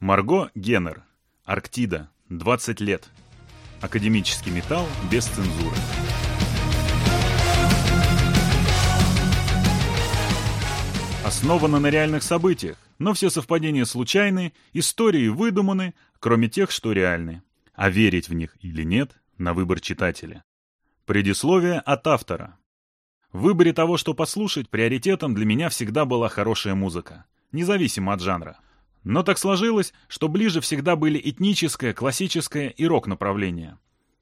Марго Геннер. Арктида. 20 лет. Академический металл без цензуры. Основано на реальных событиях, но все совпадения случайны, истории выдуманы, кроме тех, что реальны. А верить в них или нет – на выбор читателя. Предисловие от автора. В выборе того, что послушать, приоритетом для меня всегда была хорошая музыка, независимо от жанра. Но так сложилось, что ближе всегда были этническое, классическое и рок-направления.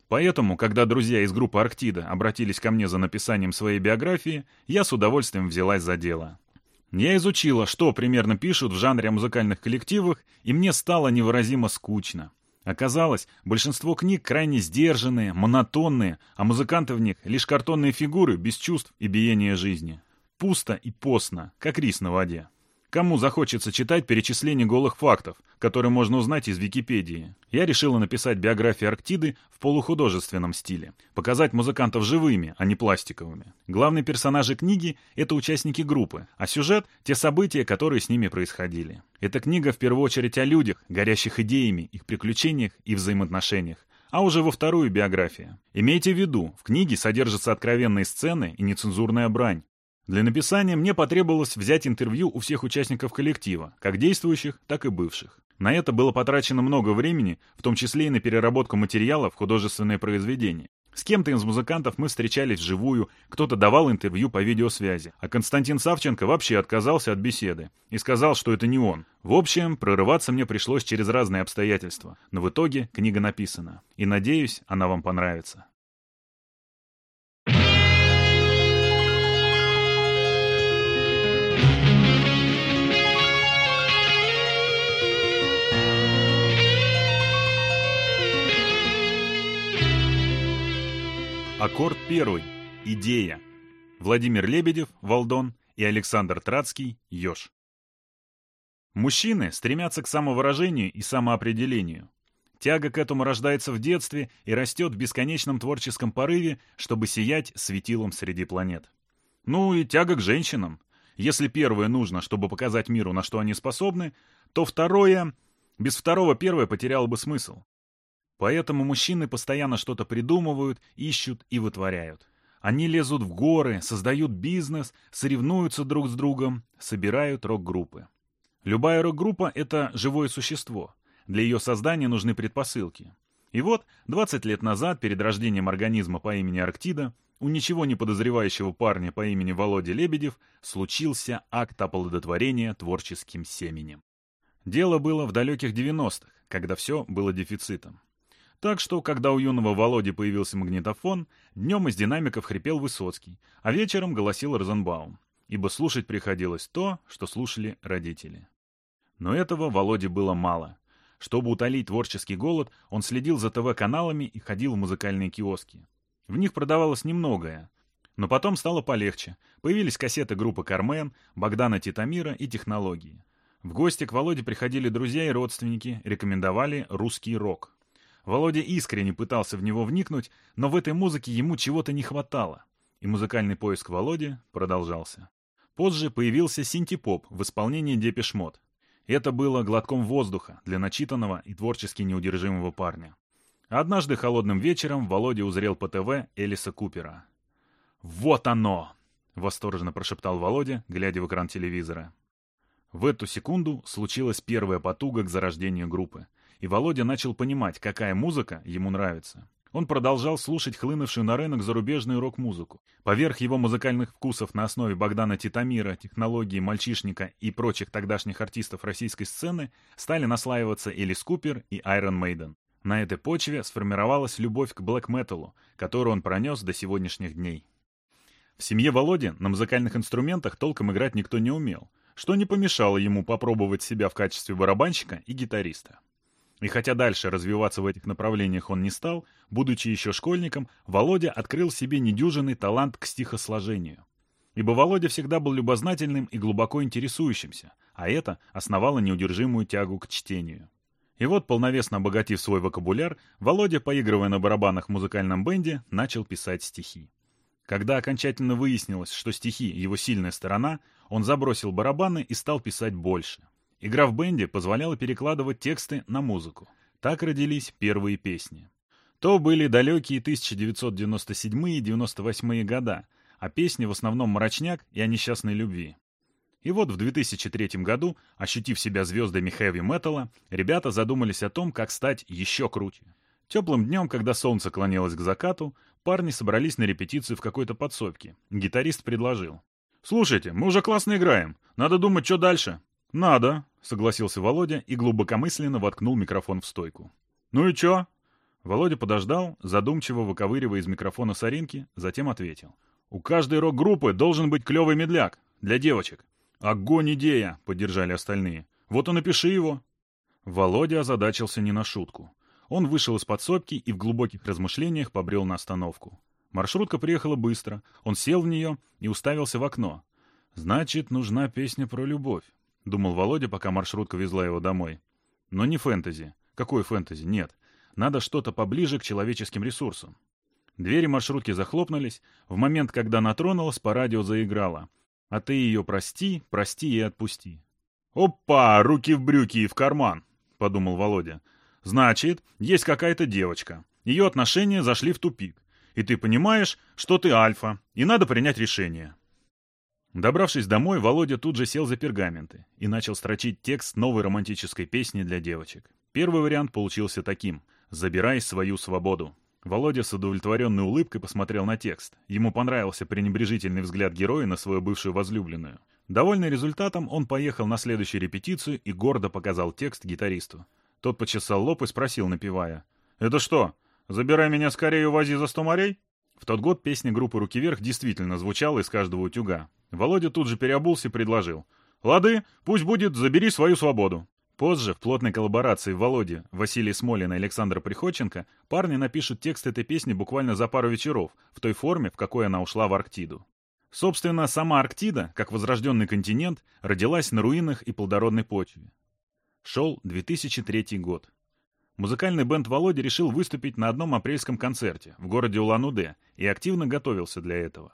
Поэтому, когда друзья из группы «Арктида» обратились ко мне за написанием своей биографии, я с удовольствием взялась за дело. Я изучила, что примерно пишут в жанре музыкальных коллективах, и мне стало невыразимо скучно. Оказалось, большинство книг крайне сдержанные, монотонные, а музыканты в них лишь картонные фигуры без чувств и биения жизни. Пусто и постно, как рис на воде. Кому захочется читать перечисление голых фактов, которые можно узнать из Википедии? Я решила написать биографию Арктиды в полухудожественном стиле. Показать музыкантов живыми, а не пластиковыми. Главные персонажи книги — это участники группы, а сюжет — те события, которые с ними происходили. Эта книга в первую очередь о людях, горящих идеями, их приключениях и взаимоотношениях а уже во вторую биография. Имейте в виду, в книге содержатся откровенные сцены и нецензурная брань. Для написания мне потребовалось взять интервью у всех участников коллектива, как действующих, так и бывших. На это было потрачено много времени, в том числе и на переработку материала в художественное произведение. С кем-то из музыкантов мы встречались вживую, кто-то давал интервью по видеосвязи, а Константин Савченко вообще отказался от беседы и сказал, что это не он. В общем, прорываться мне пришлось через разные обстоятельства, но в итоге книга написана, и надеюсь, она вам понравится. Аккорд первый. Идея. Владимир Лебедев, Валдон и Александр Трацкий, Ёж. Мужчины стремятся к самовыражению и самоопределению. Тяга к этому рождается в детстве и растет в бесконечном творческом порыве, чтобы сиять светилом среди планет. Ну и тяга к женщинам. Если первое нужно, чтобы показать миру, на что они способны, то второе... Без второго первое потеряло бы смысл. Поэтому мужчины постоянно что-то придумывают, ищут и вытворяют. Они лезут в горы, создают бизнес, соревнуются друг с другом, собирают рок-группы. Любая рок-группа — это живое существо. Для ее создания нужны предпосылки. И вот, 20 лет назад, перед рождением организма по имени Арктида, у ничего не подозревающего парня по имени Володя Лебедев случился акт оплодотворения творческим семенем. Дело было в далеких 90-х, когда все было дефицитом. Так что, когда у юного Володи появился магнитофон, днем из динамиков хрипел Высоцкий, а вечером голосил Розенбаум, ибо слушать приходилось то, что слушали родители. Но этого Володе было мало. Чтобы утолить творческий голод, он следил за ТВ-каналами и ходил в музыкальные киоски. В них продавалось немногое. Но потом стало полегче. Появились кассеты группы «Кармен», Богдана Титамира и «Технологии». В гости к Володе приходили друзья и родственники, рекомендовали русский рок. Володя искренне пытался в него вникнуть, но в этой музыке ему чего-то не хватало. И музыкальный поиск Володи продолжался. Позже появился синтепоп в исполнении Depeche Mode. Это было глотком воздуха для начитанного и творчески неудержимого парня. Однажды холодным вечером Володя узрел по ТВ Элиса Купера. «Вот оно!» — восторженно прошептал Володя, глядя в экран телевизора. В эту секунду случилась первая потуга к зарождению группы и Володя начал понимать, какая музыка ему нравится. Он продолжал слушать хлынувшую на рынок зарубежную рок-музыку. Поверх его музыкальных вкусов на основе Богдана Титамира, технологии мальчишника и прочих тогдашних артистов российской сцены стали наслаиваться Элис Купер и Iron Maiden. На этой почве сформировалась любовь к блэк-металлу, которую он пронес до сегодняшних дней. В семье Володи на музыкальных инструментах толком играть никто не умел, что не помешало ему попробовать себя в качестве барабанщика и гитариста. И хотя дальше развиваться в этих направлениях он не стал, будучи еще школьником, Володя открыл себе недюжинный талант к стихосложению. Ибо Володя всегда был любознательным и глубоко интересующимся, а это основало неудержимую тягу к чтению. И вот, полновесно обогатив свой вокабуляр, Володя, поигрывая на барабанах в музыкальном бенде, начал писать стихи. Когда окончательно выяснилось, что стихи — его сильная сторона, он забросил барабаны и стал писать больше — Игра в бенде позволяла перекладывать тексты на музыку. Так родились первые песни. То были далекие 1997 и 98 года, а песни в основном мрачняк и о несчастной любви. И вот в 2003 году, ощутив себя звездами хэви-металла, ребята задумались о том, как стать еще круче. Теплым днем, когда солнце клонилось к закату, парни собрались на репетицию в какой-то подсобке. Гитарист предложил. «Слушайте, мы уже классно играем. Надо думать, что дальше». «Надо», — согласился Володя и глубокомысленно воткнул микрофон в стойку. «Ну и чё?» Володя подождал, задумчиво выковыривая из микрофона соринки, затем ответил. «У каждой рок-группы должен быть клёвый медляк. Для девочек». «Огонь идея!» — поддержали остальные. «Вот и напиши его». Володя озадачился не на шутку. Он вышел из подсобки и в глубоких размышлениях побрел на остановку. Маршрутка приехала быстро, он сел в нее и уставился в окно. «Значит, нужна песня про любовь», — думал Володя, пока маршрутка везла его домой. «Но не фэнтези. Какой фэнтези? Нет. Надо что-то поближе к человеческим ресурсам. Двери маршрутки захлопнулись. В момент, когда она тронулась, по радио заиграла. «А ты ее прости, прости и отпусти». «Опа! Руки в брюки и в карман!» — подумал Володя. «Значит, есть какая-то девочка. Ее отношения зашли в тупик. И ты понимаешь, что ты альфа, и надо принять решение». Добравшись домой, Володя тут же сел за пергаменты и начал строчить текст новой романтической песни для девочек. Первый вариант получился таким — «Забирай свою свободу». Володя с удовлетворенной улыбкой посмотрел на текст. Ему понравился пренебрежительный взгляд героя на свою бывшую возлюбленную. Довольный результатом, он поехал на следующую репетицию и гордо показал текст гитаристу. Тот почесал лоб и спросил, напевая. «Это что, забирай меня скорее и увози за сто морей?» В тот год песня группы «Руки вверх» действительно звучала из каждого утюга. Володя тут же переобулся и предложил. «Лады, пусть будет «Забери свою свободу». Позже, в плотной коллаборации Володи, Василий Смолин и Александра Приходченко, парни напишут текст этой песни буквально за пару вечеров, в той форме, в какой она ушла в Арктиду. Собственно, сама Арктида, как возрожденный континент, родилась на руинах и плодородной почве. Шел 2003 год. Музыкальный бенд Володи решил выступить на одном апрельском концерте в городе Улан-Удэ и активно готовился для этого.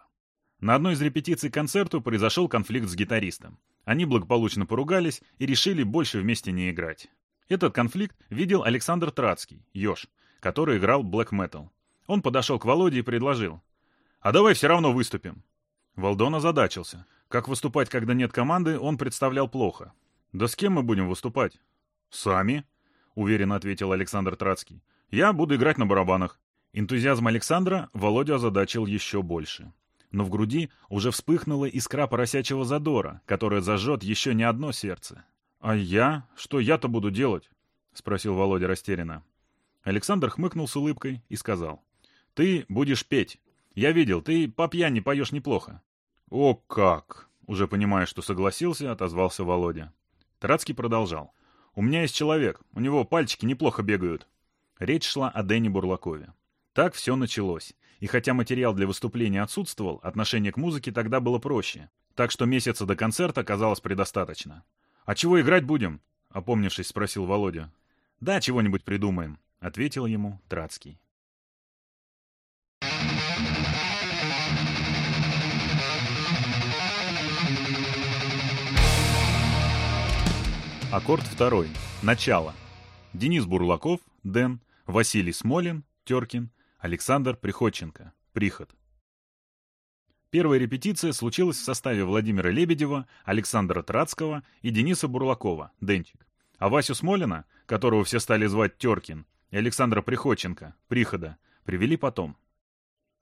На одной из репетиций концерту произошел конфликт с гитаристом. Они благополучно поругались и решили больше вместе не играть. Этот конфликт видел Александр Трацкий, Ёж, который играл блэк метал. Он подошел к Володе и предложил. «А давай все равно выступим». Валдон озадачился. Как выступать, когда нет команды, он представлял плохо. «Да с кем мы будем выступать?» «Сами», — уверенно ответил Александр Трацкий. «Я буду играть на барабанах». Энтузиазм Александра Володю озадачил еще больше но в груди уже вспыхнула искра поросячьего задора, которая зажжет еще не одно сердце. «А я? Что я-то буду делать?» — спросил Володя растерянно. Александр хмыкнул с улыбкой и сказал. «Ты будешь петь. Я видел, ты по пьяни поешь неплохо». «О как!» — уже понимая, что согласился, отозвался Володя. Трацкий продолжал. «У меня есть человек, у него пальчики неплохо бегают». Речь шла о Дэне Бурлакове. Так все началось. И хотя материал для выступления отсутствовал, отношение к музыке тогда было проще. Так что месяца до концерта оказалось предостаточно. «А чего играть будем?» — опомнившись, спросил Володя. «Да, чего-нибудь придумаем», — ответил ему Трацкий. Аккорд второй. Начало. Денис Бурлаков, Дэн, Василий Смолин, Теркин, Александр Приходченко. Приход. Первая репетиция случилась в составе Владимира Лебедева, Александра Трацкого и Дениса Бурлакова, Денчик. А Васю Смолина, которого все стали звать Теркин, и Александра Приходченко, Прихода, привели потом.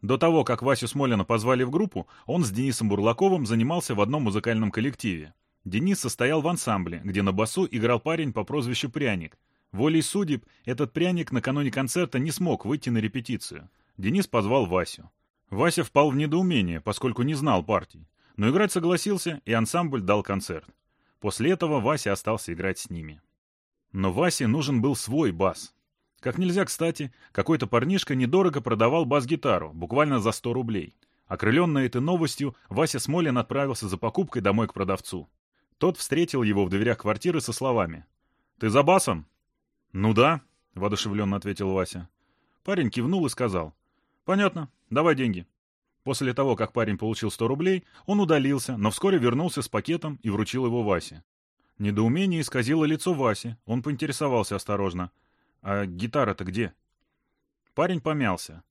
До того, как Васю Смолина позвали в группу, он с Денисом Бурлаковым занимался в одном музыкальном коллективе. Денис состоял в ансамбле, где на басу играл парень по прозвищу Пряник, Волей судеб этот пряник накануне концерта не смог выйти на репетицию. Денис позвал Васю. Вася впал в недоумение, поскольку не знал партий. Но играть согласился, и ансамбль дал концерт. После этого Вася остался играть с ними. Но Васе нужен был свой бас. Как нельзя кстати, какой-то парнишка недорого продавал бас-гитару, буквально за 100 рублей. Окрыленный этой новостью, Вася Смолин отправился за покупкой домой к продавцу. Тот встретил его в дверях квартиры со словами. «Ты за басом?» «Ну да», — воодушевленно ответил Вася. Парень кивнул и сказал. «Понятно, давай деньги». После того, как парень получил 100 рублей, он удалился, но вскоре вернулся с пакетом и вручил его Васе. Недоумение исказило лицо Васи. Он поинтересовался осторожно. «А гитара-то где?» Парень помялся.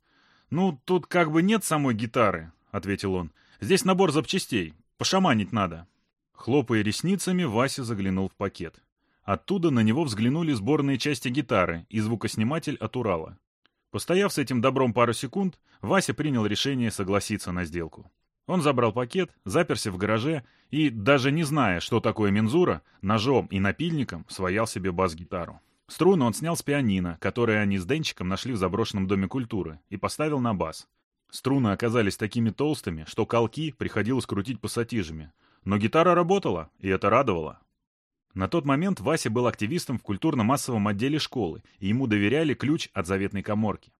«Ну, тут как бы нет самой гитары», — ответил он. «Здесь набор запчастей. Пошаманить надо». Хлопая ресницами, Вася заглянул в пакет. Оттуда на него взглянули сборные части гитары и звукосниматель от Урала. Постояв с этим добром пару секунд, Вася принял решение согласиться на сделку. Он забрал пакет, заперся в гараже и, даже не зная, что такое мензура, ножом и напильником своял себе бас-гитару. Струны он снял с пианино, которое они с Денчиком нашли в заброшенном доме культуры, и поставил на бас. Струны оказались такими толстыми, что колки приходилось крутить пассатижами. Но гитара работала, и это радовало. На тот момент Вася был активистом в культурно-массовом отделе школы, и ему доверяли ключ от заветной коморки.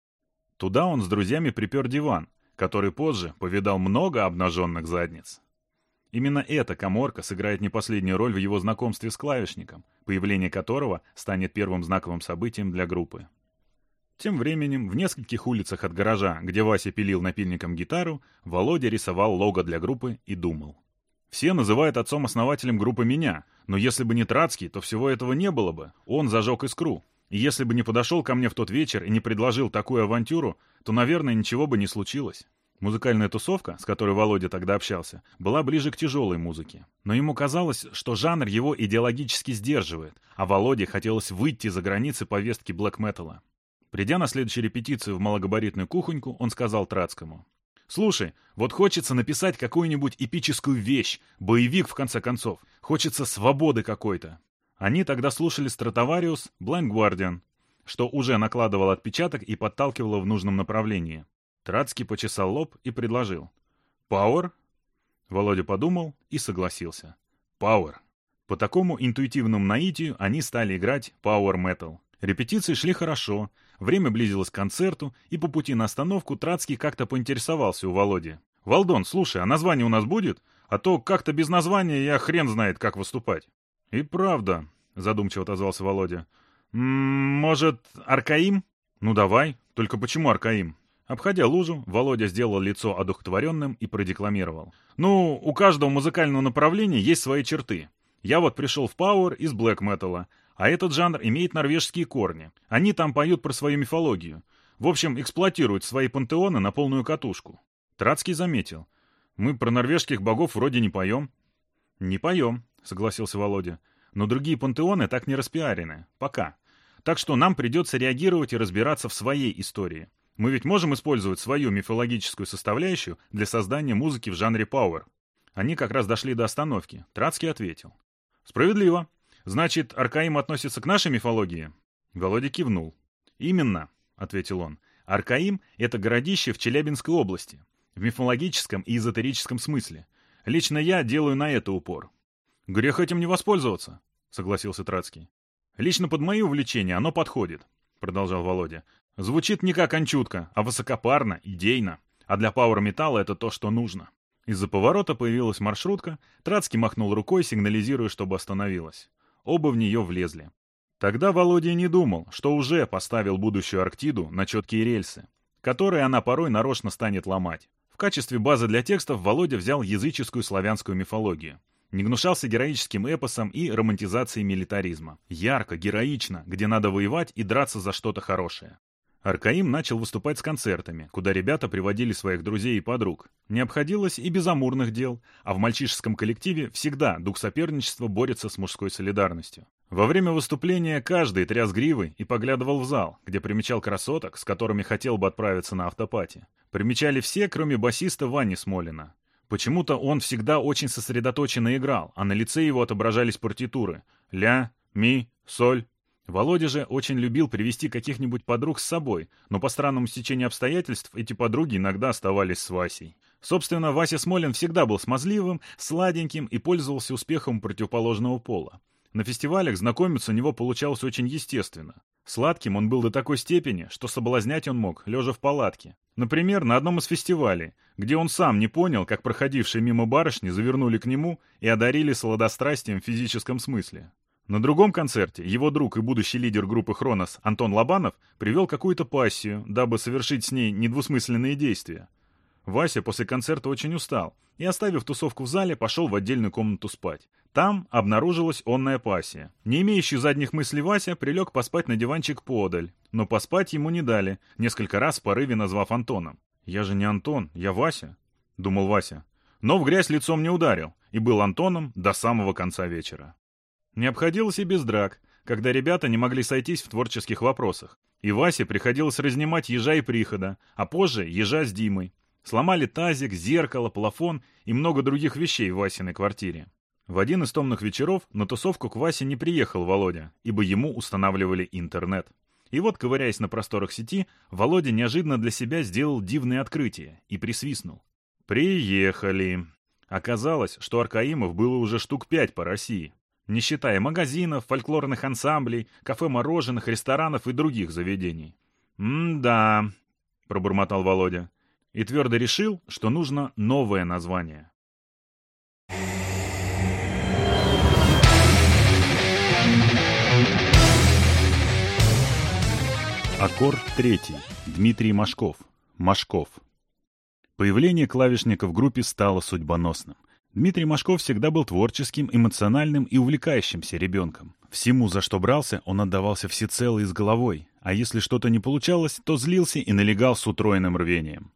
Туда он с друзьями припер диван, который позже повидал много обнаженных задниц. Именно эта коморка сыграет не последнюю роль в его знакомстве с клавишником, появление которого станет первым знаковым событием для группы. Тем временем, в нескольких улицах от гаража, где Вася пилил напильником гитару, Володя рисовал лого для группы и думал. Все называют отцом-основателем группы меня, но если бы не Трацкий, то всего этого не было бы. Он зажег искру. И если бы не подошел ко мне в тот вечер и не предложил такую авантюру, то, наверное, ничего бы не случилось. Музыкальная тусовка, с которой Володя тогда общался, была ближе к тяжелой музыке. Но ему казалось, что жанр его идеологически сдерживает, а Володе хотелось выйти за границы повестки блэк-металла. Придя на следующую репетицию в малогабаритную кухоньку, он сказал Трацкому. «Слушай, вот хочется написать какую-нибудь эпическую вещь, боевик, в конце концов. Хочется свободы какой-то». Они тогда слушали Стратовариус Blind Guardian, что уже накладывал отпечаток и подталкивало в нужном направлении. Трацкий почесал лоб и предложил. «Пауэр?» Володя подумал и согласился. «Пауэр». По такому интуитивному наитию они стали играть Power Metal. Репетиции шли хорошо, время близилось к концерту, и по пути на остановку Трацкий как-то поинтересовался у Володи. «Валдон, слушай, а название у нас будет? А то как-то без названия я хрен знает, как выступать». «И правда», — задумчиво отозвался Володя. «М -м, «Может, Аркаим?» «Ну давай, только почему Аркаим?» Обходя лужу, Володя сделал лицо одухотворенным и продекламировал. «Ну, у каждого музыкального направления есть свои черты. Я вот пришел в Пауэр из блэк-металла, а этот жанр имеет норвежские корни. Они там поют про свою мифологию. В общем, эксплуатируют свои пантеоны на полную катушку». Трацкий заметил. «Мы про норвежских богов вроде не поем». «Не поем», — согласился Володя. «Но другие пантеоны так не распиарены. Пока. Так что нам придется реагировать и разбираться в своей истории». Мы ведь можем использовать свою мифологическую составляющую для создания музыки в жанре пауэр. Они как раз дошли до остановки. Трацкий ответил. Справедливо. Значит, Аркаим относится к нашей мифологии? Володя кивнул. Именно, ответил он. Аркаим — это городище в Челябинской области. В мифологическом и эзотерическом смысле. Лично я делаю на это упор. Грех этим не воспользоваться, согласился Трацкий. Лично под мои увлечения оно подходит, продолжал Володя. Звучит не как анчутка, а высокопарно, идейно. А для пауэр-металла это то, что нужно. Из-за поворота появилась маршрутка, Трацкий махнул рукой, сигнализируя, чтобы остановилась. Оба в нее влезли. Тогда Володя не думал, что уже поставил будущую Арктиду на четкие рельсы, которые она порой нарочно станет ломать. В качестве базы для текстов Володя взял языческую славянскую мифологию. Не гнушался героическим эпосом и романтизацией милитаризма. Ярко, героично, где надо воевать и драться за что-то хорошее. Аркаим начал выступать с концертами, куда ребята приводили своих друзей и подруг. Не обходилось и без амурных дел, а в мальчишеском коллективе всегда дух соперничества борется с мужской солидарностью. Во время выступления каждый тряс гривы и поглядывал в зал, где примечал красоток, с которыми хотел бы отправиться на автопати. Примечали все, кроме басиста Вани Смолина. Почему-то он всегда очень сосредоточенно играл, а на лице его отображались партитуры «ля», «ми», «соль», Володя же очень любил привести каких-нибудь подруг с собой, но по странному стечению обстоятельств эти подруги иногда оставались с Васей. Собственно, Вася Смолин всегда был смазливым, сладеньким и пользовался успехом противоположного пола. На фестивалях знакомиться у него получалось очень естественно. Сладким он был до такой степени, что соблазнять он мог, лежа в палатке. Например, на одном из фестивалей, где он сам не понял, как проходившие мимо барышни завернули к нему и одарили сладострастием в физическом смысле. На другом концерте его друг и будущий лидер группы «Хронос» Антон Лобанов привел какую-то пассию, дабы совершить с ней недвусмысленные действия. Вася после концерта очень устал и, оставив тусовку в зале, пошел в отдельную комнату спать. Там обнаружилась онная пассия. Не имеющий задних мыслей Вася прилег поспать на диванчик подаль, но поспать ему не дали, несколько раз в порыве назвав Антоном. «Я же не Антон, я Вася», — думал Вася. Но в грязь лицом не ударил и был Антоном до самого конца вечера. Не обходилось и без драк, когда ребята не могли сойтись в творческих вопросах. И Васе приходилось разнимать ежа и прихода, а позже ежа с Димой. Сломали тазик, зеркало, плафон и много других вещей в Васиной квартире. В один из томных вечеров на тусовку к Васе не приехал Володя, ибо ему устанавливали интернет. И вот, ковыряясь на просторах сети, Володя неожиданно для себя сделал дивное открытие и присвистнул. «Приехали!» Оказалось, что Аркаимов было уже штук пять по России не считая магазинов, фольклорных ансамблей, кафе-мороженых, ресторанов и других заведений. «М-да», — пробормотал Володя, и твердо решил, что нужно новое название. Аккорд третий. Дмитрий Машков. Машков. Появление клавишника в группе стало судьбоносным. Дмитрий Машков всегда был творческим, эмоциональным и увлекающимся ребенком. Всему, за что брался, он отдавался всецело и с головой, а если что-то не получалось, то злился и налегал с утроенным рвением.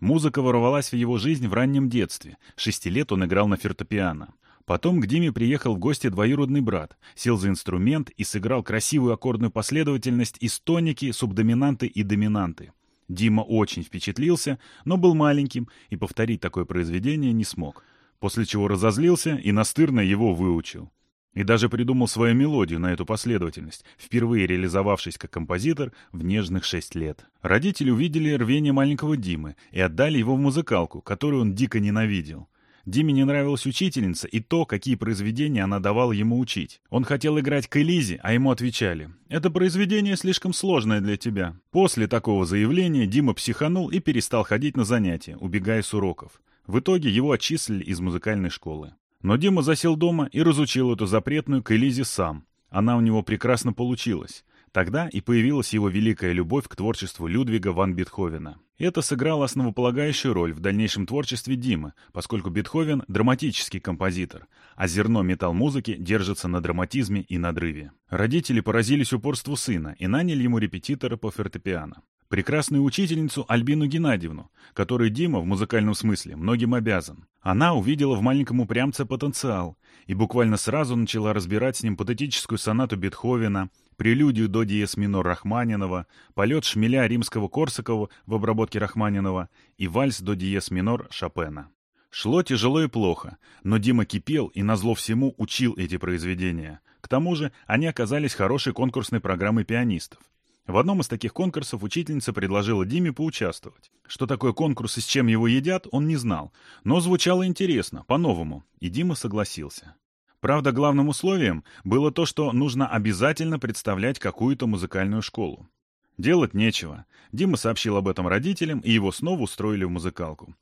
Музыка ворвалась в его жизнь в раннем детстве. Шести лет он играл на фортепиано. Потом к Диме приехал в гости двоюродный брат, сел за инструмент и сыграл красивую аккордную последовательность из тоники, субдоминанты и доминанты. Дима очень впечатлился, но был маленьким и повторить такое произведение не смог после чего разозлился и настырно его выучил. И даже придумал свою мелодию на эту последовательность, впервые реализовавшись как композитор в нежных шесть лет. Родители увидели рвение маленького Димы и отдали его в музыкалку, которую он дико ненавидел. Диме не нравилась учительница и то, какие произведения она давала ему учить. Он хотел играть к Элизе, а ему отвечали «Это произведение слишком сложное для тебя». После такого заявления Дима психанул и перестал ходить на занятия, убегая с уроков. В итоге его отчислили из музыкальной школы. Но Дима засел дома и разучил эту запретную к Элизе сам. Она у него прекрасно получилась. Тогда и появилась его великая любовь к творчеству Людвига ван Бетховена. Это сыграло основополагающую роль в дальнейшем творчестве Димы, поскольку Бетховен – драматический композитор, а зерно метал-музыки держится на драматизме и надрыве. Родители поразились упорству сына и наняли ему репетитора по фортепиано прекрасную учительницу Альбину Геннадьевну, которой Дима в музыкальном смысле многим обязан. Она увидела в маленьком упрямце потенциал и буквально сразу начала разбирать с ним патетическую сонату Бетховена, прелюдию до диез минор Рахманинова, полет шмеля римского Корсакова в обработке Рахманинова и вальс до диез минор Шопена. Шло тяжело и плохо, но Дима кипел и назло всему учил эти произведения. К тому же они оказались хорошей конкурсной программой пианистов. В одном из таких конкурсов учительница предложила Диме поучаствовать. Что такое конкурс и с чем его едят, он не знал, но звучало интересно, по-новому, и Дима согласился. Правда, главным условием было то, что нужно обязательно представлять какую-то музыкальную школу. Делать нечего. Дима сообщил об этом родителям, и его снова устроили в музыкалку.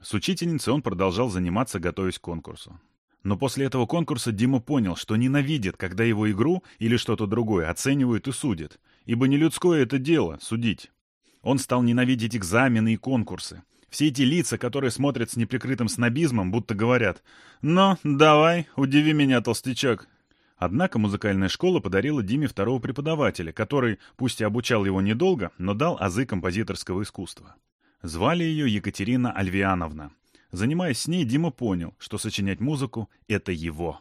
С учительницей он продолжал заниматься, готовясь к конкурсу. Но после этого конкурса Дима понял, что ненавидит, когда его игру или что-то другое оценивают и судят ибо не людское это дело — судить. Он стал ненавидеть экзамены и конкурсы. Все эти лица, которые смотрят с неприкрытым снобизмом, будто говорят «Ну, давай, удиви меня, толстячок». Однако музыкальная школа подарила Диме второго преподавателя, который, пусть и обучал его недолго, но дал азы композиторского искусства. Звали ее Екатерина Альвиановна. Занимаясь с ней, Дима понял, что сочинять музыку — это его.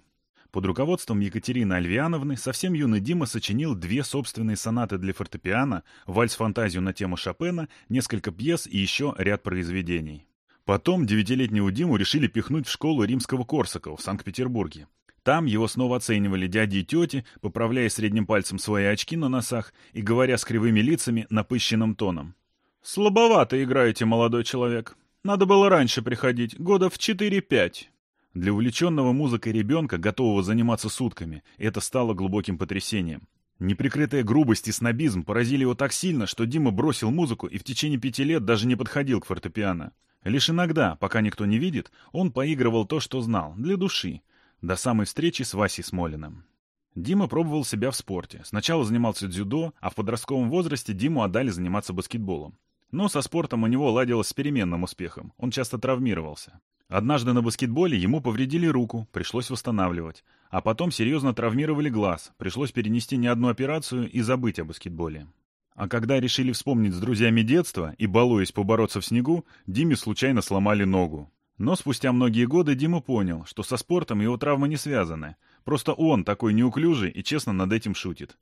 Под руководством Екатерины Альвиановны совсем юный Дима сочинил две собственные сонаты для фортепиано, вальс-фантазию на тему Шопена, несколько пьес и еще ряд произведений. Потом девятилетнего Диму решили пихнуть в школу римского Корсакова в Санкт-Петербурге. Там его снова оценивали дяди и тети, поправляя средним пальцем свои очки на носах и говоря с кривыми лицами напыщенным тоном. «Слабовато играете, молодой человек. Надо было раньше приходить, года в четыре-пять». Для увлеченного музыкой ребенка, готового заниматься сутками, это стало глубоким потрясением. Неприкрытая грубость и снобизм поразили его так сильно, что Дима бросил музыку и в течение пяти лет даже не подходил к фортепиано. Лишь иногда, пока никто не видит, он поигрывал то, что знал, для души, до самой встречи с Васей Смолиным. Дима пробовал себя в спорте. Сначала занимался дзюдо, а в подростковом возрасте Диму отдали заниматься баскетболом. Но со спортом у него ладилось с переменным успехом, он часто травмировался. Однажды на баскетболе ему повредили руку, пришлось восстанавливать. А потом серьезно травмировали глаз, пришлось перенести не одну операцию и забыть о баскетболе. А когда решили вспомнить с друзьями детства и, балуясь побороться в снегу, Диме случайно сломали ногу. Но спустя многие годы Дима понял, что со спортом его травмы не связаны. Просто он такой неуклюжий и честно над этим шутит.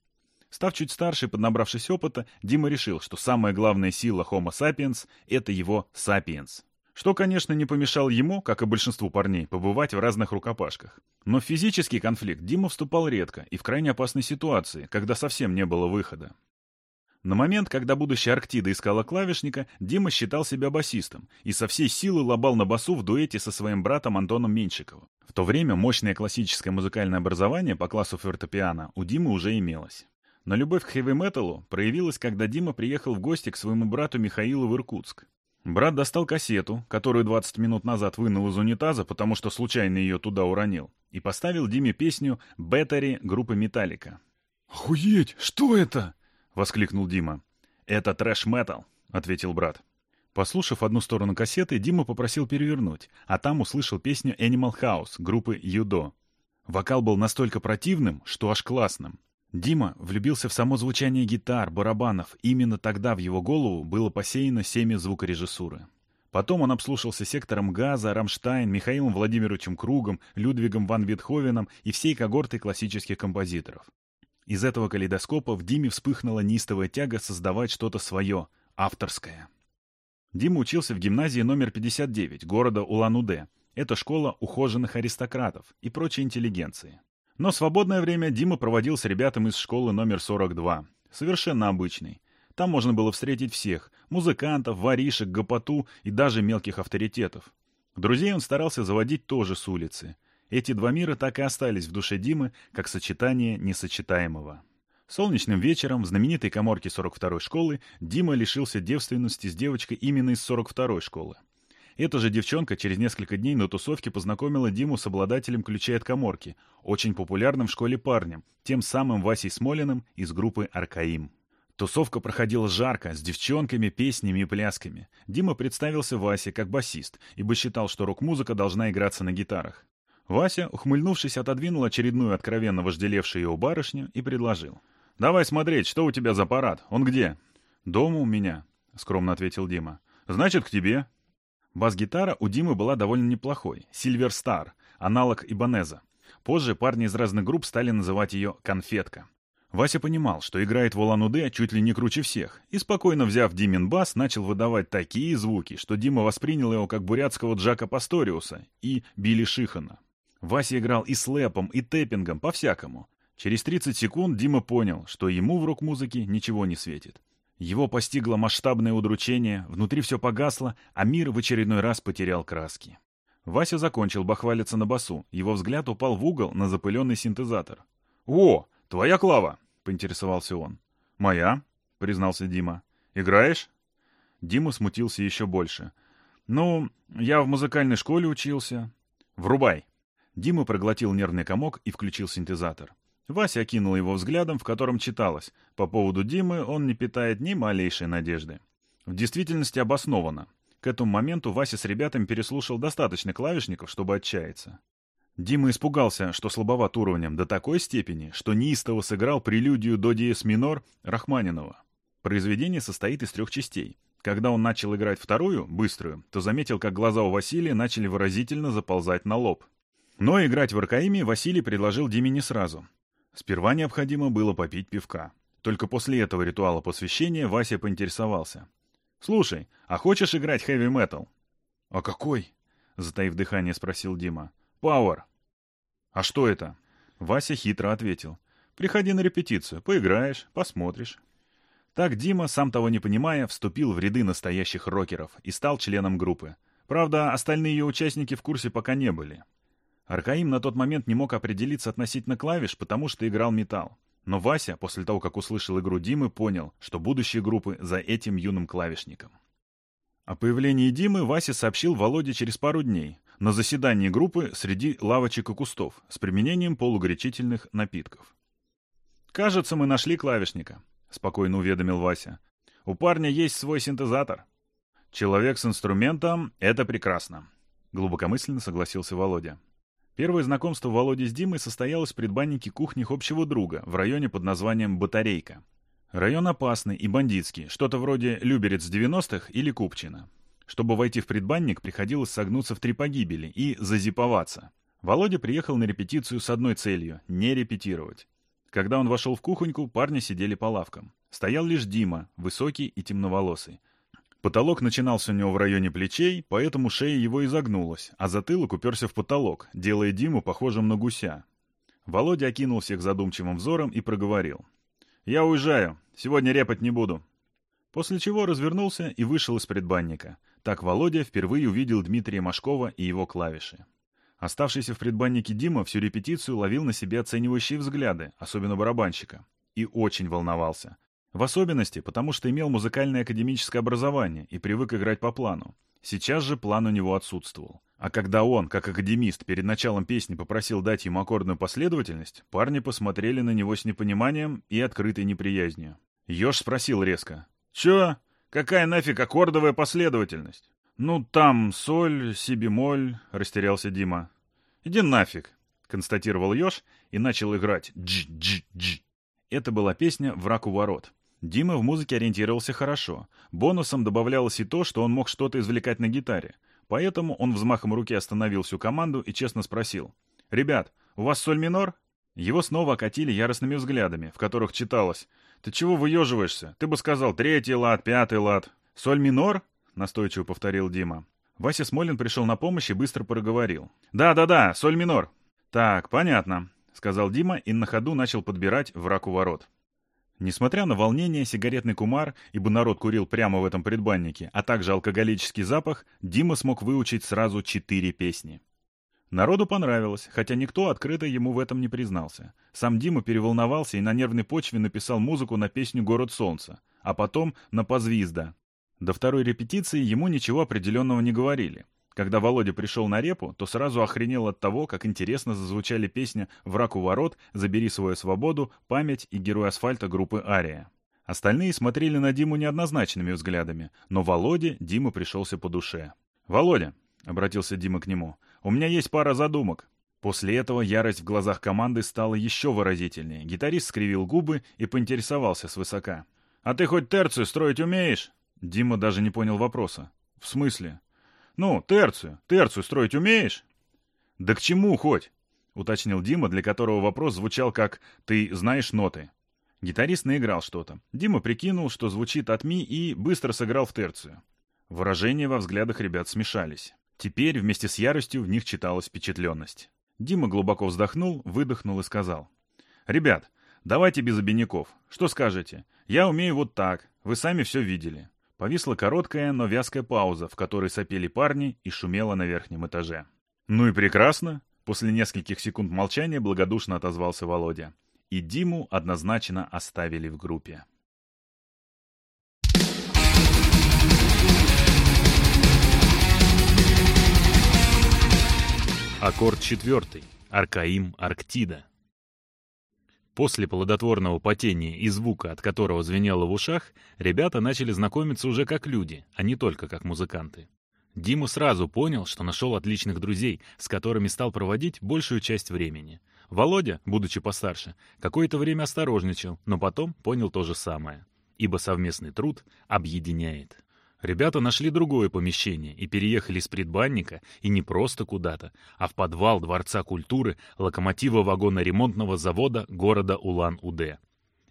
Став чуть старше и поднабравшись опыта, Дима решил, что самая главная сила Homo sapiens — это его сапиенс. Что, конечно, не помешал ему, как и большинству парней, побывать в разных рукопашках. Но в физический конфликт Дима вступал редко и в крайне опасной ситуации, когда совсем не было выхода. На момент, когда будущая Арктида искала клавишника, Дима считал себя басистом и со всей силы лобал на басу в дуэте со своим братом Антоном Меньшиковым. В то время мощное классическое музыкальное образование по классу фортепиано у Димы уже имелось. Но любовь к хэви-металу проявилась, когда Дима приехал в гости к своему брату Михаилу в Иркутск. Брат достал кассету, которую 20 минут назад вынул из унитаза, потому что случайно ее туда уронил, и поставил Диме песню «Беттери» группы «Металлика». «Охуеть! Что это?» — воскликнул Дима. «Это трэш-метал», — ответил брат. Послушав одну сторону кассеты, Дима попросил перевернуть, а там услышал песню Animal House группы Юдо. Вокал был настолько противным, что аж классным. Дима влюбился в само звучание гитар, барабанов. Именно тогда в его голову было посеяно семя звукорежиссуры. Потом он обслушался сектором Газа, Рамштайн, Михаилом Владимировичем Кругом, Людвигом ван Витховеном и всей когортой классических композиторов. Из этого калейдоскопа в Диме вспыхнула неистовая тяга создавать что-то свое, авторское. Дима учился в гимназии номер 59 города Улан-Удэ. Это школа ухоженных аристократов и прочей интеллигенции. Но свободное время Дима проводил с ребятами из школы номер 42. Совершенно обычный. Там можно было встретить всех – музыкантов, воришек, гопоту и даже мелких авторитетов. Друзей он старался заводить тоже с улицы. Эти два мира так и остались в душе Димы, как сочетание несочетаемого. Солнечным вечером в знаменитой коморке 42-й школы Дима лишился девственности с девочкой именно из 42-й школы. Эта же девчонка через несколько дней на тусовке познакомила Диму с обладателем ключей от коморки, очень популярным в школе парнем, тем самым Васей Смолиным из группы «Аркаим». Тусовка проходила жарко, с девчонками, песнями и плясками. Дима представился Васе как басист, ибо считал, что рок-музыка должна играться на гитарах. Вася, ухмыльнувшись, отодвинул очередную откровенно вожделевшую его барышню и предложил. «Давай смотреть, что у тебя за аппарат? Он где?» «Дома у меня», — скромно ответил Дима. «Значит, к тебе». Бас-гитара у Димы была довольно неплохой. Silver Star, аналог Ибанеза. Позже парни из разных групп стали называть ее «конфетка». Вася понимал, что играет в Улан-Удэ чуть ли не круче всех, и спокойно взяв Димин бас, начал выдавать такие звуки, что Дима воспринял его как бурятского Джака Пасториуса и Билли Шихана. Вася играл и слэпом, и тэппингом, по-всякому. Через 30 секунд Дима понял, что ему в рок-музыке ничего не светит. Его постигло масштабное удручение, внутри все погасло, а мир в очередной раз потерял краски. Вася закончил бахвалиться на басу, его взгляд упал в угол на запыленный синтезатор. «О, твоя Клава!» — поинтересовался он. «Моя?» — признался Дима. «Играешь?» Дима смутился еще больше. «Ну, я в музыкальной школе учился». «Врубай!» Дима проглотил нервный комок и включил синтезатор. Вася окинул его взглядом, в котором читалось. По поводу Димы он не питает ни малейшей надежды. В действительности обоснованно. К этому моменту Вася с ребятами переслушал достаточно клавишников, чтобы отчаяться. Дима испугался, что слабоват уровнем до такой степени, что неистово сыграл прелюдию до диез минор Рахманинова. Произведение состоит из трех частей. Когда он начал играть вторую, быструю, то заметил, как глаза у Василия начали выразительно заползать на лоб. Но играть в Аркаиме Василий предложил Диме не сразу. Сперва необходимо было попить пивка. Только после этого ритуала посвящения Вася поинтересовался. «Слушай, а хочешь играть хэви-метал?» «А какой?» — затаив дыхание, спросил Дима. «Пауэр». «А что это?» Вася хитро ответил. «Приходи на репетицию, поиграешь, посмотришь». Так Дима, сам того не понимая, вступил в ряды настоящих рокеров и стал членом группы. Правда, остальные ее участники в курсе пока не были. Аркаим на тот момент не мог определиться относительно клавиш, потому что играл металл. Но Вася, после того, как услышал игру Димы, понял, что будущее группы за этим юным клавишником. О появлении Димы Вася сообщил Володе через пару дней, на заседании группы среди лавочек и кустов, с применением полугорячительных напитков. «Кажется, мы нашли клавишника», — спокойно уведомил Вася. У парня есть свой синтезатор. Человек с инструментом — это прекрасно. Глубокомысленно согласился Володя. Первое знакомство Володи с Димой состоялось в предбаннике кухни общего друга в районе под названием Батарейка. Район опасный и бандитский, что-то вроде Люберец 90-х или Купчино. Чтобы войти в предбанник, приходилось согнуться в три погибели и зазиповаться. Володя приехал на репетицию с одной целью — не репетировать. Когда он вошел в кухоньку, парни сидели по лавкам. Стоял лишь Дима, высокий и темноволосый. Потолок начинался у него в районе плечей, поэтому шея его изогнулась, а затылок уперся в потолок, делая Диму похожим на гуся. Володя окинул всех задумчивым взором и проговорил. «Я уезжаю. Сегодня репать не буду». После чего развернулся и вышел из предбанника. Так Володя впервые увидел Дмитрия Машкова и его клавиши. Оставшийся в предбаннике Дима всю репетицию ловил на себе оценивающие взгляды, особенно барабанщика. И очень волновался. В особенности, потому что имел музыкальное академическое образование и привык играть по плану. Сейчас же план у него отсутствовал. А когда он, как академист, перед началом песни попросил дать ему аккордную последовательность, парни посмотрели на него с непониманием и открытой неприязнью. Ёж спросил резко. «Чё? Какая нафиг аккордовая последовательность?» «Ну, там соль, си бемоль», — растерялся Дима. «Иди нафиг», — констатировал Ёж и начал играть «дж-дж-дж». Это была песня «Враг у ворот». Дима в музыке ориентировался хорошо. Бонусом добавлялось и то, что он мог что-то извлекать на гитаре. Поэтому он взмахом руки остановил всю команду и честно спросил. «Ребят, у вас соль минор?» Его снова окатили яростными взглядами, в которых читалось. «Ты чего выеживаешься? Ты бы сказал третий лад, пятый лад». «Соль минор?» — настойчиво повторил Дима. Вася Смолин пришел на помощь и быстро проговорил. «Да-да-да, соль минор». «Так, понятно», — сказал Дима и на ходу начал подбирать враг у ворот. Несмотря на волнение, сигаретный кумар, ибо народ курил прямо в этом предбаннике, а также алкоголический запах, Дима смог выучить сразу четыре песни. Народу понравилось, хотя никто открыто ему в этом не признался. Сам Дима переволновался и на нервной почве написал музыку на песню «Город солнца», а потом на «Позвизда». До второй репетиции ему ничего определенного не говорили. Когда Володя пришел на репу, то сразу охренел от того, как интересно зазвучали песни «Враг у ворот», «Забери свою свободу», «Память» и «Герой асфальта» группы «Ария». Остальные смотрели на Диму неоднозначными взглядами, но Володе Дима пришелся по душе. «Володя», — обратился Дима к нему, — «у меня есть пара задумок». После этого ярость в глазах команды стала еще выразительнее. Гитарист скривил губы и поинтересовался свысока. «А ты хоть терцию строить умеешь?» Дима даже не понял вопроса. «В смысле?» «Ну, терцию. Терцию строить умеешь?» «Да к чему хоть?» — уточнил Дима, для которого вопрос звучал как «ты знаешь ноты». Гитарист наиграл что-то. Дима прикинул, что звучит от ми, и быстро сыграл в терцию. Выражения во взглядах ребят смешались. Теперь вместе с яростью в них читалась впечатленность. Дима глубоко вздохнул, выдохнул и сказал. «Ребят, давайте без обиняков. Что скажете? Я умею вот так. Вы сами все видели. Повисла короткая, но вязкая пауза, в которой сопели парни и шумело на верхнем этаже. «Ну и прекрасно!» После нескольких секунд молчания благодушно отозвался Володя. И Диму однозначно оставили в группе. Аккорд четвертый. Аркаим Арктида. После плодотворного потения и звука, от которого звенело в ушах, ребята начали знакомиться уже как люди, а не только как музыканты. Дима сразу понял, что нашел отличных друзей, с которыми стал проводить большую часть времени. Володя, будучи постарше, какое-то время осторожничал, но потом понял то же самое. Ибо совместный труд объединяет. Ребята нашли другое помещение и переехали с предбанника, и не просто куда-то, а в подвал Дворца культуры локомотива вагоноремонтного завода города Улан-Удэ.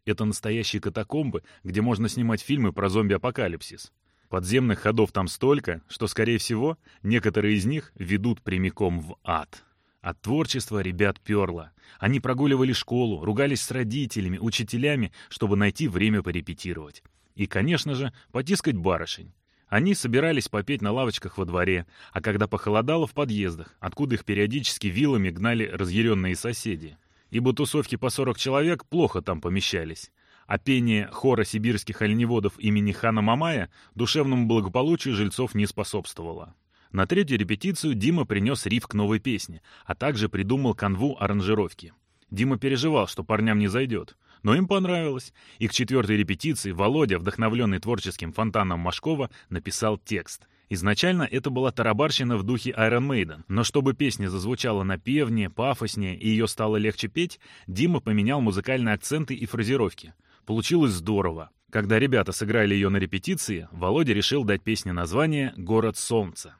Это настоящие катакомбы, где можно снимать фильмы про зомби-апокалипсис. Подземных ходов там столько, что, скорее всего, некоторые из них ведут прямиком в ад. От творчества ребят перло. Они прогуливали школу, ругались с родителями, учителями, чтобы найти время порепетировать. И, конечно же, потискать барышень. Они собирались попеть на лавочках во дворе, а когда похолодало в подъездах, откуда их периодически вилами гнали разъяренные соседи. Ибо тусовки по 40 человек плохо там помещались. А пение хора сибирских оленеводов имени хана Мамая душевному благополучию жильцов не способствовало. На третью репетицию Дима принес риф к новой песне, а также придумал канву аранжировки. Дима переживал, что парням не зайдет, Но им понравилось, и к четвертой репетиции Володя, вдохновленный творческим фонтаном Машкова, написал текст. Изначально это была тарабарщина в духе Iron Maiden, но чтобы песня зазвучала напевнее, пафоснее и ее стало легче петь, Дима поменял музыкальные акценты и фразировки. Получилось здорово. Когда ребята сыграли ее на репетиции, Володя решил дать песне название «Город солнца».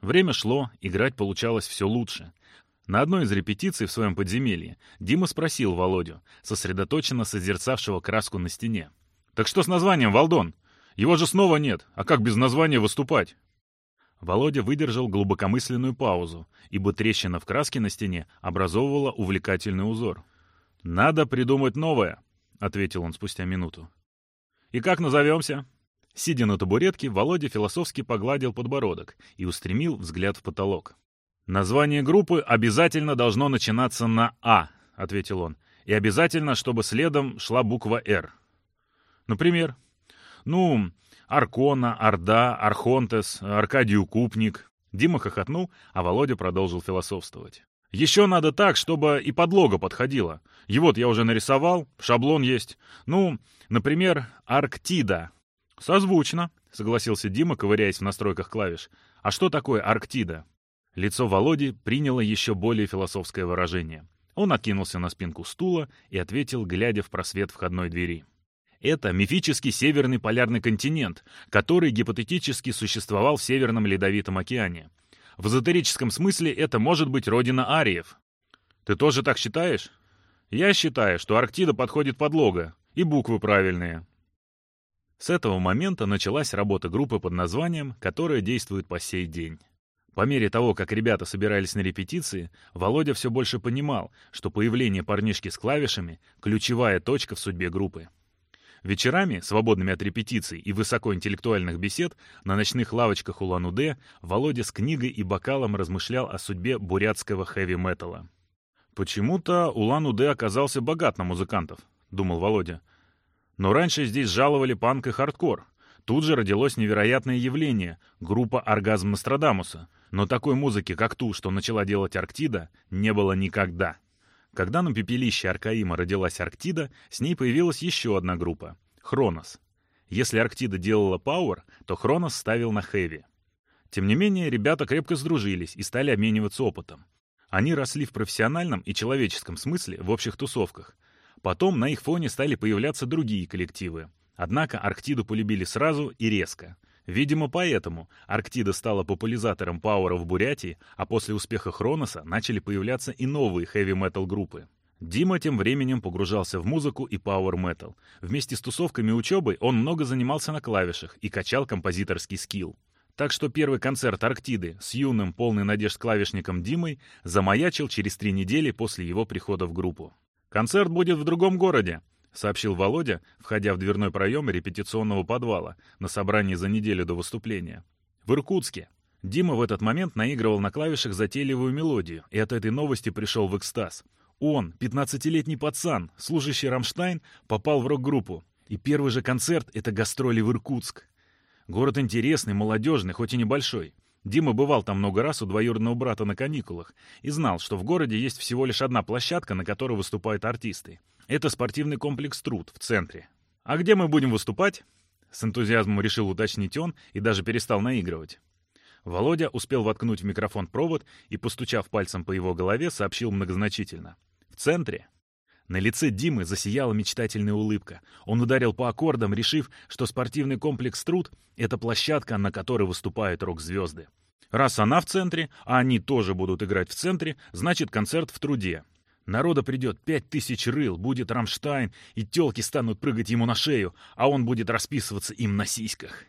Время шло, играть получалось все лучше. На одной из репетиций в своем подземелье Дима спросил Володю, сосредоточенно созерцавшего краску на стене. «Так что с названием, Валдон? Его же снова нет, а как без названия выступать?» Володя выдержал глубокомысленную паузу, ибо трещина в краске на стене образовывала увлекательный узор. «Надо придумать новое», — ответил он спустя минуту. «И как назовемся?» Сидя на табуретке, Володя философски погладил подбородок и устремил взгляд в потолок. «Название группы обязательно должно начинаться на «А», — ответил он. «И обязательно, чтобы следом шла буква «Р». Например, ну, Аркона, Орда, Архонтес, Аркадию Купник». Дима хохотнул, а Володя продолжил философствовать. «Еще надо так, чтобы и подлога подходила. И вот я уже нарисовал, шаблон есть. Ну, например, Арктида». «Созвучно», — согласился Дима, ковыряясь в настройках клавиш. «А что такое Арктида?» Лицо Володи приняло еще более философское выражение. Он откинулся на спинку стула и ответил, глядя в просвет входной двери. Это мифический северный полярный континент, который гипотетически существовал в Северном Ледовитом океане. В эзотерическом смысле это может быть родина ариев. Ты тоже так считаешь? Я считаю, что Арктида подходит под лого, и буквы правильные. С этого момента началась работа группы под названием, которая действует по сей день. По мере того, как ребята собирались на репетиции, Володя все больше понимал, что появление парнишки с клавишами — ключевая точка в судьбе группы. Вечерами, свободными от репетиций и высокоинтеллектуальных бесед, на ночных лавочках Улан-Удэ Володя с книгой и бокалом размышлял о судьбе бурятского хэви-металла. «Почему-то Улан-Удэ оказался богат на музыкантов», — думал Володя. «Но раньше здесь жаловали панк и хардкор. Тут же родилось невероятное явление — группа «Оргазм Нострадамуса», но такой музыки, как ту, что начала делать Арктида, не было никогда. Когда на пепелище Аркаима родилась Арктида, с ней появилась еще одна группа — Хронос. Если Арктида делала пауэр, то Хронос ставил на хэви. Тем не менее, ребята крепко сдружились и стали обмениваться опытом. Они росли в профессиональном и человеческом смысле в общих тусовках. Потом на их фоне стали появляться другие коллективы. Однако Арктиду полюбили сразу и резко — Видимо, поэтому Арктида стала популяризатором пауэра в Бурятии, а после успеха Хроноса начали появляться и новые хэви-метал группы. Дима тем временем погружался в музыку и пауэр-метал. Вместе с тусовками и учебой он много занимался на клавишах и качал композиторский скилл. Так что первый концерт Арктиды с юным, полный надежд клавишником Димой замаячил через три недели после его прихода в группу. «Концерт будет в другом городе», — сообщил Володя, входя в дверной проем репетиционного подвала на собрании за неделю до выступления. «В Иркутске». Дима в этот момент наигрывал на клавишах затейливую мелодию, и от этой новости пришел в экстаз. Он, 15-летний пацан, служащий Рамштайн, попал в рок-группу. И первый же концерт — это гастроли в Иркутск. Город интересный, молодежный, хоть и небольшой. Дима бывал там много раз у двоюродного брата на каникулах и знал, что в городе есть всего лишь одна площадка, на которой выступают артисты. Это спортивный комплекс «Труд» в центре. А где мы будем выступать? С энтузиазмом решил уточнить он и даже перестал наигрывать. Володя успел воткнуть в микрофон провод и, постучав пальцем по его голове, сообщил многозначительно. «В центре». На лице Димы засияла мечтательная улыбка. Он ударил по аккордам, решив, что спортивный комплекс «Труд» — это площадка, на которой выступают рок-звезды. Раз она в центре, а они тоже будут играть в центре, значит концерт в «Труде». Народа придет пять тысяч рыл, будет Рамштайн, и телки станут прыгать ему на шею, а он будет расписываться им на сиськах.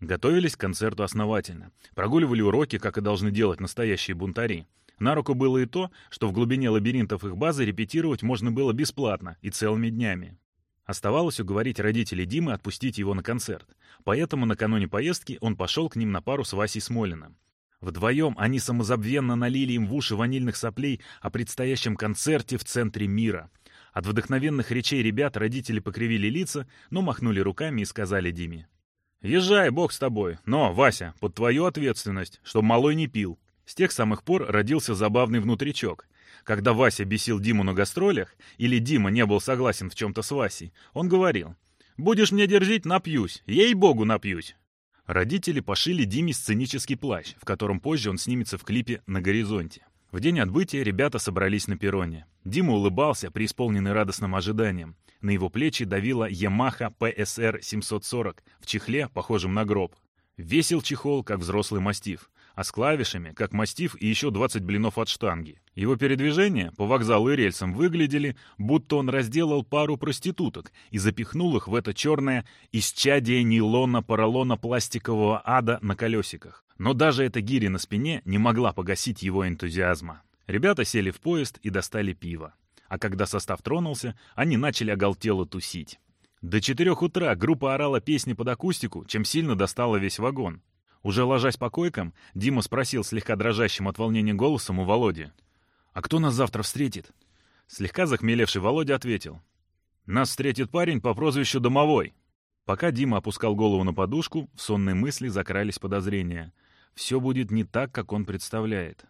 Готовились к концерту основательно. Прогуливали уроки, как и должны делать настоящие бунтари. На руку было и то, что в глубине лабиринтов их базы репетировать можно было бесплатно и целыми днями. Оставалось уговорить родителей Димы отпустить его на концерт. Поэтому накануне поездки он пошел к ним на пару с Васей Смолиным. Вдвоем они самозабвенно налили им в уши ванильных соплей о предстоящем концерте в центре мира. От вдохновенных речей ребят родители покривили лица, но махнули руками и сказали Диме. «Езжай, бог с тобой, но, Вася, под твою ответственность, чтоб малой не пил». С тех самых пор родился забавный внутричок. Когда Вася бесил Диму на гастролях, или Дима не был согласен в чем-то с Васей, он говорил, «Будешь мне дерзить, напьюсь, ей-богу напьюсь». Родители пошили Диме сценический плащ, в котором позже он снимется в клипе «На горизонте». В день отбытия ребята собрались на перроне. Дима улыбался, преисполненный радостным ожиданием. На его плечи давила Yamaha PSR 740 в чехле, похожем на гроб. Весил чехол, как взрослый мастиф а с клавишами, как мастиф и еще 20 блинов от штанги. Его передвижения по вокзалу и рельсам выглядели, будто он разделал пару проституток и запихнул их в это черное исчадие нейлона-поролона пластикового ада на колесиках. Но даже эта гири на спине не могла погасить его энтузиазма. Ребята сели в поезд и достали пиво. А когда состав тронулся, они начали оголтело тусить. До четырех утра группа орала песни под акустику, чем сильно достала весь вагон. Уже ложась по койкам, Дима спросил слегка дрожащим от волнения голосом у Володи. «А кто нас завтра встретит?» Слегка захмелевший Володя ответил. «Нас встретит парень по прозвищу Домовой». Пока Дима опускал голову на подушку, в сонной мысли закрались подозрения. Все будет не так, как он представляет.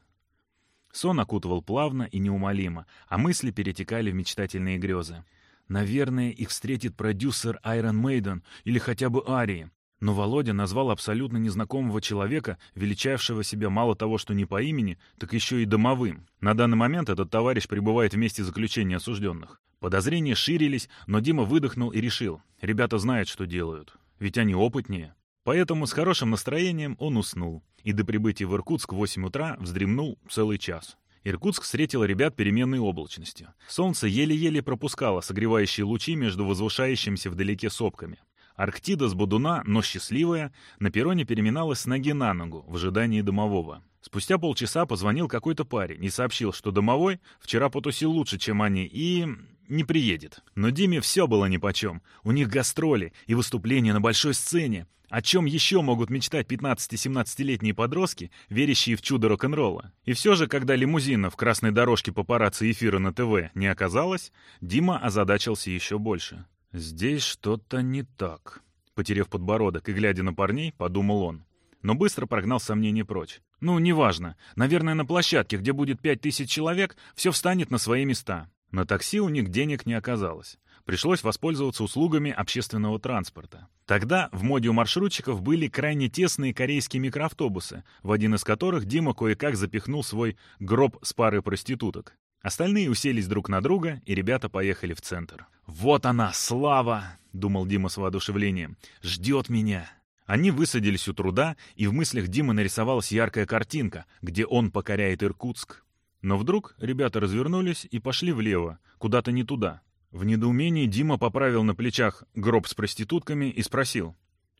Сон окутывал плавно и неумолимо, а мысли перетекали в мечтательные грезы. Наверное, их встретит продюсер Iron Maiden или хотя бы Арии. Но Володя назвал абсолютно незнакомого человека, величавшего себя мало того, что не по имени, так еще и домовым. На данный момент этот товарищ пребывает в месте заключения осужденных. Подозрения ширились, но Дима выдохнул и решил. Ребята знают, что делают. Ведь они опытнее. Поэтому с хорошим настроением он уснул. И до прибытия в Иркутск в 8 утра вздремнул целый час. Иркутск встретил ребят переменной облачностью. Солнце еле-еле пропускало согревающие лучи между возвышающимися вдалеке сопками. Арктида с Будуна, но счастливая, на перроне переминалась с ноги на ногу в ожидании домового. Спустя полчаса позвонил какой-то парень и сообщил, что домовой вчера потусил лучше, чем они, и не приедет. Но Диме все было нипочем. У них гастроли и выступления на большой сцене. О чем еще могут мечтать 15-17-летние подростки, верящие в чудо рок-н-ролла? И все же, когда лимузина в красной дорожке папарацци эфира на ТВ не оказалось, Дима озадачился еще больше. «Здесь что-то не так», — потеряв подбородок и глядя на парней, подумал он. Но быстро прогнал сомнения прочь. «Ну, неважно. Наверное, на площадке, где будет пять тысяч человек, все встанет на свои места». На такси у них денег не оказалось. Пришлось воспользоваться услугами общественного транспорта. Тогда в моде у маршрутчиков были крайне тесные корейские микроавтобусы, в один из которых Дима кое-как запихнул свой гроб с парой проституток. Остальные уселись друг на друга, и ребята поехали в центр. «Вот она, слава!» — думал Дима с воодушевлением. «Ждет меня!» Они высадились у труда, и в мыслях Димы нарисовалась яркая картинка, где он покоряет Иркутск. Но вдруг ребята развернулись и пошли влево, куда-то не туда. В недоумении Дима поправил на плечах гроб с проститутками и спросил.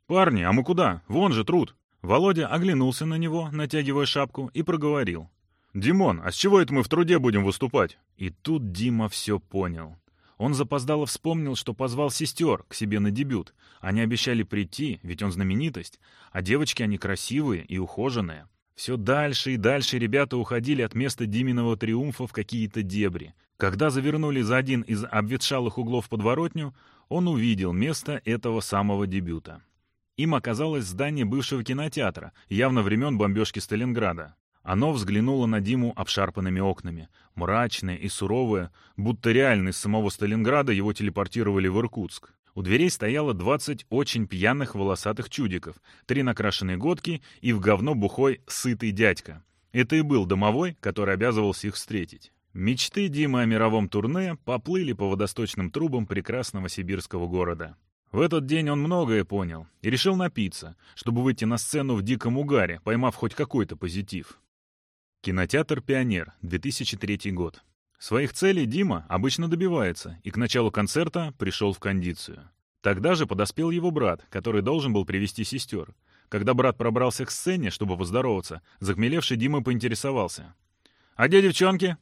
«Парни, а мы куда? Вон же труд!» Володя оглянулся на него, натягивая шапку, и проговорил. «Димон, а с чего это мы в труде будем выступать?» И тут Дима все понял. Он запоздало вспомнил, что позвал сестер к себе на дебют. Они обещали прийти, ведь он знаменитость. А девочки они красивые и ухоженные. Все дальше и дальше ребята уходили от места Диминого триумфа в какие-то дебри. Когда завернули за один из обветшалых углов подворотню, он увидел место этого самого дебюта. Им оказалось здание бывшего кинотеатра, явно времен бомбежки Сталинграда. Оно взглянуло на Диму обшарпанными окнами, мрачное и суровое, будто реально из самого Сталинграда его телепортировали в Иркутск. У дверей стояло 20 очень пьяных волосатых чудиков, три накрашенные годки и в говно бухой сытый дядька. Это и был домовой, который обязывался их встретить. Мечты Димы о мировом турне поплыли по водосточным трубам прекрасного сибирского города. В этот день он многое понял и решил напиться, чтобы выйти на сцену в диком угаре, поймав хоть какой-то позитив. Кинотеатр «Пионер», 2003 год. Своих целей Дима обычно добивается, и к началу концерта пришел в кондицию. Тогда же подоспел его брат, который должен был привести сестер. Когда брат пробрался к сцене, чтобы поздороваться, захмелевший Дима поинтересовался. «А где девчонки?»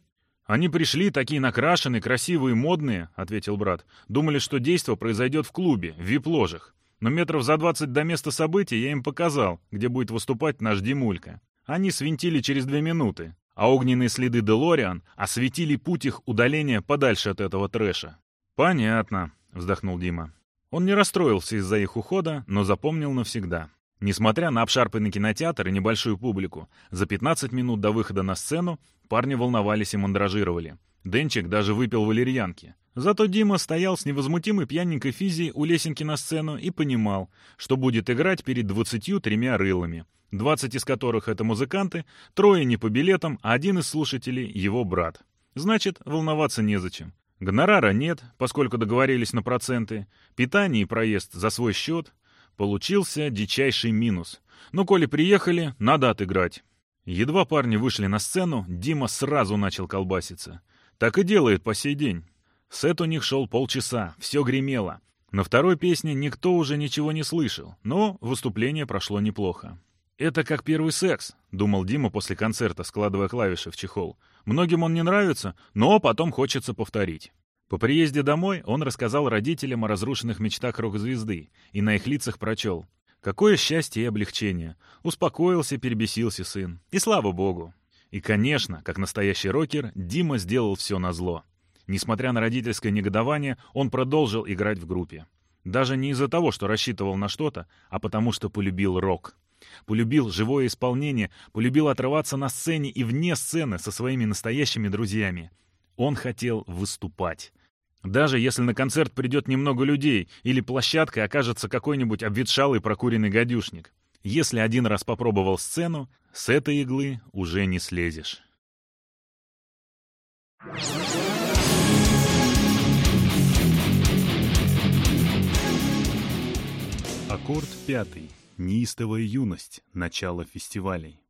«Они пришли, такие накрашенные, красивые, модные», — ответил брат. «Думали, что действо произойдет в клубе, в вип-ложах. Но метров за двадцать до места события я им показал, где будет выступать наш Димулька. Они свинтили через две минуты, а огненные следы Делориан осветили путь их удаления подальше от этого трэша. «Понятно», — вздохнул Дима. Он не расстроился из-за их ухода, но запомнил навсегда. Несмотря на обшарпанный кинотеатр и небольшую публику, за 15 минут до выхода на сцену парни волновались и мандражировали. Денчик даже выпил валерьянки. Зато Дима стоял с невозмутимой пьяненькой физией у лесенки на сцену и понимал, что будет играть перед двадцатью тремя рылами, двадцать из которых это музыканты, трое не по билетам, а один из слушателей — его брат. Значит, волноваться незачем. Гонорара нет, поскольку договорились на проценты, питание и проезд за свой счет, Получился дичайший минус. Но коли приехали, надо отыграть. Едва парни вышли на сцену, Дима сразу начал колбаситься. Так и делает по сей день. Сет у них шел полчаса, все гремело. На второй песне никто уже ничего не слышал, но выступление прошло неплохо. «Это как первый секс», — думал Дима после концерта, складывая клавиши в чехол. «Многим он не нравится, но потом хочется повторить». По приезде домой он рассказал родителям о разрушенных мечтах рок-звезды и на их лицах прочел. Какое счастье и облегчение. Успокоился, перебесился сын. И слава богу. И, конечно, как настоящий рокер, Дима сделал все назло. Несмотря на родительское негодование, он продолжил играть в группе. Даже не из-за того, что рассчитывал на что-то, а потому что полюбил рок. Полюбил живое исполнение, полюбил отрываться на сцене и вне сцены со своими настоящими друзьями. Он хотел выступать. Даже если на концерт придет немного людей или площадкой окажется какой-нибудь обветшалый прокуренный гадюшник. Если один раз попробовал сцену, с этой иглы уже не слезешь. Аккорд пятый. Неистовая юность. Начало фестивалей.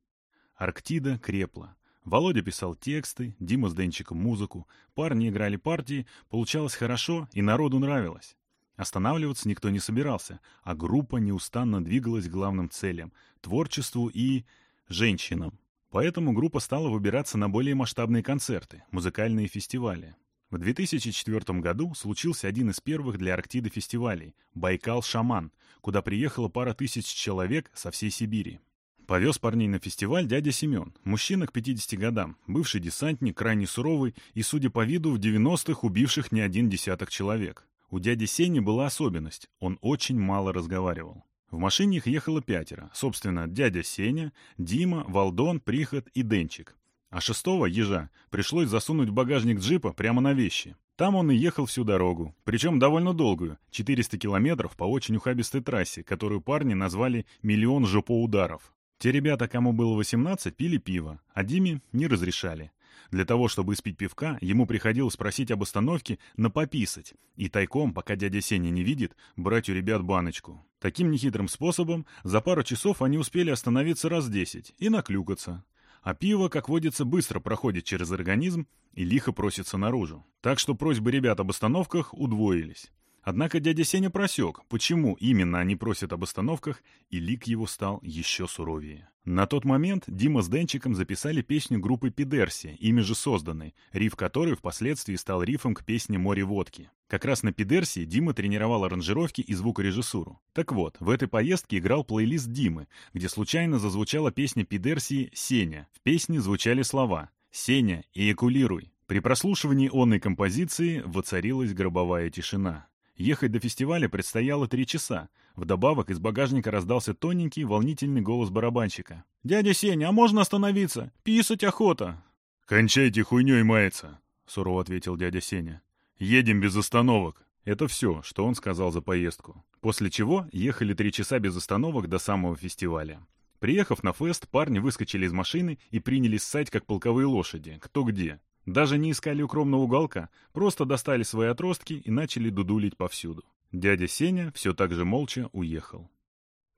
Арктида крепла. Володя писал тексты, Дима с Денчиком музыку, парни играли партии, получалось хорошо и народу нравилось. Останавливаться никто не собирался, а группа неустанно двигалась к главным целям — творчеству и... женщинам. Поэтому группа стала выбираться на более масштабные концерты, музыкальные фестивали. В 2004 году случился один из первых для Арктиды фестивалей — «Байкал-Шаман», куда приехала пара тысяч человек со всей Сибири. Повез парней на фестиваль дядя Семен, мужчина к 50 годам, бывший десантник, крайне суровый и, судя по виду, в 90-х убивших не один десяток человек. У дяди Сени была особенность – он очень мало разговаривал. В машине их ехало пятеро, собственно, дядя Сеня, Дима, Валдон, Приход и Денчик. А шестого, ежа, пришлось засунуть в багажник джипа прямо на вещи. Там он и ехал всю дорогу, причем довольно долгую, 400 километров по очень ухабистой трассе, которую парни назвали «миллион жопоударов». Те ребята, кому было 18, пили пиво, а Диме не разрешали. Для того, чтобы испить пивка, ему приходилось просить об остановке на пописать и тайком, пока дядя Сеня не видит, брать у ребят баночку. Таким нехитрым способом за пару часов они успели остановиться раз десять и наклюкаться. А пиво, как водится, быстро проходит через организм и лихо просится наружу. Так что просьбы ребят об остановках удвоились. Однако дядя Сеня просек, почему именно они просят об остановках, и лик его стал еще суровее. На тот момент Дима с Денчиком записали песню группы Пидерси, ими же созданной, риф которой впоследствии стал рифом к песне «Море водки». Как раз на Пидерси Дима тренировал аранжировки и звукорежиссуру. Так вот, в этой поездке играл плейлист Димы, где случайно зазвучала песня Пидерси «Сеня». В песне звучали слова «Сеня, эякулируй». При прослушивании онной композиции воцарилась гробовая тишина. Ехать до фестиваля предстояло три часа. Вдобавок из багажника раздался тоненький, волнительный голос барабанщика. «Дядя Сеня, а можно остановиться? Писать охота!» «Кончайте хуйней маяться!» — сурово ответил дядя Сеня. «Едем без остановок!» Это все, что он сказал за поездку. После чего ехали три часа без остановок до самого фестиваля. Приехав на фест, парни выскочили из машины и принялись ссать, как полковые лошади, кто где. Даже не искали укромного уголка, просто достали свои отростки и начали дудулить повсюду. Дядя Сеня все так же молча уехал.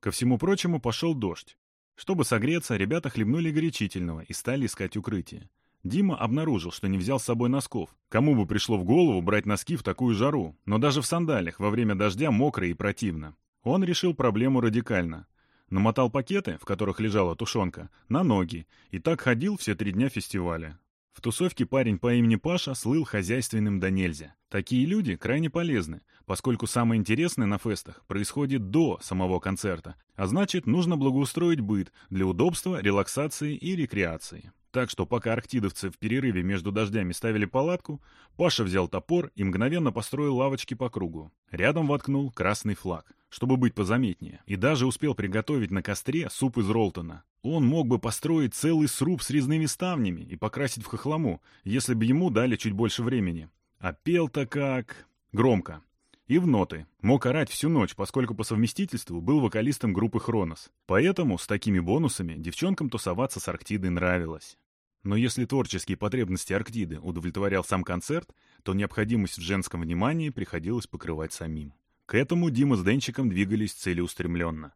Ко всему прочему пошел дождь. Чтобы согреться, ребята хлебнули горячительного и стали искать укрытие. Дима обнаружил, что не взял с собой носков. Кому бы пришло в голову брать носки в такую жару? Но даже в сандалиях во время дождя мокро и противно. Он решил проблему радикально. Намотал пакеты, в которых лежала тушенка, на ноги, и так ходил все три дня фестиваля. В тусовке парень по имени Паша слыл хозяйственным до нельзя. Такие люди крайне полезны, поскольку самое интересное на фестах происходит до самого концерта, а значит, нужно благоустроить быт для удобства, релаксации и рекреации. Так что пока арктидовцы в перерыве между дождями ставили палатку, Паша взял топор и мгновенно построил лавочки по кругу. Рядом воткнул красный флаг, чтобы быть позаметнее, и даже успел приготовить на костре суп из Ролтона. Он мог бы построить целый сруб с резными ставнями и покрасить в хохлому, если бы ему дали чуть больше времени. А пел-то как... Громко. И в ноты. Мог орать всю ночь, поскольку по совместительству был вокалистом группы «Хронос». Поэтому с такими бонусами девчонкам тусоваться с Арктидой нравилось. Но если творческие потребности Арктиды удовлетворял сам концерт, то необходимость в женском внимании приходилось покрывать самим. К этому Дима с Денчиком двигались целеустремленно.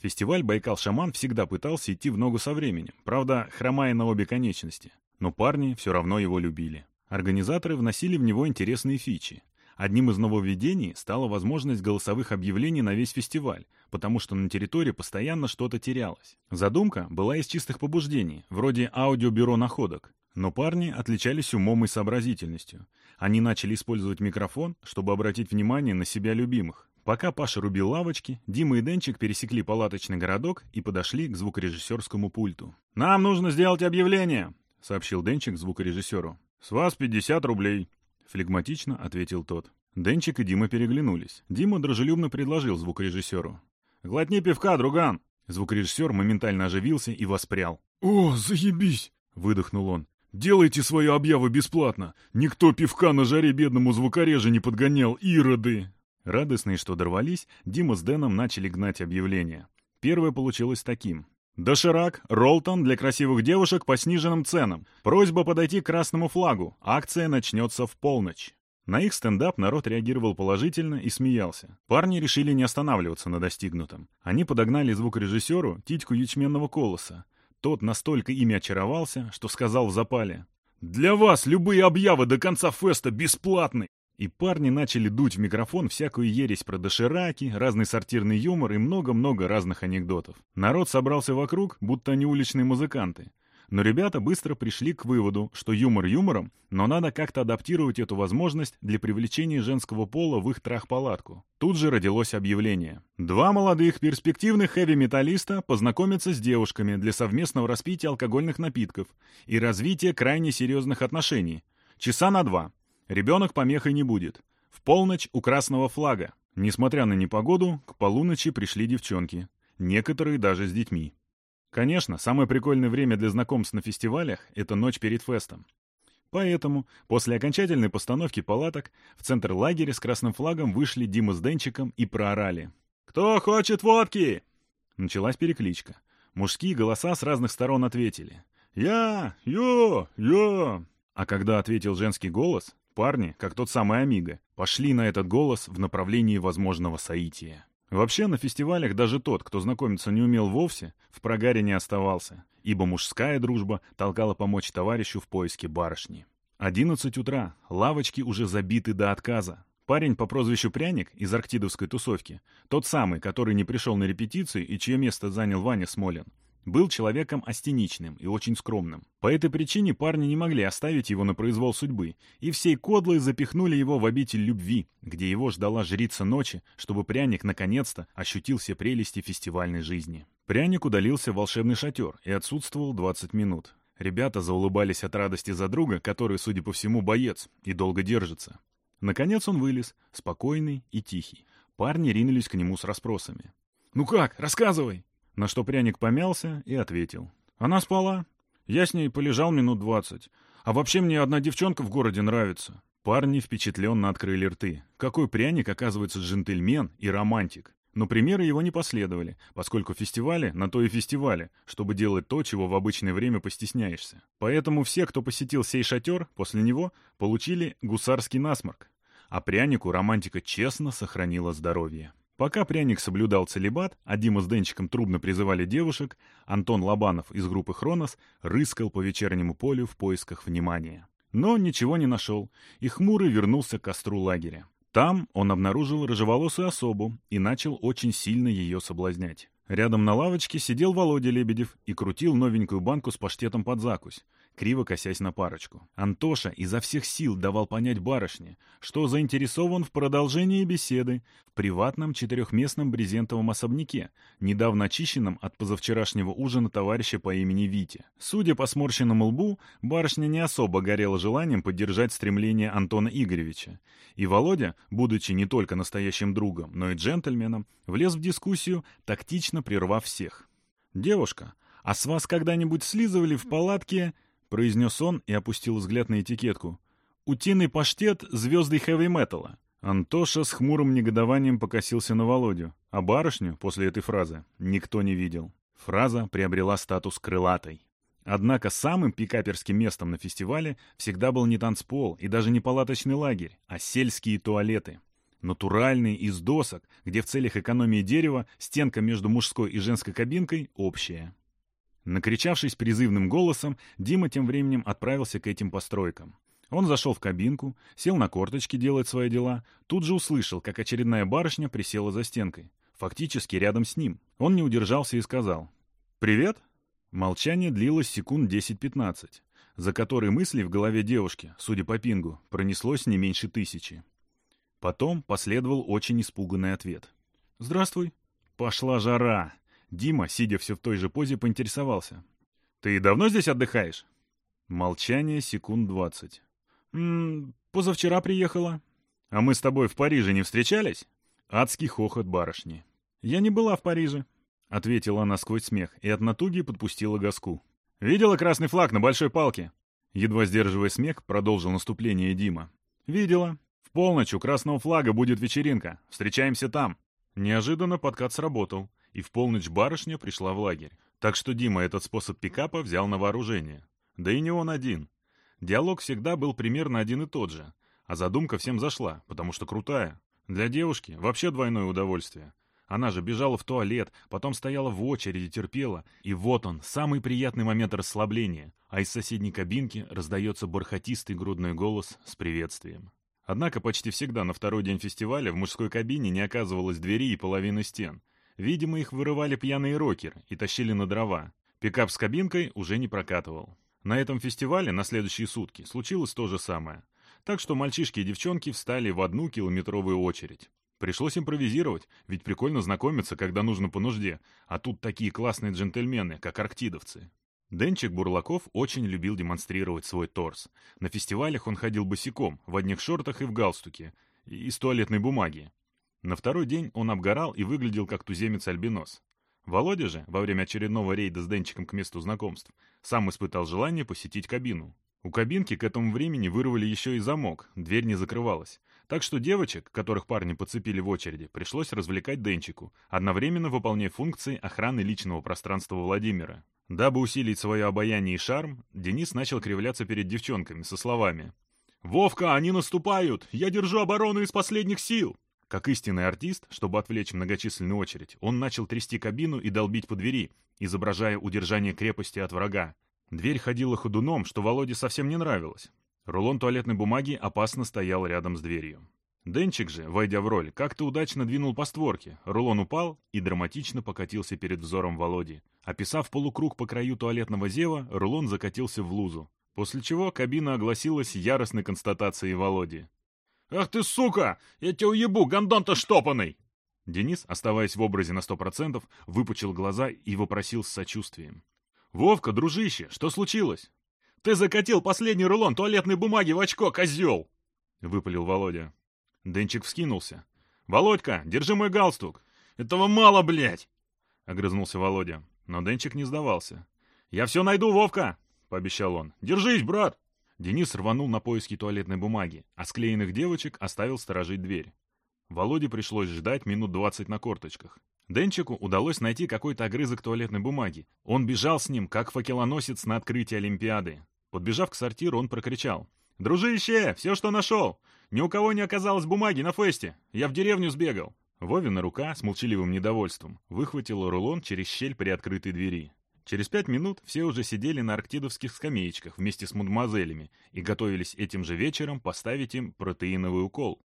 Фестиваль «Байкал-Шаман» всегда пытался идти в ногу со временем, правда, хромая на обе конечности. Но парни все равно его любили. Организаторы вносили в него интересные фичи. Одним из нововведений стала возможность голосовых объявлений на весь фестиваль, потому что на территории постоянно что-то терялось. Задумка была из чистых побуждений, вроде аудиобюро находок. Но парни отличались умом и сообразительностью. Они начали использовать микрофон, чтобы обратить внимание на себя любимых. Пока Паша рубил лавочки, Дима и Денчик пересекли палаточный городок и подошли к звукорежиссерскому пульту. «Нам нужно сделать объявление», — сообщил Денчик звукорежиссеру. «С вас 50 рублей», — флегматично ответил тот. Денчик и Дима переглянулись. Дима дружелюбно предложил звукорежиссеру. «Глотни пивка, друган!» Звукорежиссер моментально оживился и воспрял. «О, заебись!» — выдохнул он. Делайте свою объяву бесплатно. Никто пивка на жаре бедному звукореже не подгонял, ироды!» Радостные, что дорвались, Дима с Дэном начали гнать объявление. Первое получилось таким. «Доширак, Ролтон для красивых девушек по сниженным ценам. Просьба подойти к красному флагу. Акция начнется в полночь». На их стендап народ реагировал положительно и смеялся. Парни решили не останавливаться на достигнутом. Они подогнали звукорежиссеру титьку ячменного колоса. Тот настолько ими очаровался, что сказал в запале. «Для вас любые объявы до конца феста бесплатны!» И парни начали дуть в микрофон всякую ересь про дошираки, разный сортирный юмор и много-много разных анекдотов. Народ собрался вокруг, будто они уличные музыканты. Но ребята быстро пришли к выводу, что юмор юмором, но надо как-то адаптировать эту возможность для привлечения женского пола в их трах-палатку. Тут же родилось объявление. Два молодых перспективных хэви-металлиста познакомятся с девушками для совместного распития алкогольных напитков и развития крайне серьезных отношений. Часа на два. Ребенок помехой не будет. В полночь у красного флага. Несмотря на непогоду, к полуночи пришли девчонки. Некоторые даже с детьми. Конечно, самое прикольное время для знакомств на фестивалях — это ночь перед фестом. Поэтому, после окончательной постановки палаток, в центр лагеря с красным флагом вышли Дима с Денчиком и проорали. «Кто хочет водки?» Началась перекличка. Мужские голоса с разных сторон ответили. «Я! Я! Я!» А когда ответил женский голос, парни, как тот самый Амиго, пошли на этот голос в направлении возможного соития. Вообще, на фестивалях даже тот, кто знакомиться не умел вовсе, в прогаре не оставался, ибо мужская дружба толкала помочь товарищу в поиске барышни. Одиннадцать утра, лавочки уже забиты до отказа. Парень по прозвищу Пряник из арктидовской тусовки, тот самый, который не пришел на репетицию и чье место занял Ваня Смолин, был человеком остеничным и очень скромным. По этой причине парни не могли оставить его на произвол судьбы, и всей кодлой запихнули его в обитель любви, где его ждала жрица ночи, чтобы пряник наконец-то ощутил все прелести фестивальной жизни. Пряник удалился в волшебный шатер и отсутствовал 20 минут. Ребята заулыбались от радости за друга, который, судя по всему, боец и долго держится. Наконец он вылез, спокойный и тихий. Парни ринулись к нему с расспросами. «Ну как? Рассказывай!» На что пряник помялся и ответил. Она спала. Я с ней полежал минут двадцать. А вообще мне одна девчонка в городе нравится. Парни впечатленно открыли рты. Какой пряник, оказывается, джентльмен и романтик. Но примеры его не последовали, поскольку фестивали на то и фестивали, чтобы делать то, чего в обычное время постесняешься. Поэтому все, кто посетил сей шатер, после него получили гусарский насморк. А прянику романтика честно сохранила здоровье. Пока пряник соблюдал целебат, а Дима с Денчиком трубно призывали девушек, Антон Лобанов из группы «Хронос» рыскал по вечернему полю в поисках внимания. Но ничего не нашел, и хмурый вернулся к костру лагеря. Там он обнаружил рыжеволосую особу и начал очень сильно ее соблазнять. Рядом на лавочке сидел Володя Лебедев и крутил новенькую банку с паштетом под закусь. Криво косясь на парочку. Антоша изо всех сил давал понять барышне, что заинтересован в продолжении беседы в приватном четырехместном брезентовом особняке, недавно очищенном от позавчерашнего ужина товарища по имени Витя. Судя по сморщенному лбу, барышня не особо горела желанием поддержать стремление Антона Игоревича. И Володя, будучи не только настоящим другом, но и джентльменом, влез в дискуссию, тактично прервав всех. «Девушка, а с вас когда-нибудь слизывали в палатке...» — произнес он и опустил взгляд на этикетку. «Утиный паштет звезды хэви-металла». Антоша с хмурым негодованием покосился на Володю, а барышню после этой фразы никто не видел. Фраза приобрела статус крылатой. Однако самым пикаперским местом на фестивале всегда был не танцпол и даже не палаточный лагерь, а сельские туалеты. Натуральные, из досок, где в целях экономии дерева стенка между мужской и женской кабинкой общая. Накричавшись призывным голосом, Дима тем временем отправился к этим постройкам. Он зашел в кабинку, сел на корточки делать свои дела, тут же услышал, как очередная барышня присела за стенкой. Фактически рядом с ним. Он не удержался и сказал «Привет». Молчание длилось секунд 10-15, за которые мысли в голове девушки, судя по пингу, пронеслось не меньше тысячи. Потом последовал очень испуганный ответ. «Здравствуй». «Пошла жара!» Дима, сидя все в той же позе, поинтересовался. «Ты давно здесь отдыхаешь?» Молчание секунд двадцать. «М позавчера приехала». «А мы с тобой в Париже не встречались?» Адский хохот барышни. «Я не была в Париже», — ответила она сквозь смех и от натуги подпустила газку. «Видела красный флаг на большой палке?» Едва сдерживая смех, продолжил наступление Дима. «Видела. В полночь у красного флага будет вечеринка. Встречаемся там». Неожиданно подкат сработал и в полночь барышня пришла в лагерь. Так что Дима этот способ пикапа взял на вооружение. Да и не он один. Диалог всегда был примерно один и тот же, а задумка всем зашла, потому что крутая. Для девушки вообще двойное удовольствие. Она же бежала в туалет, потом стояла в очереди, терпела, и вот он, самый приятный момент расслабления, а из соседней кабинки раздается бархатистый грудной голос с приветствием. Однако почти всегда на второй день фестиваля в мужской кабине не оказывалось двери и половины стен, Видимо, их вырывали пьяные рокеры и тащили на дрова. Пикап с кабинкой уже не прокатывал. На этом фестивале на следующие сутки случилось то же самое. Так что мальчишки и девчонки встали в одну километровую очередь. Пришлось импровизировать, ведь прикольно знакомиться, когда нужно по нужде, а тут такие классные джентльмены, как арктидовцы. Денчик Бурлаков очень любил демонстрировать свой торс. На фестивалях он ходил босиком, в одних шортах и в галстуке, из туалетной бумаги. На второй день он обгорал и выглядел как туземец-альбинос. Володя же, во время очередного рейда с Денчиком к месту знакомств, сам испытал желание посетить кабину. У кабинки к этому времени вырвали еще и замок, дверь не закрывалась. Так что девочек, которых парни подцепили в очереди, пришлось развлекать Денчику, одновременно выполняя функции охраны личного пространства Владимира. Дабы усилить свое обаяние и шарм, Денис начал кривляться перед девчонками со словами «Вовка, они наступают! Я держу оборону из последних сил!» Как истинный артист, чтобы отвлечь многочисленную очередь, он начал трясти кабину и долбить по двери, изображая удержание крепости от врага. Дверь ходила ходуном, что Володе совсем не нравилось. Рулон туалетной бумаги опасно стоял рядом с дверью. Денчик же, войдя в роль, как-то удачно двинул по створке, рулон упал и драматично покатился перед взором Володи. Описав полукруг по краю туалетного зева, рулон закатился в лузу, после чего кабина огласилась яростной констатацией Володи. «Ах ты, сука! Я тебя уебу, гондон-то штопанный!» Денис, оставаясь в образе на сто процентов, выпучил глаза и вопросил с сочувствием. «Вовка, дружище, что случилось?» «Ты закатил последний рулон туалетной бумаги в очко, козел!» — выпалил Володя. Денчик вскинулся. «Володька, держи мой галстук!» «Этого мало, блядь!» — огрызнулся Володя. Но Денчик не сдавался. «Я все найду, Вовка!» — пообещал он. «Держись, брат!» Денис рванул на поиски туалетной бумаги, а склеенных девочек оставил сторожить дверь. Володе пришлось ждать минут двадцать на корточках. Денчику удалось найти какой-то огрызок туалетной бумаги. Он бежал с ним, как факелоносец на открытие Олимпиады. Подбежав к сортиру, он прокричал. «Дружище, все, что нашел! Ни у кого не оказалось бумаги на фесте! Я в деревню сбегал!» Вовина рука с молчаливым недовольством выхватила рулон через щель при открытой двери. Через пять минут все уже сидели на арктидовских скамеечках вместе с мадемуазелями и готовились этим же вечером поставить им протеиновый укол.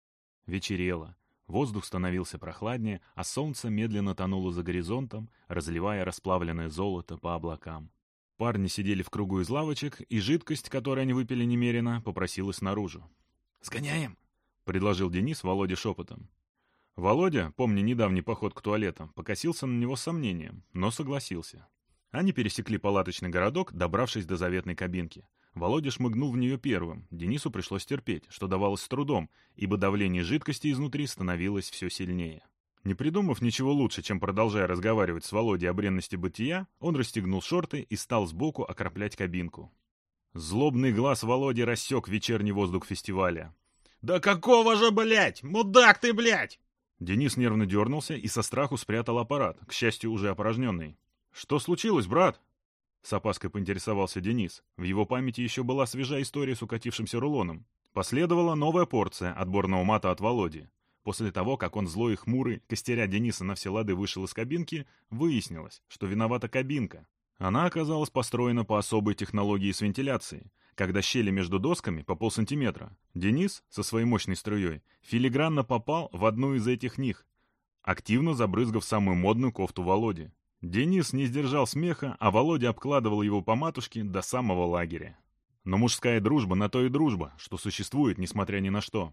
Вечерело. Воздух становился прохладнее, а солнце медленно тонуло за горизонтом, разливая расплавленное золото по облакам. Парни сидели в кругу из лавочек, и жидкость, которую они выпили немерено, попросилась наружу. «Сгоняем?» — предложил Денис Володе шепотом. Володя, помня недавний поход к туалетам, покосился на него с сомнением, но согласился. Они пересекли палаточный городок, добравшись до заветной кабинки. Володя шмыгнул в нее первым, Денису пришлось терпеть, что давалось с трудом, ибо давление жидкости изнутри становилось все сильнее. Не придумав ничего лучше, чем продолжая разговаривать с Володей о бренности бытия, он расстегнул шорты и стал сбоку окроплять кабинку. Злобный глаз Володи рассек вечерний воздух фестиваля. «Да какого же, блядь! Мудак ты, блядь!» Денис нервно дернулся и со страху спрятал аппарат, к счастью, уже опорожненный. «Что случилось, брат?» С опаской поинтересовался Денис. В его памяти еще была свежая история с укатившимся рулоном. Последовала новая порция отборного мата от Володи. После того, как он злой и хмурый, костеря Дениса на все лады вышел из кабинки, выяснилось, что виновата кабинка. Она оказалась построена по особой технологии с вентиляцией, когда щели между досками по полсантиметра. Денис со своей мощной струей филигранно попал в одну из этих них, активно забрызгав самую модную кофту Володи. Денис не сдержал смеха, а Володя обкладывал его по матушке до самого лагеря. Но мужская дружба на то и дружба, что существует, несмотря ни на что.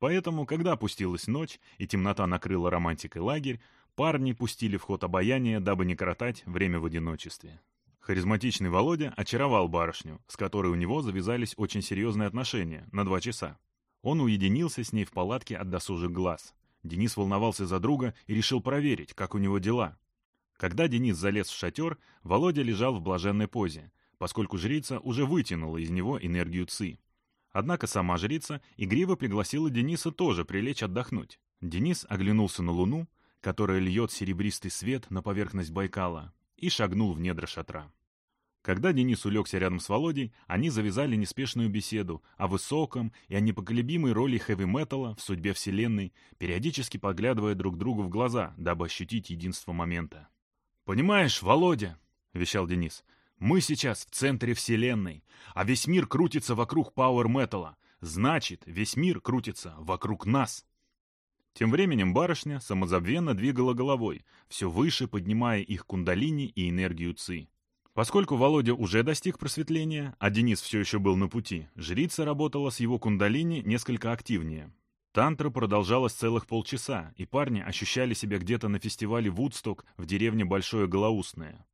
Поэтому, когда опустилась ночь и темнота накрыла романтикой лагерь, парни пустили в ход обаяние, дабы не коротать время в одиночестве. Харизматичный Володя очаровал барышню, с которой у него завязались очень серьезные отношения, на два часа. Он уединился с ней в палатке от досужих глаз. Денис волновался за друга и решил проверить, как у него дела. Когда Денис залез в шатер, Володя лежал в блаженной позе, поскольку жрица уже вытянула из него энергию ЦИ. Однако сама жрица игриво пригласила Дениса тоже прилечь отдохнуть. Денис оглянулся на луну, которая льет серебристый свет на поверхность Байкала, и шагнул в недра шатра. Когда Денис улегся рядом с Володей, они завязали неспешную беседу о высоком и о непоколебимой роли хэви-металла в судьбе Вселенной, периодически поглядывая друг другу в глаза, дабы ощутить единство момента. «Понимаешь, Володя», — вещал Денис, мы сейчас в центре Вселенной, а весь мир крутится вокруг пауэр-металла. Значит, весь мир крутится вокруг нас. Тем временем барышня самозабвенно двигала головой, все выше поднимая их кундалини и энергию ци. Поскольку Володя уже достиг просветления, а Денис все еще был на пути, жрица работала с его кундалини несколько активнее. Тантра продолжалась целых полчаса, и парни ощущали себя где-то на фестивале Вудсток в деревне Большое Голоустное.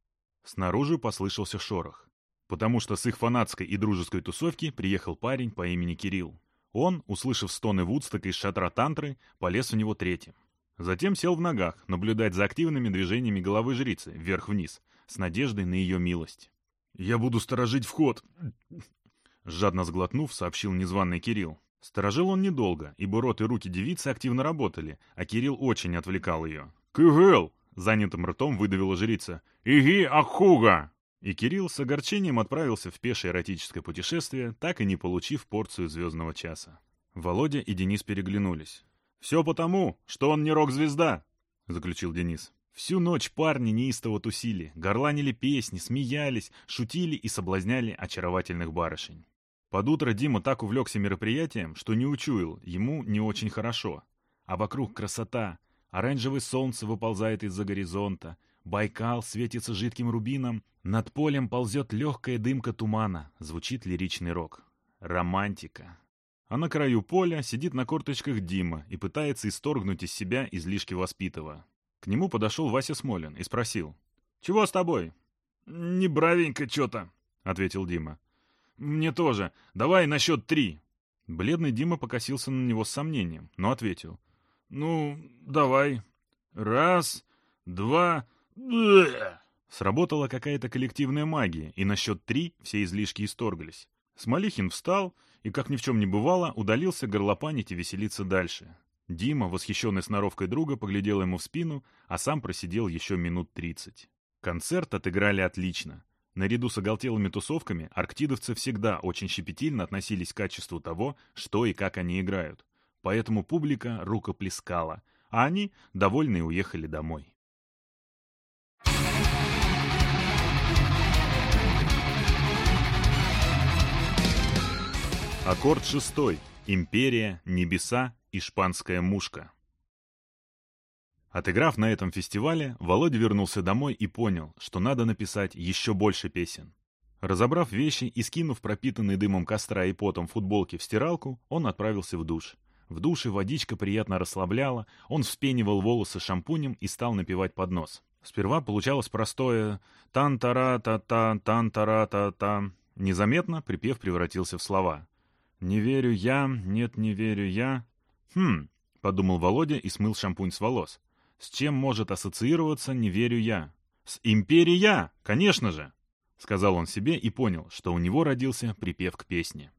Снаружи послышался шорох, потому что с их фанатской и дружеской тусовки приехал парень по имени Кирилл. Он, услышав стоны Вудстока из шатра тантры, полез в него третьим. Затем сел в ногах, наблюдать за активными движениями головы жрицы, вверх-вниз, с надеждой на ее милость. «Я буду сторожить вход!» Жадно сглотнув, сообщил незваный Кирилл. Сторожил он недолго, ибо рот и руки девицы активно работали, а Кирилл очень отвлекал ее. «Кыгэл!» Занятым ртом выдавила жрица. «Иги ахуга!» И Кирилл с огорчением отправился в пешее эротическое путешествие, так и не получив порцию звездного часа. Володя и Денис переглянулись. «Все потому, что он не рок-звезда», — заключил Денис. Всю ночь парни неистово тусили, горланили песни, смеялись, шутили и соблазняли очаровательных барышень. Под утро Дима так увлекся мероприятием, что не учуял, ему не очень хорошо. А вокруг красота, Оранжевое солнце выползает из-за горизонта. Байкал светится жидким рубином. Над полем ползет легкая дымка тумана. Звучит лиричный рок. Романтика. А на краю поля сидит на корточках Дима и пытается исторгнуть из себя излишки воспитого. К нему подошел Вася Смолин и спросил. «Чего с тобой?» «Не бравенько что-то», — ответил Дима. «Мне тоже. Давай на счет три». Бледный Дима покосился на него с сомнением, но ответил. «Ну, давай. Раз, два...» Сработала какая-то коллективная магия, и на счет три все излишки исторглись. Смолихин встал и, как ни в чем не бывало, удалился горлопанить и веселиться дальше. Дима, восхищенный сноровкой друга, поглядел ему в спину, а сам просидел еще минут тридцать. Концерт отыграли отлично. Наряду с оголтелыми тусовками арктидовцы всегда очень щепетильно относились к качеству того, что и как они играют поэтому публика рукоплескала, а они, довольные, уехали домой. Аккорд шестой. Империя, небеса и шпанская мушка. Отыграв на этом фестивале, Володя вернулся домой и понял, что надо написать еще больше песен. Разобрав вещи и скинув пропитанный дымом костра и потом футболки в стиралку, он отправился в душ. В душе водичка приятно расслабляла, он вспенивал волосы шампунем и стал напевать под нос. Сперва получалось простое «тан-тара-та-та, тан-тара-та-та». Незаметно припев превратился в слова. «Не верю я, нет, не верю я». «Хм», — подумал Володя и смыл шампунь с волос. «С чем может ассоциироваться «не верю я»?» «С империя, конечно же!» — сказал он себе и понял, что у него родился припев к песне.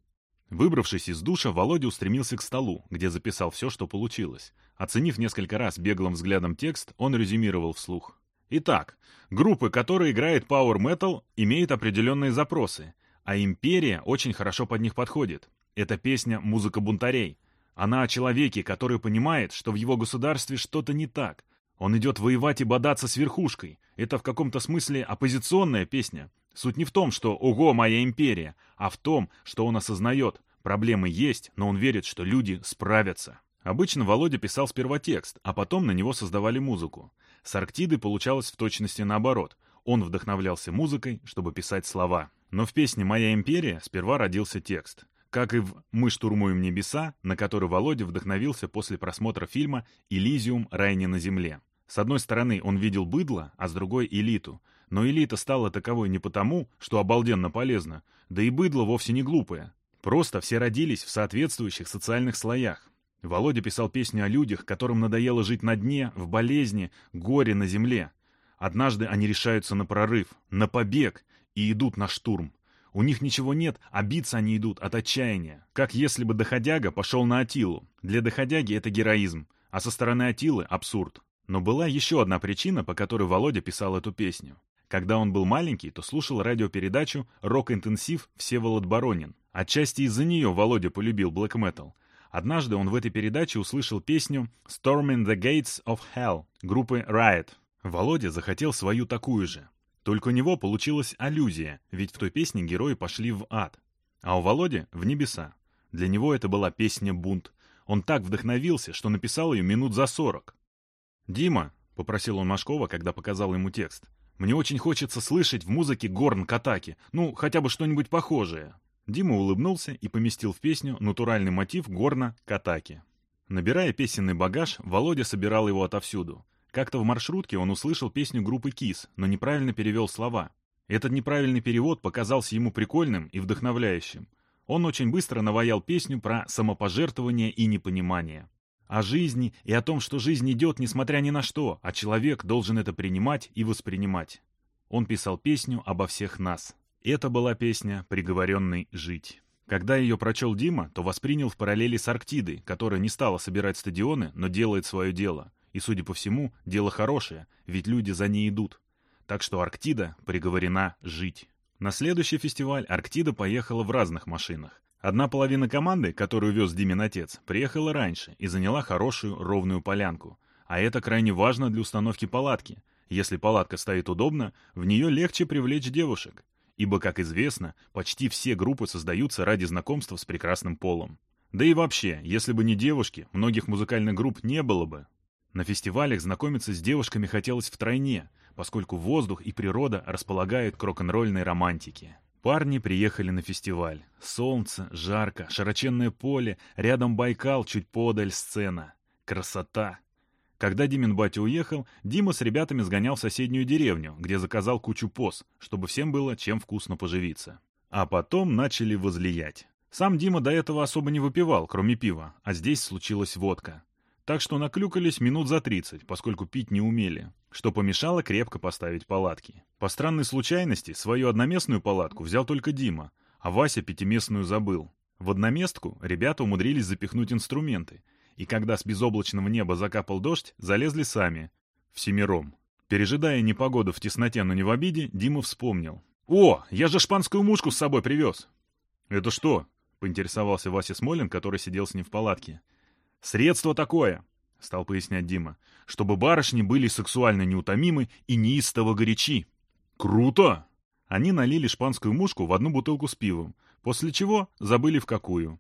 Выбравшись из душа, Володя устремился к столу, где записал все, что получилось. Оценив несколько раз беглым взглядом текст, он резюмировал вслух. Итак, группы, которые играют Power Metal, имеют определенные запросы, а Империя очень хорошо под них подходит. Это песня «Музыка бунтарей». Она о человеке, который понимает, что в его государстве что-то не так. Он идет воевать и бодаться с верхушкой. Это в каком-то смысле оппозиционная песня. Суть не в том, что «Ого, моя империя», а в том, что он осознает, проблемы есть, но он верит, что люди справятся. Обычно Володя писал сперва текст, а потом на него создавали музыку. С Арктиды получалось в точности наоборот. Он вдохновлялся музыкой, чтобы писать слова. Но в песне «Моя империя» сперва родился текст. Как и в «Мы штурмуем небеса», на который Володя вдохновился после просмотра фильма «Элизиум. Рай не на земле». С одной стороны, он видел быдло, а с другой — элиту. Но элита стала таковой не потому, что обалденно полезно, да и быдло вовсе не глупое. Просто все родились в соответствующих социальных слоях. Володя писал песни о людях, которым надоело жить на дне, в болезни, горе на земле. Однажды они решаются на прорыв, на побег и идут на штурм. У них ничего нет, а биться они идут от отчаяния. Как если бы доходяга пошел на Атилу. Для доходяги это героизм, а со стороны Атилы — абсурд. Но была еще одна причина, по которой Володя писал эту песню. Когда он был маленький, то слушал радиопередачу «Рок-интенсив» Всеволод Баронин. Отчасти из-за нее Володя полюбил блэк метал. Однажды он в этой передаче услышал песню «Storming the Gates of Hell» группы Riot. Володя захотел свою такую же. Только у него получилась аллюзия, ведь в той песне герои пошли в ад. А у Володи — в небеса. Для него это была песня «Бунт». Он так вдохновился, что написал ее минут за сорок. «Дима», — попросил он Машкова, когда показал ему текст, «мне очень хочется слышать в музыке горн Катаки, ну, хотя бы что-нибудь похожее». Дима улыбнулся и поместил в песню натуральный мотив горна Катаки. Набирая песенный багаж, Володя собирал его отовсюду. Как-то в маршрутке он услышал песню группы Кис, но неправильно перевел слова. Этот неправильный перевод показался ему прикольным и вдохновляющим. Он очень быстро наваял песню про самопожертвование и непонимание о жизни и о том, что жизнь идет несмотря ни на что, а человек должен это принимать и воспринимать. Он писал песню обо всех нас. Это была песня «Приговоренный жить». Когда ее прочел Дима, то воспринял в параллели с Арктидой, которая не стала собирать стадионы, но делает свое дело. И, судя по всему, дело хорошее, ведь люди за ней идут. Так что Арктида приговорена жить. На следующий фестиваль Арктида поехала в разных машинах. Одна половина команды, которую вез Димин отец, приехала раньше и заняла хорошую ровную полянку. А это крайне важно для установки палатки. Если палатка стоит удобно, в нее легче привлечь девушек. Ибо, как известно, почти все группы создаются ради знакомства с прекрасным полом. Да и вообще, если бы не девушки, многих музыкальных групп не было бы. На фестивалях знакомиться с девушками хотелось втройне, поскольку воздух и природа располагают к рок-н-ролльной романтике. Парни приехали на фестиваль. Солнце, жарко, широченное поле, рядом Байкал, чуть подаль сцена. Красота! Когда Димин батя уехал, Дима с ребятами сгонял в соседнюю деревню, где заказал кучу поз, чтобы всем было чем вкусно поживиться. А потом начали возлиять. Сам Дима до этого особо не выпивал, кроме пива, а здесь случилась водка. Так что наклюкались минут за 30, поскольку пить не умели, что помешало крепко поставить палатки. По странной случайности, свою одноместную палатку взял только Дима, а Вася пятиместную забыл. В одноместку ребята умудрились запихнуть инструменты, и когда с безоблачного неба закапал дождь, залезли сами, всемиром. Пережидая непогоду в тесноте, но не в обиде, Дима вспомнил. «О, я же шпанскую мушку с собой привез!» «Это что?» — поинтересовался Вася Смолин, который сидел с ним в палатке. «Средство такое», — стал пояснять Дима, «чтобы барышни были сексуально неутомимы и неистово горячи». «Круто!» Они налили шпанскую мушку в одну бутылку с пивом, после чего забыли в какую.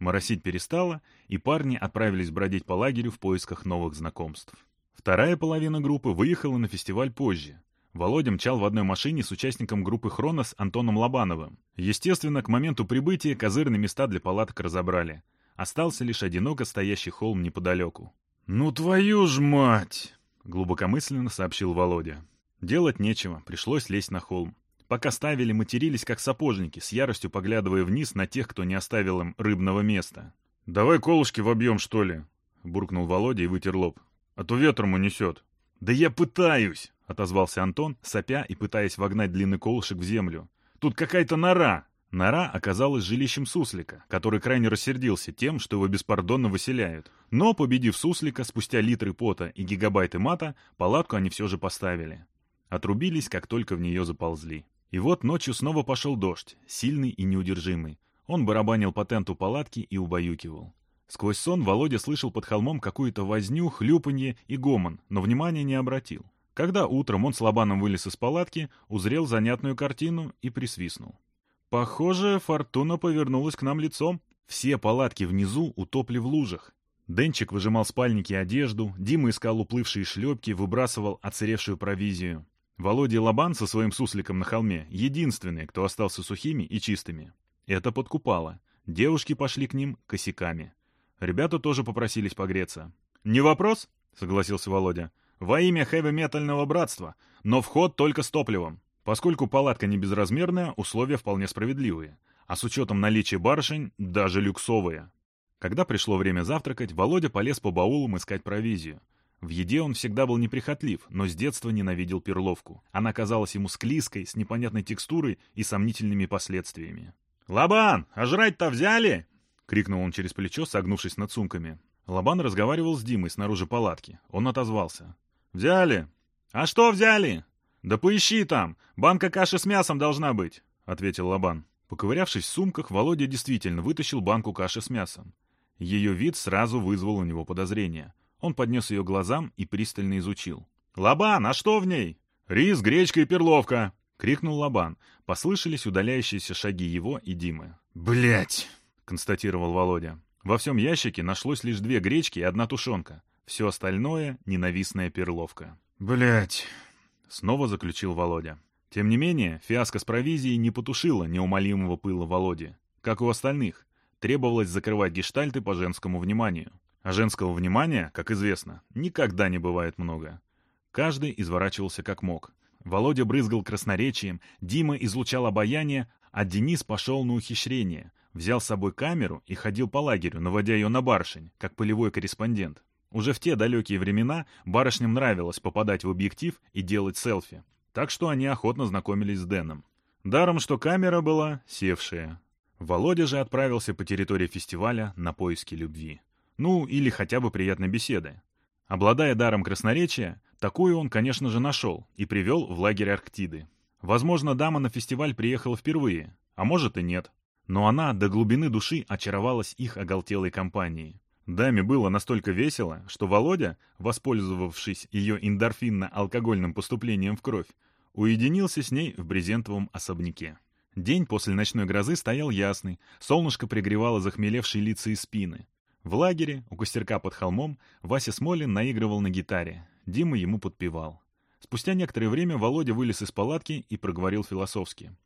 Моросить перестало, и парни отправились бродить по лагерю в поисках новых знакомств. Вторая половина группы выехала на фестиваль позже. Володя мчал в одной машине с участником группы «Хронос» Антоном Лобановым. Естественно, к моменту прибытия козырные места для палаток разобрали. Остался лишь одиноко стоящий холм неподалеку. «Ну твою ж мать!» — глубокомысленно сообщил Володя. Делать нечего, пришлось лезть на холм. Пока ставили, матерились как сапожники, с яростью поглядывая вниз на тех, кто не оставил им рыбного места. «Давай колышки вобьем, что ли?» — буркнул Володя и вытер лоб. «А то ветром унесет». «Да я пытаюсь!» — отозвался Антон, сопя и пытаясь вогнать длинный колышек в землю. «Тут какая-то нора!» Нора оказалась жилищем суслика, который крайне рассердился тем, что его беспардонно выселяют. Но, победив суслика, спустя литры пота и гигабайты мата, палатку они все же поставили. Отрубились, как только в нее заползли. И вот ночью снова пошел дождь, сильный и неудержимый. Он барабанил по тенту палатки и убаюкивал. Сквозь сон Володя слышал под холмом какую-то возню, хлюпанье и гомон, но внимания не обратил. Когда утром он с Лобаном вылез из палатки, узрел занятную картину и присвистнул. Похоже, фортуна повернулась к нам лицом. Все палатки внизу утопли в лужах. Денчик выжимал спальники и одежду, Дима искал уплывшие шлепки, выбрасывал оцаревшую провизию. Володя и Лобан со своим сусликом на холме — единственные, кто остался сухими и чистыми. Это подкупало. Девушки пошли к ним косяками. Ребята тоже попросились погреться. «Не вопрос?» — согласился Володя. «Во имя хэви-метального братства, но вход только с топливом. Поскольку палатка не безразмерная, условия вполне справедливые. А с учетом наличия барышень, даже люксовые». Когда пришло время завтракать, Володя полез по баулам искать провизию. В еде он всегда был неприхотлив, но с детства ненавидел перловку. Она казалась ему склизкой, с непонятной текстурой и сомнительными последствиями. «Лобан, а жрать-то взяли?» — крикнул он через плечо, согнувшись над сумками. Лобан разговаривал с Димой снаружи палатки. Он отозвался. «Взяли». «А что взяли?» «Да поищи там. Банка каши с мясом должна быть», — ответил Лобан. Поковырявшись в сумках, Володя действительно вытащил банку каши с мясом. Ее вид сразу вызвал у него подозрение. Он поднес ее глазам и пристально изучил. «Лобан, а что в ней?» «Рис, гречка и перловка!» — крикнул Лобан. Послышались удаляющиеся шаги его и Димы. Блять! констатировал Володя. Во всем ящике нашлось лишь две гречки и одна тушенка. Все остальное — ненавистная перловка. Блять! Снова заключил Володя. Тем не менее, фиаско с провизией не потушило неумолимого пыла Володи. Как у остальных, требовалось закрывать гештальты по женскому вниманию. А женского внимания, как известно, никогда не бывает много. Каждый изворачивался как мог. Володя брызгал красноречием, Дима излучал обаяние, а Денис пошел на ухищрение, взял с собой камеру и ходил по лагерю, наводя ее на барышень, как полевой корреспондент. Уже в те далекие времена барышням нравилось попадать в объектив и делать селфи, так что они охотно знакомились с Дэном. Даром, что камера была севшая. Володя же отправился по территории фестиваля на поиски любви. Ну, или хотя бы приятной беседы. Обладая даром красноречия, такую он, конечно же, нашел и привел в лагерь Арктиды. Возможно, дама на фестиваль приехала впервые, а может и нет. Но она до глубины души очаровалась их оголтелой компанией. Даме было настолько весело, что Володя, воспользовавшись ее эндорфинно-алкогольным поступлением в кровь, уединился с ней в брезентовом особняке. День после ночной грозы стоял ясный, солнышко пригревало захмелевшие лица и спины. В лагере, у костерка под холмом, Вася Смолин наигрывал на гитаре, Дима ему подпевал. Спустя некоторое время Володя вылез из палатки и проговорил философски.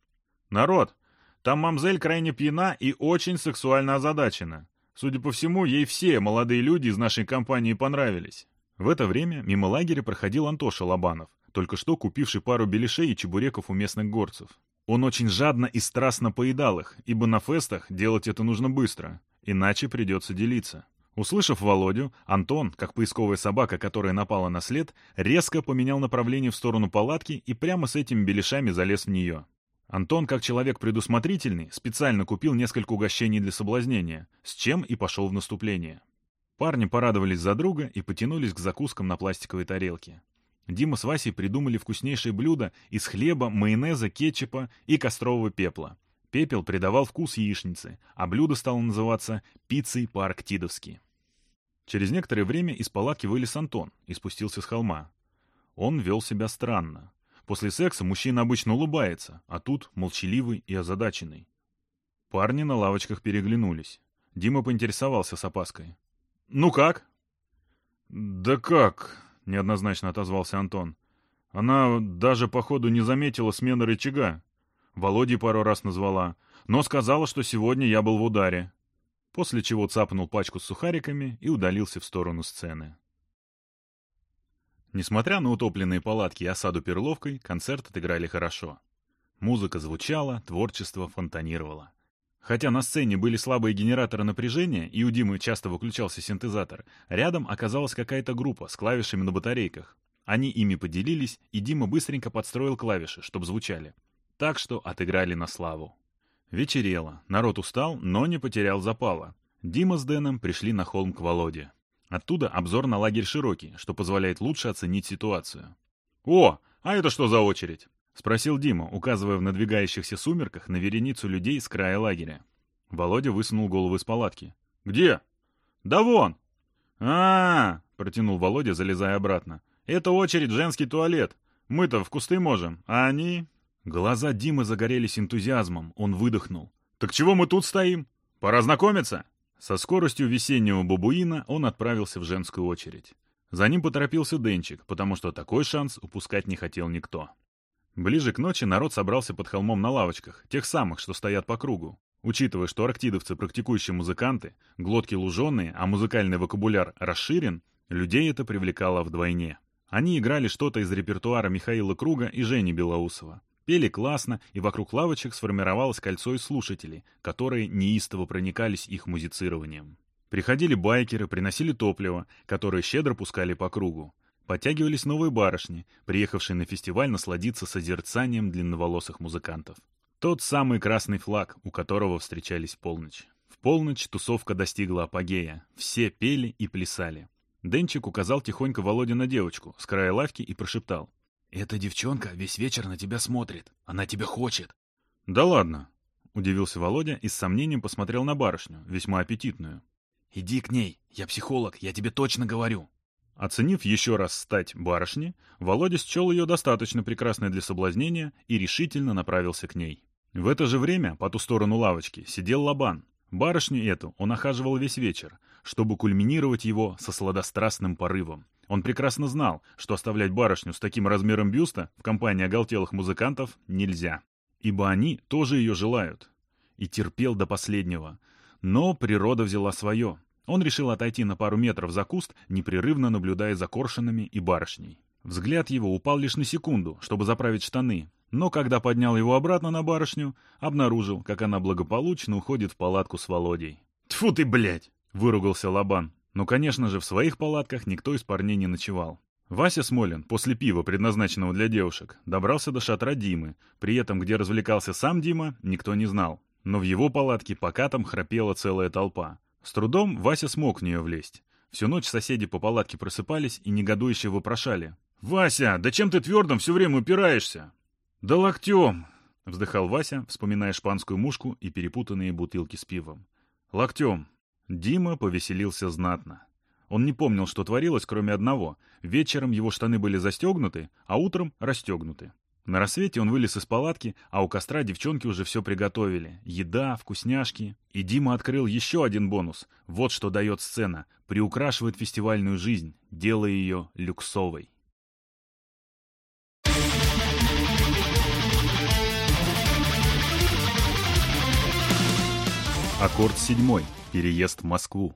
«Народ, там мамзель крайне пьяна и очень сексуально озадачена. Судя по всему, ей все молодые люди из нашей компании понравились». В это время мимо лагеря проходил Антоша Лобанов, только что купивший пару беляшей и чебуреков у местных горцев. Он очень жадно и страстно поедал их, ибо на фестах делать это нужно быстро иначе придется делиться. Услышав Володю, Антон, как поисковая собака, которая напала на след, резко поменял направление в сторону палатки и прямо с этими беляшами залез в нее. Антон, как человек предусмотрительный, специально купил несколько угощений для соблазнения, с чем и пошел в наступление. Парни порадовались за друга и потянулись к закускам на пластиковой тарелке. Дима с Васей придумали вкуснейшие блюда из хлеба, майонеза, кетчупа и кострового пепла. Пепел придавал вкус яичницы, а блюдо стало называться пиццей по-арктидовски. Через некоторое время из палатки вылез Антон и спустился с холма. Он вел себя странно. После секса мужчина обычно улыбается, а тут молчаливый и озадаченный. Парни на лавочках переглянулись. Дима поинтересовался с опаской. «Ну как?» «Да как? — неоднозначно отозвался Антон. «Она даже, походу, не заметила смены рычага. Володей пару раз назвала, но сказала, что сегодня я был в ударе». После чего цапнул пачку с сухариками и удалился в сторону сцены. Несмотря на утопленные палатки и осаду перловкой, концерт отыграли хорошо. Музыка звучала, творчество фонтанировало. Хотя на сцене были слабые генераторы напряжения, и у Димы часто выключался синтезатор, рядом оказалась какая-то группа с клавишами на батарейках. Они ими поделились, и Дима быстренько подстроил клавиши, чтобы звучали. Так что отыграли на славу. Вечерело, народ устал, но не потерял запала. Дима с Дэном пришли на холм к Володе. Оттуда обзор на лагерь широкий, что позволяет лучше оценить ситуацию. «О, а это что за очередь?» — спросил Дима, указывая в надвигающихся сумерках на вереницу людей с края лагеря. Володя высунул голову из палатки. «Где?» «Да вон!» а, -а, -а протянул Володя, залезая обратно. «Это очередь женский туалет. Мы-то в кусты можем, а они...» Глаза Димы загорелись энтузиазмом, он выдохнул. «Так чего мы тут стоим? Пора знакомиться!» Со скоростью весеннего бабуина он отправился в женскую очередь. За ним поторопился Денчик, потому что такой шанс упускать не хотел никто. Ближе к ночи народ собрался под холмом на лавочках, тех самых, что стоят по кругу. Учитывая, что арктидовцы практикующие музыканты, глотки луженые, а музыкальный вокабуляр расширен, людей это привлекало вдвойне. Они играли что-то из репертуара Михаила Круга и Жени Белоусова. Пели классно, и вокруг лавочек сформировалось кольцо из слушателей, которые неистово проникались их музицированием. Приходили байкеры, приносили топливо, которое щедро пускали по кругу. Подтягивались новые барышни, приехавшие на фестиваль насладиться созерцанием длинноволосых музыкантов. Тот самый красный флаг, у которого встречались полночь. В полночь тусовка достигла апогея. Все пели и плясали. Денчик указал тихонько Володе на девочку с края лавки и прошептал. «Эта девчонка весь вечер на тебя смотрит. Она тебя хочет». «Да ладно», — удивился Володя и с сомнением посмотрел на барышню, весьма аппетитную. «Иди к ней. Я психолог, я тебе точно говорю». Оценив еще раз стать барышни, Володя счел ее достаточно прекрасной для соблазнения и решительно направился к ней. В это же время, по ту сторону лавочки, сидел Лобан. Барышню эту он охаживал весь вечер, чтобы кульминировать его со сладострастным порывом. Он прекрасно знал, что оставлять барышню с таким размером бюста в компании оголтелых музыкантов нельзя, ибо они тоже ее желают. И терпел до последнего. Но природа взяла свое. Он решил отойти на пару метров за куст, непрерывно наблюдая за коршинами и барышней. Взгляд его упал лишь на секунду, чтобы заправить штаны, но когда поднял его обратно на барышню, обнаружил, как она благополучно уходит в палатку с Володей. «Тьфу ты, блядь!» — выругался Лобан. Но, конечно же, в своих палатках никто из парней не ночевал. Вася Смолин, после пива, предназначенного для девушек, добрался до шатра Димы, при этом, где развлекался сам Дима, никто не знал. Но в его палатке пока там храпела целая толпа. С трудом Вася смог в нее влезть. Всю ночь соседи по палатке просыпались и негодующе вопрошали. «Вася, да чем ты твердым все время упираешься?» «Да локтем!» — вздыхал Вася, вспоминая шпанскую мушку и перепутанные бутылки с пивом. «Локтем!» Дима повеселился знатно. Он не помнил, что творилось, кроме одного. Вечером его штаны были застегнуты, а утром расстегнуты. На рассвете он вылез из палатки, а у костра девчонки уже все приготовили. Еда, вкусняшки. И Дима открыл еще один бонус. Вот что дает сцена. Приукрашивает фестивальную жизнь, делая ее люксовой. Аккорд седьмой. Переезд в Москву.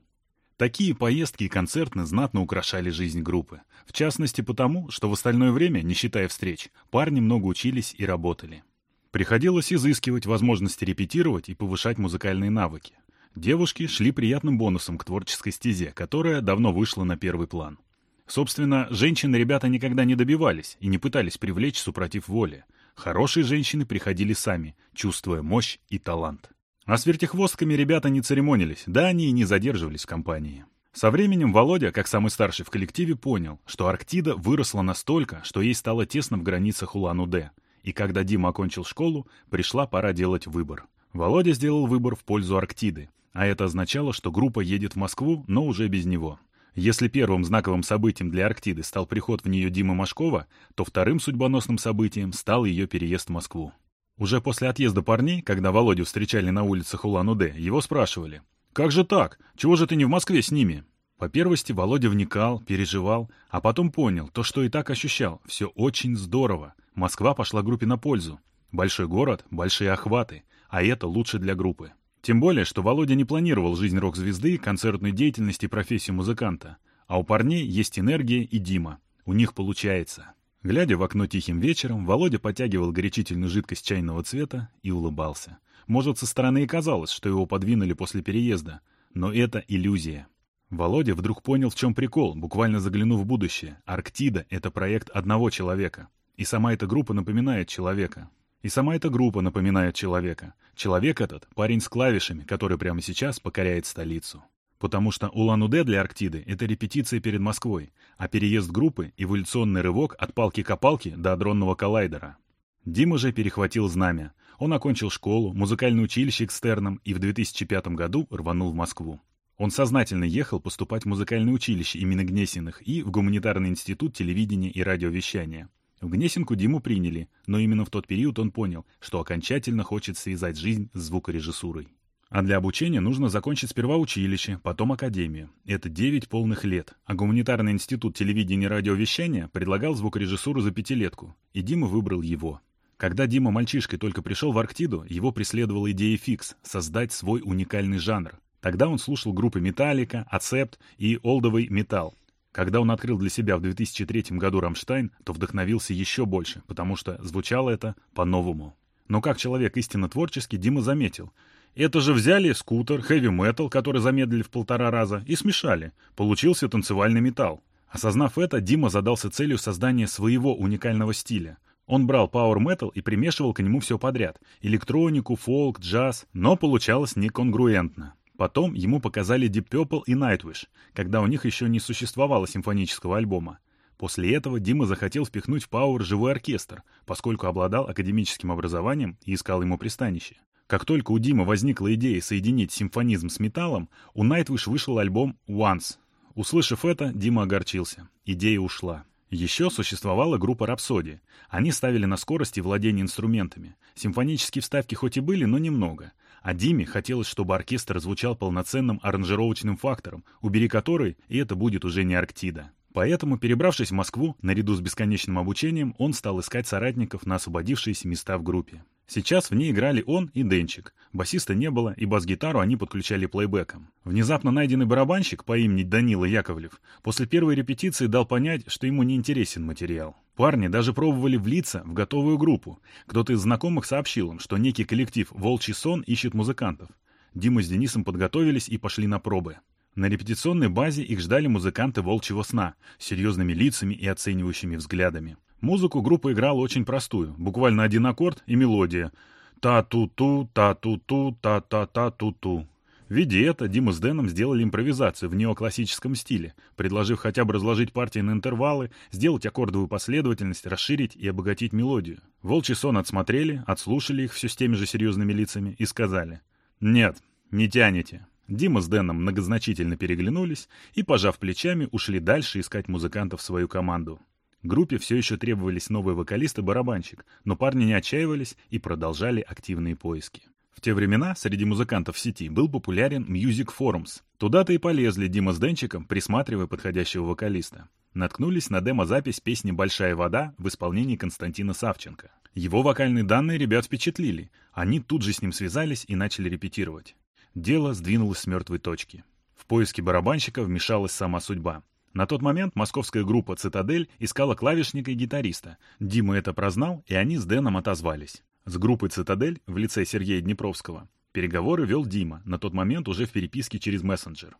Такие поездки и концерты знатно украшали жизнь группы. В частности потому, что в остальное время, не считая встреч, парни много учились и работали. Приходилось изыскивать возможности репетировать и повышать музыкальные навыки. Девушки шли приятным бонусом к творческой стезе, которая давно вышла на первый план. Собственно, женщины ребята никогда не добивались и не пытались привлечь супротив воли. Хорошие женщины приходили сами, чувствуя мощь и талант. А с вертихвостками ребята не церемонились, да они и не задерживались в компании. Со временем Володя, как самый старший в коллективе, понял, что Арктида выросла настолько, что ей стало тесно в границах Улан-Удэ. И когда Дима окончил школу, пришла пора делать выбор. Володя сделал выбор в пользу Арктиды, а это означало, что группа едет в Москву, но уже без него. Если первым знаковым событием для Арктиды стал приход в нее Димы Машкова, то вторым судьбоносным событием стал ее переезд в Москву. Уже после отъезда парней, когда Володю встречали на улицах Улан-Удэ, его спрашивали. «Как же так? Чего же ты не в Москве с ними?» По первости Володя вникал, переживал, а потом понял, то, что и так ощущал, все очень здорово. Москва пошла группе на пользу. Большой город, большие охваты, а это лучше для группы. Тем более, что Володя не планировал жизнь рок-звезды, концертную деятельность и профессию музыканта. А у парней есть энергия и Дима. У них получается. Глядя в окно тихим вечером, Володя подтягивал горячительную жидкость чайного цвета и улыбался. Может, со стороны и казалось, что его подвинули после переезда, но это иллюзия. Володя вдруг понял, в чем прикол, буквально заглянув в будущее. Арктида — это проект одного человека. И сама эта группа напоминает человека. И сама эта группа напоминает человека. Человек этот — парень с клавишами, который прямо сейчас покоряет столицу. Потому что Улан-Удэ для Арктиды — это репетиция перед Москвой, а переезд группы — эволюционный рывок от палки-копалки до адронного коллайдера. Дима же перехватил знамя. Он окончил школу, музыкальное училище экстерном и в 2005 году рванул в Москву. Он сознательно ехал поступать в музыкальное училище имени Гнесиных и в Гуманитарный институт телевидения и радиовещания. В Гнесинку Диму приняли, но именно в тот период он понял, что окончательно хочет связать жизнь с звукорежиссурой. А для обучения нужно закончить сперва училище, потом академию. Это 9 полных лет. А Гуманитарный институт телевидения и радиовещания предлагал звукорежиссуру за пятилетку, и Дима выбрал его. Когда Дима мальчишкой только пришел в Арктиду, его преследовала идея фикс — создать свой уникальный жанр. Тогда он слушал группы Metallica, Accept и олдовый метал. Когда он открыл для себя в 2003 году «Rammstein», то вдохновился еще больше, потому что звучало это по-новому. Но как человек истинно творческий, Дима заметил. Это же взяли скутер, хэви-метал, который замедлили в полтора раза, и смешали. Получился танцевальный металл. Осознав это, Дима задался целью создания своего уникального стиля. Он брал Power Metal и примешивал к нему все подряд. Электронику, фолк, джаз, но получалось неконгруентно. Потом ему показали Deep Purple и Nightwish, когда у них еще не существовало симфонического альбома. После этого Дима захотел впихнуть в Power живой оркестр, поскольку обладал академическим образованием и искал ему пристанище. Как только у Димы возникла идея соединить симфонизм с металлом, у Nightwish вышел альбом Once. Услышав это, Дима огорчился. Идея ушла. Еще существовала группа «Рапсодия». Они ставили на скорости владение инструментами. Симфонические вставки хоть и были, но немного. А Диме хотелось, чтобы оркестр звучал полноценным аранжировочным фактором, убери который, и это будет уже не Арктида. Поэтому, перебравшись в Москву, наряду с бесконечным обучением, он стал искать соратников на освободившиеся места в группе. Сейчас в ней играли он и Денчик. Басиста не было, и бас-гитару они подключали плейбеком. Внезапно найденный барабанщик по имени Данила Яковлев после первой репетиции дал понять, что ему не интересен материал. Парни даже пробовали влиться в готовую группу. Кто-то из знакомых сообщил им, что некий коллектив «Волчий сон» ищет музыкантов. Дима с Денисом подготовились и пошли на пробы. На репетиционной базе их ждали музыканты «Волчьего сна» с серьезными лицами и оценивающими взглядами. Музыку группа играла очень простую, буквально один аккорд и мелодия. Та-ту-ту, та-ту-ту, та-та-та-ту-ту. Видя это, Дима с Дэном сделали импровизацию в неоклассическом стиле, предложив хотя бы разложить партии на интервалы, сделать аккордовую последовательность, расширить и обогатить мелодию. Волчий сон отсмотрели, отслушали их все с теми же серьезными лицами и сказали «Нет, не тянете». Дима с Дэном многозначительно переглянулись и, пожав плечами, ушли дальше искать музыкантов в свою команду. Группе все еще требовались новый вокалист и барабанщик, но парни не отчаивались и продолжали активные поиски. В те времена среди музыкантов сети был популярен Music Forums. Туда-то и полезли Дима с Денчиком, присматривая подходящего вокалиста. Наткнулись на демо-запись песни «Большая вода» в исполнении Константина Савченко. Его вокальные данные ребят впечатлили. Они тут же с ним связались и начали репетировать. Дело сдвинулось с мертвой точки. В поиске барабанщика вмешалась сама судьба. На тот момент московская группа «Цитадель» искала клавишника и гитариста. Дима это прознал, и они с Дэном отозвались. С группой «Цитадель» в лице Сергея Днепровского переговоры вел Дима, на тот момент уже в переписке через мессенджер.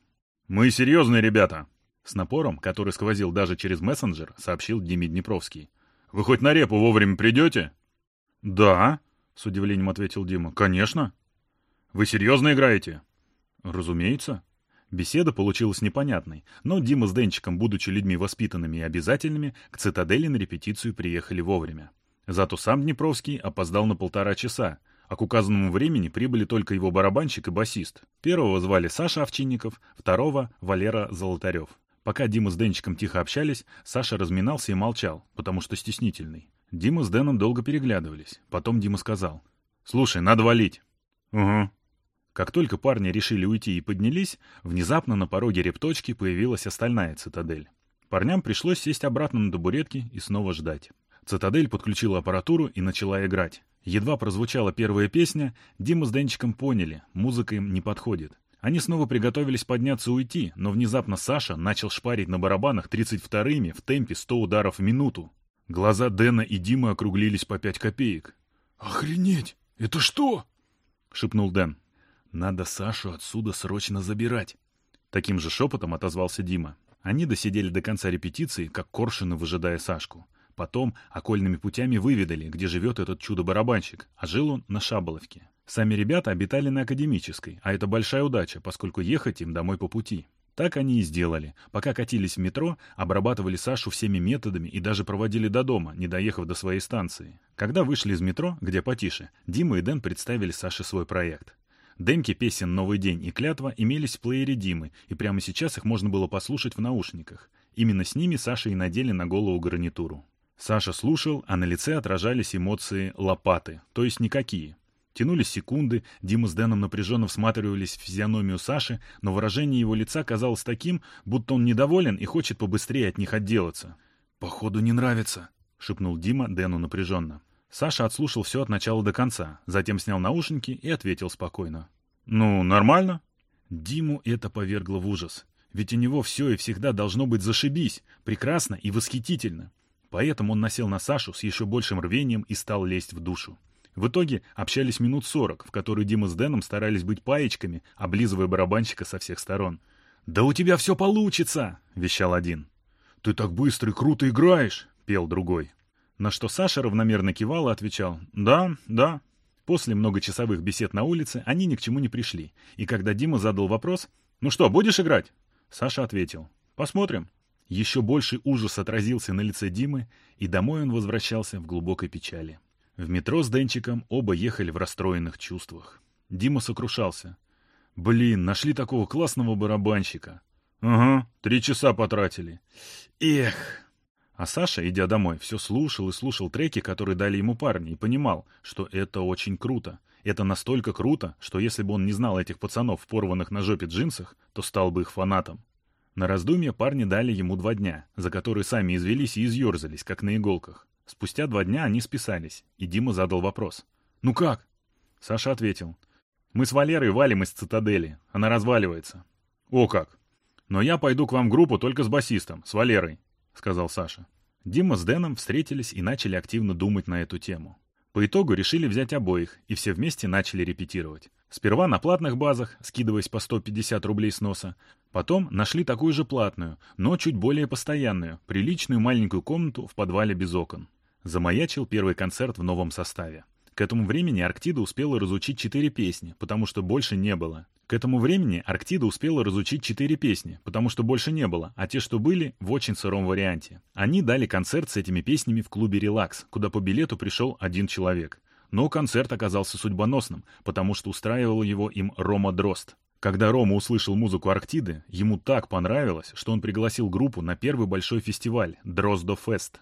«Мы серьезные ребята!» С напором, который сквозил даже через мессенджер, сообщил Диме Днепровский. «Вы хоть на репу вовремя придете?» «Да», — с удивлением ответил Дима. «Конечно». «Вы серьезно играете?» «Разумеется», Беседа получилась непонятной, но Дима с Денчиком, будучи людьми воспитанными и обязательными, к цитадели на репетицию приехали вовремя. Зато сам Днепровский опоздал на полтора часа, а к указанному времени прибыли только его барабанщик и басист. Первого звали Саша Овчинников, второго — Валера Золотарев. Пока Дима с Денчиком тихо общались, Саша разминался и молчал, потому что стеснительный. Дима с Дэном долго переглядывались. Потом Дима сказал. «Слушай, надо валить». «Угу. Как только парни решили уйти и поднялись, внезапно на пороге репточки появилась остальная цитадель. Парням пришлось сесть обратно на табуретки и снова ждать. Цитадель подключила аппаратуру и начала играть. Едва прозвучала первая песня, Дима с Денчиком поняли, музыка им не подходит. Они снова приготовились подняться и уйти, но внезапно Саша начал шпарить на барабанах 32-ми в темпе 100 ударов в минуту. Глаза Дэна и Димы округлились по 5 копеек. «Охренеть! Это что?» — шепнул Дэн. «Надо Сашу отсюда срочно забирать!» Таким же шепотом отозвался Дима. Они досидели до конца репетиции, как коршуны, выжидая Сашку. Потом окольными путями выведали, где живет этот чудо-барабанщик, а жил он на Шаболовке. Сами ребята обитали на Академической, а это большая удача, поскольку ехать им домой по пути. Так они и сделали. Пока катились в метро, обрабатывали Сашу всеми методами и даже проводили до дома, не доехав до своей станции. Когда вышли из метро, где потише, Дима и Дэн представили Саше свой проект. Демки песен «Новый день» и «Клятва» имелись в плеере Димы, и прямо сейчас их можно было послушать в наушниках. Именно с ними Саша и надели на голову гарнитуру. Саша слушал, а на лице отражались эмоции лопаты, то есть никакие. Тянулись секунды, Дима с Дэном напряженно всматривались в физиономию Саши, но выражение его лица казалось таким, будто он недоволен и хочет побыстрее от них отделаться. «Походу, не нравится», — шепнул Дима Дэну напряженно. Саша отслушал все от начала до конца, затем снял наушники и ответил спокойно. «Ну, нормально». Диму это повергло в ужас. Ведь у него все и всегда должно быть зашибись, прекрасно и восхитительно. Поэтому он насел на Сашу с еще большим рвением и стал лезть в душу. В итоге общались минут сорок, в которые Дима с Дэном старались быть паечками, облизывая барабанщика со всех сторон. «Да у тебя все получится!» — вещал один. «Ты так быстро и круто играешь!» — пел другой. На что Саша равномерно кивал и отвечал «Да, да». После многочасовых бесед на улице они ни к чему не пришли, и когда Дима задал вопрос «Ну что, будешь играть?» Саша ответил «Посмотрим». Еще больший ужас отразился на лице Димы, и домой он возвращался в глубокой печали. В метро с Денчиком оба ехали в расстроенных чувствах. Дима сокрушался. «Блин, нашли такого классного барабанщика». «Ага, три часа потратили». «Эх!» А Саша, идя домой, все слушал и слушал треки, которые дали ему парни, и понимал, что это очень круто. Это настолько круто, что если бы он не знал этих пацанов в порванных на жопе джинсах, то стал бы их фанатом. На раздумье парни дали ему два дня, за которые сами извелись и изъерзались, как на иголках. Спустя два дня они списались, и Дима задал вопрос. «Ну как?» Саша ответил. «Мы с Валерой валим из цитадели. Она разваливается». «О как!» «Но я пойду к вам в группу только с басистом, с Валерой», — сказал Саша. Дима с Дэном встретились и начали активно думать на эту тему. По итогу решили взять обоих, и все вместе начали репетировать. Сперва на платных базах, скидываясь по 150 рублей с носа, потом нашли такую же платную, но чуть более постоянную, приличную маленькую комнату в подвале без окон. Замаячил первый концерт в новом составе. К этому времени Арктида успела разучить четыре песни, потому что больше не было. К этому времени Арктида успела разучить четыре песни, потому что больше не было, а те, что были, в очень сыром варианте. Они дали концерт с этими песнями в клубе «Релакс», куда по билету пришел один человек. Но концерт оказался судьбоносным, потому что устраивал его им Рома Дрозд. Когда Рома услышал музыку Арктиды, ему так понравилось, что он пригласил группу на первый большой фестиваль «Дроздо Фест»,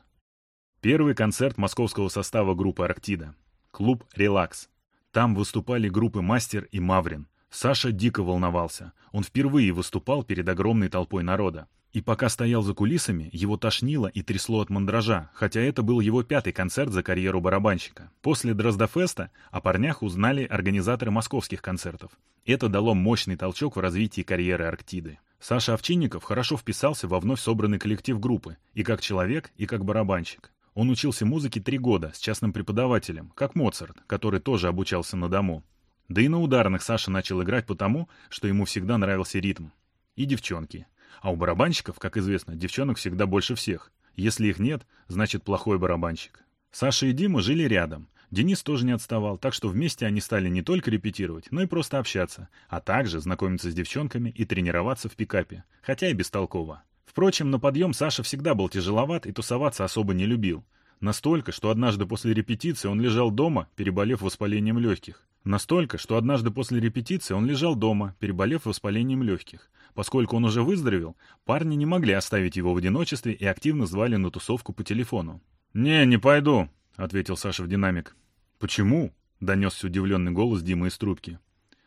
Первый концерт московского состава группы «Арктида». Клуб «Релакс». Там выступали группы «Мастер» и «Маврин». Саша дико волновался. Он впервые выступал перед огромной толпой народа. И пока стоял за кулисами, его тошнило и трясло от мандража, хотя это был его пятый концерт за карьеру барабанщика. После Дроздофеста о парнях узнали организаторы московских концертов. Это дало мощный толчок в развитии карьеры Арктиды. Саша Овчинников хорошо вписался во вновь собранный коллектив группы, и как человек, и как барабанщик. Он учился музыке три года с частным преподавателем, как Моцарт, который тоже обучался на дому. Да и на ударных Саша начал играть потому, что ему всегда нравился ритм. И девчонки. А у барабанщиков, как известно, девчонок всегда больше всех. Если их нет, значит плохой барабанщик. Саша и Дима жили рядом. Денис тоже не отставал, так что вместе они стали не только репетировать, но и просто общаться, а также знакомиться с девчонками и тренироваться в пикапе, хотя и бестолково. Впрочем, на подъем Саша всегда был тяжеловат и тусоваться особо не любил. Настолько, что однажды после репетиции он лежал дома, переболев воспалением легких. Настолько, что однажды после репетиции он лежал дома, переболев воспалением легких. Поскольку он уже выздоровел, парни не могли оставить его в одиночестве и активно звали на тусовку по телефону. «Не, не пойду», — ответил Саша в динамик. «Почему?» — донесся удивленный голос Димы из трубки.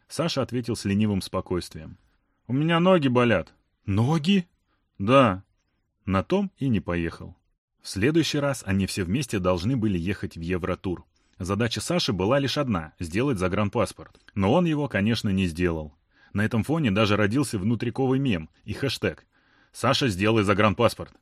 Саша ответил с ленивым спокойствием. «У меня ноги болят». «Ноги?» «Да». На том и не поехал. В следующий раз они все вместе должны были ехать в Евротур. Задача Саши была лишь одна — сделать загранпаспорт. Но он его, конечно, не сделал. На этом фоне даже родился внутриковый мем и хэштег «Саша, сделай загранпаспорт».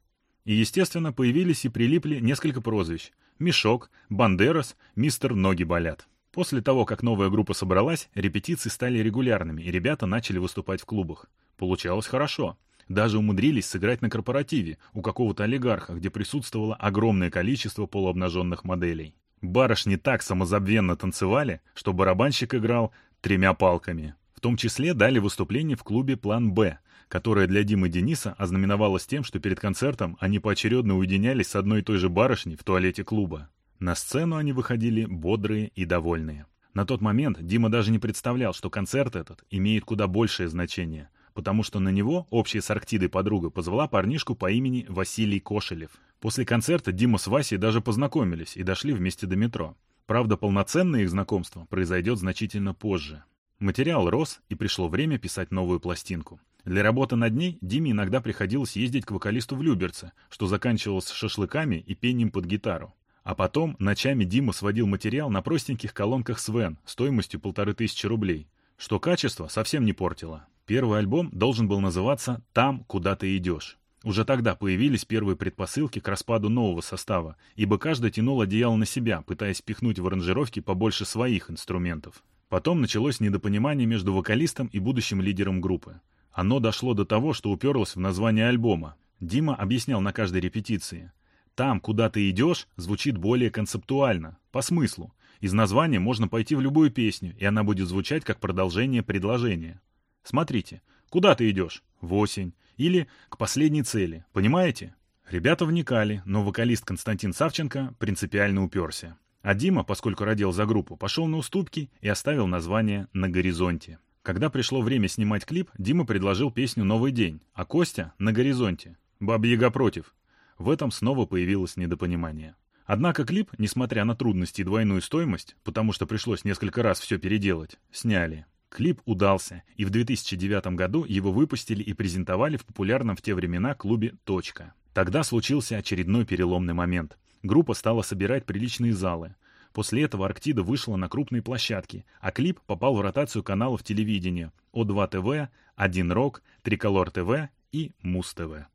И, естественно, появились и прилипли несколько прозвищ. Мешок, Бандерас, Мистер Ноги болят. После того, как новая группа собралась, репетиции стали регулярными, и ребята начали выступать в клубах. Получалось хорошо. Даже умудрились сыграть на корпоративе у какого-то олигарха, где присутствовало огромное количество полуобнаженных моделей. Барышни так самозабвенно танцевали, что барабанщик играл тремя палками. В том числе дали выступление в клубе «План Б», которое для Димы Дениса ознаменовалось тем, что перед концертом они поочередно уединялись с одной и той же барышней в туалете клуба. На сцену они выходили бодрые и довольные. На тот момент Дима даже не представлял, что концерт этот имеет куда большее значение, потому что на него общая с Арктидой подруга позвала парнишку по имени Василий Кошелев. После концерта Дима с Васей даже познакомились и дошли вместе до метро. Правда, полноценное их знакомство произойдет значительно позже. Материал рос, и пришло время писать новую пластинку. Для работы над ней Диме иногда приходилось ездить к вокалисту в Люберце, что заканчивалось шашлыками и пением под гитару. А потом ночами Дима сводил материал на простеньких колонках Свен стоимостью полторы тысячи рублей, что качество совсем не портило. Первый альбом должен был называться «Там, куда ты идешь». Уже тогда появились первые предпосылки к распаду нового состава, ибо каждый тянул одеяло на себя, пытаясь пихнуть в аранжировки побольше своих инструментов. Потом началось недопонимание между вокалистом и будущим лидером группы. Оно дошло до того, что уперлось в название альбома. Дима объяснял на каждой репетиции. Там, куда ты идешь, звучит более концептуально, по смыслу. Из названия можно пойти в любую песню, и она будет звучать как продолжение предложения. Смотрите, куда ты идешь? В осень. Или к последней цели. Понимаете? Ребята вникали, но вокалист Константин Савченко принципиально уперся. А Дима, поскольку родил за группу, пошел на уступки и оставил название «На горизонте». Когда пришло время снимать клип, Дима предложил песню «Новый день», а Костя — «На горизонте». Баба-Яга против. В этом снова появилось недопонимание. Однако клип, несмотря на трудности и двойную стоимость, потому что пришлось несколько раз все переделать, сняли. Клип удался, и в 2009 году его выпустили и презентовали в популярном в те времена клубе «Точка». Тогда случился очередной переломный момент. Группа стала собирать приличные залы. После этого Арктида вышла на крупные площадки, а клип попал в ротацию каналов телевидения О2 ТВ, 1 Рок, Триколор ТВ и Муз ТВ.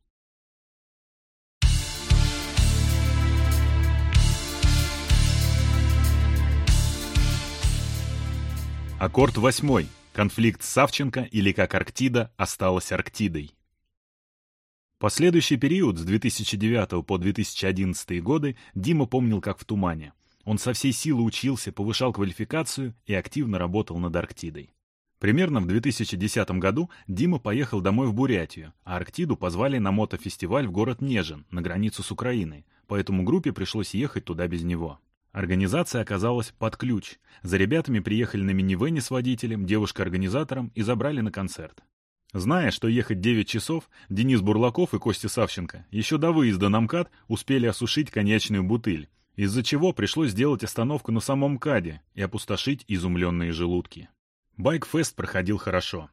Аккорд восьмой. Конфликт Савченко или как Арктида осталась Арктидой. Последующий период с 2009 по 2011 годы Дима помнил как в тумане. Он со всей силы учился, повышал квалификацию и активно работал над Арктидой. Примерно в 2010 году Дима поехал домой в Бурятию, а Арктиду позвали на мотофестиваль в город Нежин, на границу с Украиной, поэтому группе пришлось ехать туда без него. Организация оказалась под ключ. За ребятами приехали на минивэне с водителем, девушкой-организатором и забрали на концерт. Зная, что ехать 9 часов, Денис Бурлаков и Костя Савченко еще до выезда на МКАД успели осушить коньячную бутыль, из-за чего пришлось сделать остановку на самом МКАДе и опустошить изумленные желудки. Байкфест проходил хорошо.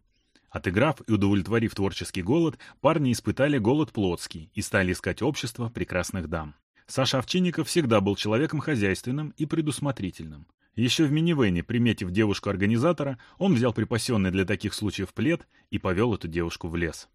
Отыграв и удовлетворив творческий голод, парни испытали голод плотский и стали искать общество прекрасных дам. Саша Овчинников всегда был человеком хозяйственным и предусмотрительным. Еще в минивэне, приметив девушку-организатора, он взял припасенный для таких случаев плед и повел эту девушку в лес.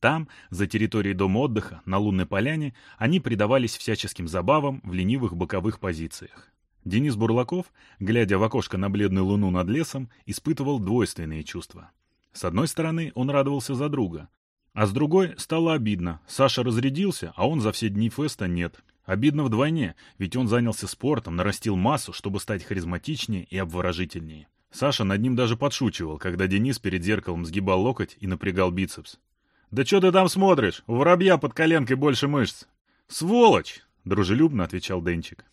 Там, за территорией дома отдыха, на лунной поляне, они предавались всяческим забавам в ленивых боковых позициях. Денис Бурлаков, глядя в окошко на бледную луну над лесом, испытывал двойственные чувства. С одной стороны, он радовался за друга, а с другой стало обидно. Саша разрядился, а он за все дни феста нет. Обидно вдвойне, ведь он занялся спортом, нарастил массу, чтобы стать харизматичнее и обворожительнее. Саша над ним даже подшучивал, когда Денис перед зеркалом сгибал локоть и напрягал бицепс. «Да что ты там смотришь? У воробья под коленкой больше мышц!» «Сволочь!» — дружелюбно отвечал Денчик.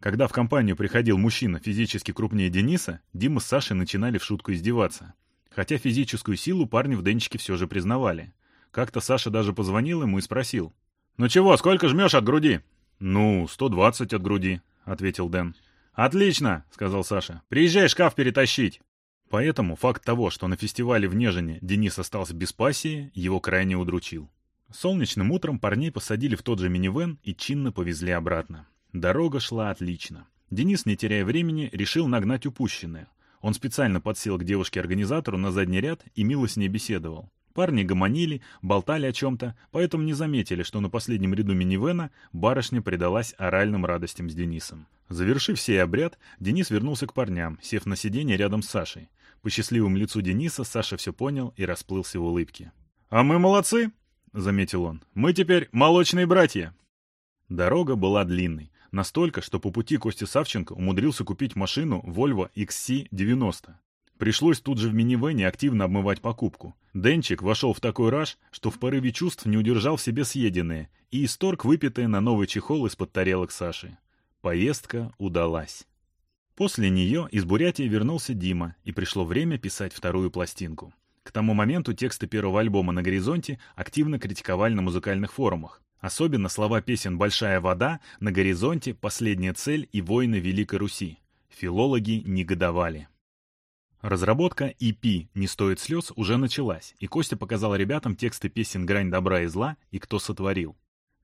Когда в компанию приходил мужчина физически крупнее Дениса, Дима с Сашей начинали в шутку издеваться. Хотя физическую силу парни в Денчике все же признавали. Как-то Саша даже позвонил ему и спросил. «Ну чего, сколько жмешь от груди?» «Ну, 120 от груди», — ответил Дэн. «Отлично», — сказал Саша. «Приезжай шкаф перетащить». Поэтому факт того, что на фестивале в Нежине Денис остался без пассии, его крайне удручил. Солнечным утром парней посадили в тот же минивэн и чинно повезли обратно. Дорога шла отлично. Денис, не теряя времени, решил нагнать упущенное. Он специально подсел к девушке-организатору на задний ряд и мило с ней беседовал. Парни гомонили, болтали о чем-то, поэтому не заметили, что на последнем ряду минивэна барышня предалась оральным радостям с Денисом. Завершив сей обряд, Денис вернулся к парням, сев на сиденье рядом с Сашей. По счастливому лицу Дениса Саша все понял и расплылся в улыбке. «А мы молодцы!» — заметил он. «Мы теперь молочные братья!» Дорога была длинной, настолько, что по пути Костя Савченко умудрился купить машину Volvo XC90. Пришлось тут же в минивэне активно обмывать покупку. Денчик вошел в такой раж, что в порыве чувств не удержал в себе съеденное и исторг выпитое на новый чехол из-под тарелок Саши. Поездка удалась. После нее из Бурятии вернулся Дима, и пришло время писать вторую пластинку. К тому моменту тексты первого альбома «На горизонте» активно критиковали на музыкальных форумах. Особенно слова песен «Большая вода», «На горизонте», «Последняя цель» и «Войны Великой Руси». Филологи негодовали. Разработка EP «Не стоит слез» уже началась, и Костя показал ребятам тексты песен «Грань добра и зла» и «Кто сотворил».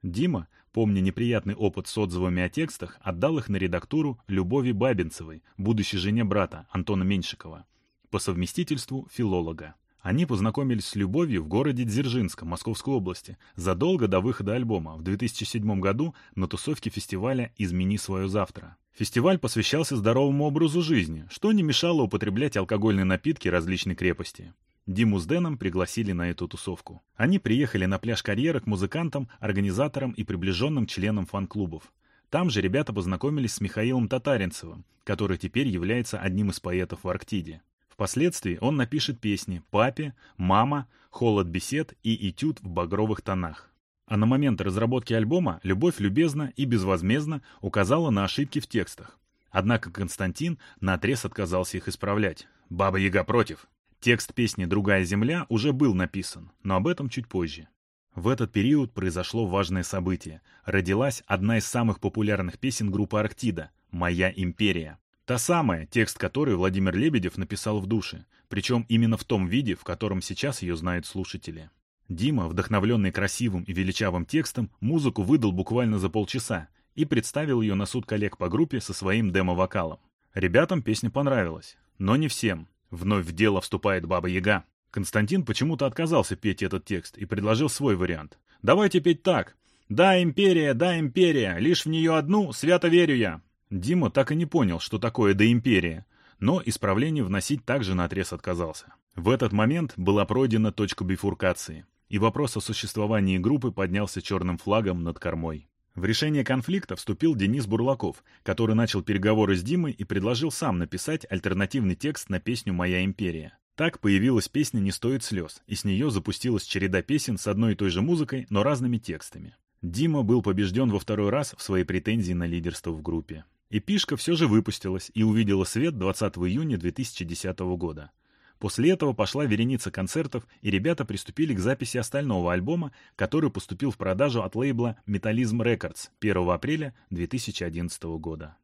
Дима, помня неприятный опыт с отзывами о текстах, отдал их на редактуру Любови Бабинцевой, будущей жене брата Антона Меньшикова, по совместительству филолога. Они познакомились с Любовью в городе Дзержинском, Московской области, задолго до выхода альбома, в 2007 году на тусовке фестиваля «Измени свое завтра». Фестиваль посвящался здоровому образу жизни, что не мешало употреблять алкогольные напитки различной крепости. Диму с Дэном пригласили на эту тусовку. Они приехали на пляж карьеры к музыкантам, организаторам и приближенным членам фан-клубов. Там же ребята познакомились с Михаилом Татаринцевым, который теперь является одним из поэтов в Арктиде. Впоследствии он напишет песни «Папе», «Мама», «Холод бесед» и «Этюд в багровых тонах». А на момент разработки альбома Любовь любезно и безвозмездно указала на ошибки в текстах. Однако Константин наотрез отказался их исправлять. «Баба Яга против». Текст песни «Другая земля» уже был написан, но об этом чуть позже. В этот период произошло важное событие. Родилась одна из самых популярных песен группы «Арктида» «Моя империя». Та самая, текст которой Владимир Лебедев написал в душе, причем именно в том виде, в котором сейчас ее знают слушатели. Дима, вдохновленный красивым и величавым текстом, музыку выдал буквально за полчаса и представил ее на суд коллег по группе со своим демо-вокалом. Ребятам песня понравилась, но не всем. Вновь в дело вступает Баба Яга. Константин почему-то отказался петь этот текст и предложил свой вариант. «Давайте петь так. Да, империя, да, империя, лишь в нее одну, свято верю я». Дима так и не понял, что такое «да империя», но исправление вносить также наотрез отказался. В этот момент была пройдена точка бифуркации, и вопрос о существовании группы поднялся черным флагом над кормой. В решение конфликта вступил Денис Бурлаков, который начал переговоры с Димой и предложил сам написать альтернативный текст на песню «Моя империя». Так появилась песня «Не стоит слез», и с нее запустилась череда песен с одной и той же музыкой, но разными текстами. Дима был побежден во второй раз в своей претензии на лидерство в группе. Эпишка все же выпустилась и увидела свет 20 июня 2010 года. После этого пошла вереница концертов, и ребята приступили к записи остального альбома, который поступил в продажу от лейбла Metallism Records 1 апреля 2011 года.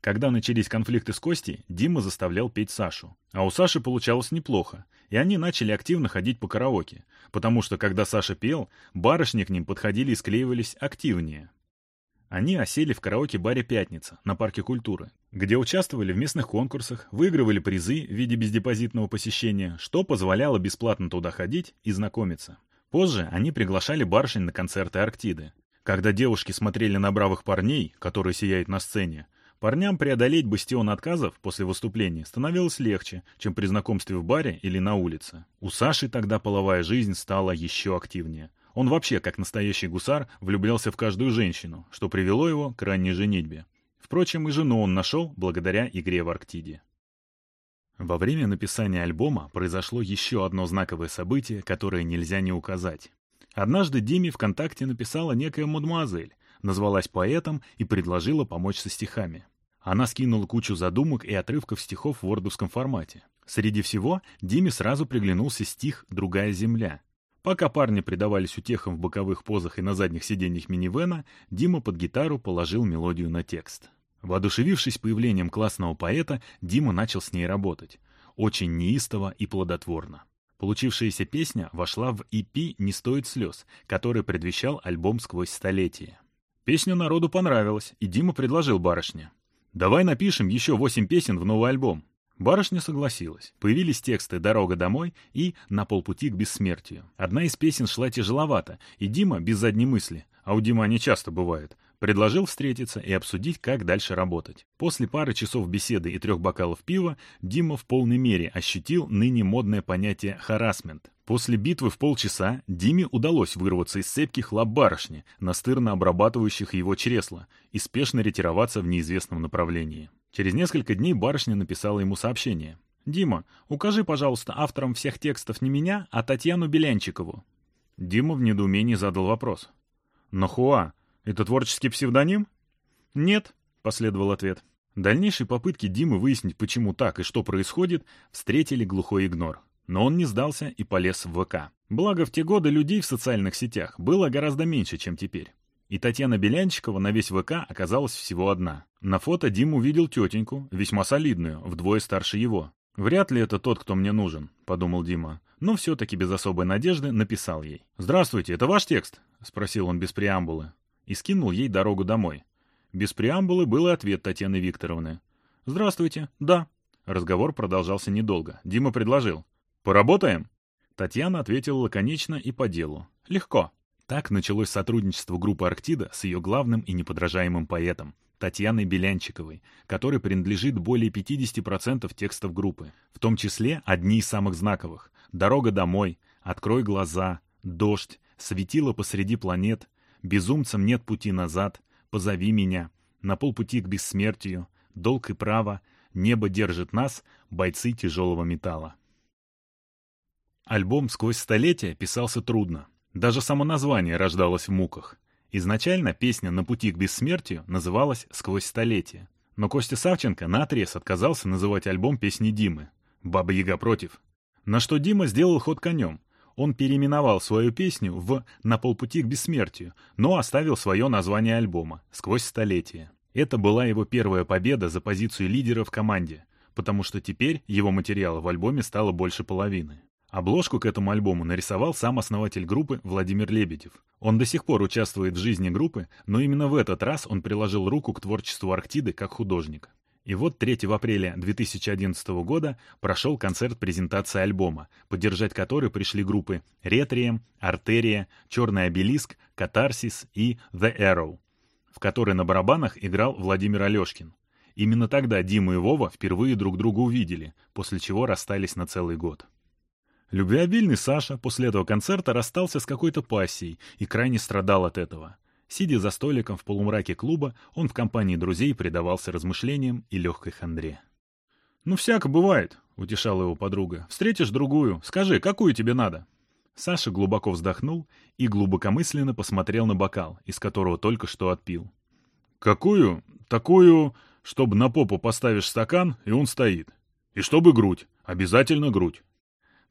Когда начались конфликты с Костей, Дима заставлял петь Сашу. А у Саши получалось неплохо, и они начали активно ходить по караоке, потому что когда Саша пел, барышни к ним подходили и склеивались активнее. Они осели в караоке-баре «Пятница» на Парке культуры, где участвовали в местных конкурсах, выигрывали призы в виде бездепозитного посещения, что позволяло бесплатно туда ходить и знакомиться. Позже они приглашали барышень на концерты Арктиды. Когда девушки смотрели на бравых парней, которые сияют на сцене, парням преодолеть бастион отказов после выступления становилось легче, чем при знакомстве в баре или на улице. У Саши тогда половая жизнь стала еще активнее. Он вообще, как настоящий гусар, влюблялся в каждую женщину, что привело его к ранней женитьбе. Впрочем, и жену он нашел благодаря игре в Арктиде. Во время написания альбома произошло еще одно знаковое событие, которое нельзя не указать. Однажды Диме ВКонтакте написала некая мадемуазель, назвалась поэтом и предложила помочь со стихами. Она скинула кучу задумок и отрывков стихов в вордовском формате. Среди всего Диме сразу приглянулся стих «Другая земля», Пока парни предавались утехам в боковых позах и на задних сиденьях минивэна, Дима под гитару положил мелодию на текст. Воодушевившись появлением классного поэта, Дима начал с ней работать. очень неистово и плодотворно. Получившаяся песня вошла в EP «Не стоит слез», который предвещал альбом «Сквозь столетие». Песня народу понравилась, и Дима предложил барышне. «Давай напишем еще восемь песен в новый альбом». Барышня согласилась. Появились тексты «Дорога домой» и «На полпути к бессмертию». Одна из песен шла тяжеловато, и Дима, без задней мысли, а у Димы они часто бывают, предложил встретиться и обсудить, как дальше работать. После пары часов беседы и трех бокалов пива Дима в полной мере ощутил ныне модное понятие «харасмент». После битвы в полчаса Диме удалось вырваться из цепких лап барышни, настырно обрабатывающих его чресла, и спешно ретироваться в неизвестном направлении. Через несколько дней барышня написала ему сообщение. «Дима, укажи, пожалуйста, автором всех текстов не меня, а Татьяну Белянчикову». Дима в недоумении задал вопрос. «Нахуа? Это творческий псевдоним?» «Нет», — последовал ответ. Дальнейшие попытки Димы выяснить, почему так и что происходит, встретили глухой игнор. Но он не сдался и полез в ВК. Благо, в те годы людей в социальных сетях было гораздо меньше, чем теперь. И Татьяна Белянчикова на весь ВК оказалась всего одна. На фото Дим увидел тетеньку, весьма солидную, вдвое старше его. «Вряд ли это тот, кто мне нужен», — подумал Дима. Но все-таки без особой надежды написал ей. «Здравствуйте, это ваш текст?» — спросил он без преамбулы. И скинул ей дорогу домой. Без преамбулы был и ответ Татьяны Викторовны. «Здравствуйте, да». Разговор продолжался недолго. Дима предложил. «Поработаем?» Татьяна ответила лаконично и по делу. «Легко». Так началось сотрудничество группы «Арктида» с ее главным и неподражаемым поэтом, Татьяной Белянчиковой, которой принадлежит более 50% текстов группы, в том числе одни из самых знаковых «Дорога домой», «Открой глаза», «Дождь», «Светило посреди планет», «Безумцам нет пути назад», «Позови меня», «На полпути к бессмертию», «Долг и право», «Небо держит нас», «Бойцы тяжелого металла». Альбом «Сквозь столетия» писался трудно. Даже само название рождалось в муках. Изначально песня «На пути к бессмертию» называлась «Сквозь столетия». Но Костя Савченко наотрез отказался называть альбом песни Димы. «Баба Яга против». На что Дима сделал ход конем. Он переименовал свою песню в «На полпути к бессмертию», но оставил свое название альбома «Сквозь столетия». Это была его первая победа за позицию лидера в команде, потому что теперь его материала в альбоме стало больше половины. Обложку к этому альбому нарисовал сам основатель группы Владимир Лебедев. Он до сих пор участвует в жизни группы, но именно в этот раз он приложил руку к творчеству Арктиды как художник. И вот 3 апреля 2011 года прошел концерт презентации альбома, поддержать который пришли группы Ретрием, Артерия, Черный обелиск, Катарсис и The Arrow, в которой на барабанах играл Владимир Алешкин. Именно тогда Дима и Вова впервые друг друга увидели, после чего расстались на целый год. Любвеобильный Саша после этого концерта расстался с какой-то пассией и крайне страдал от этого. Сидя за столиком в полумраке клуба, он в компании друзей предавался размышлениям и легкой хандре. «Ну, всяко бывает», — утешала его подруга. «Встретишь другую. Скажи, какую тебе надо?» Саша глубоко вздохнул и глубокомысленно посмотрел на бокал, из которого только что отпил. «Какую? Такую, чтобы на попу поставишь стакан, и он стоит. И чтобы грудь. Обязательно грудь.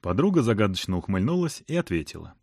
Подруга загадочно ухмыльнулась и ответила.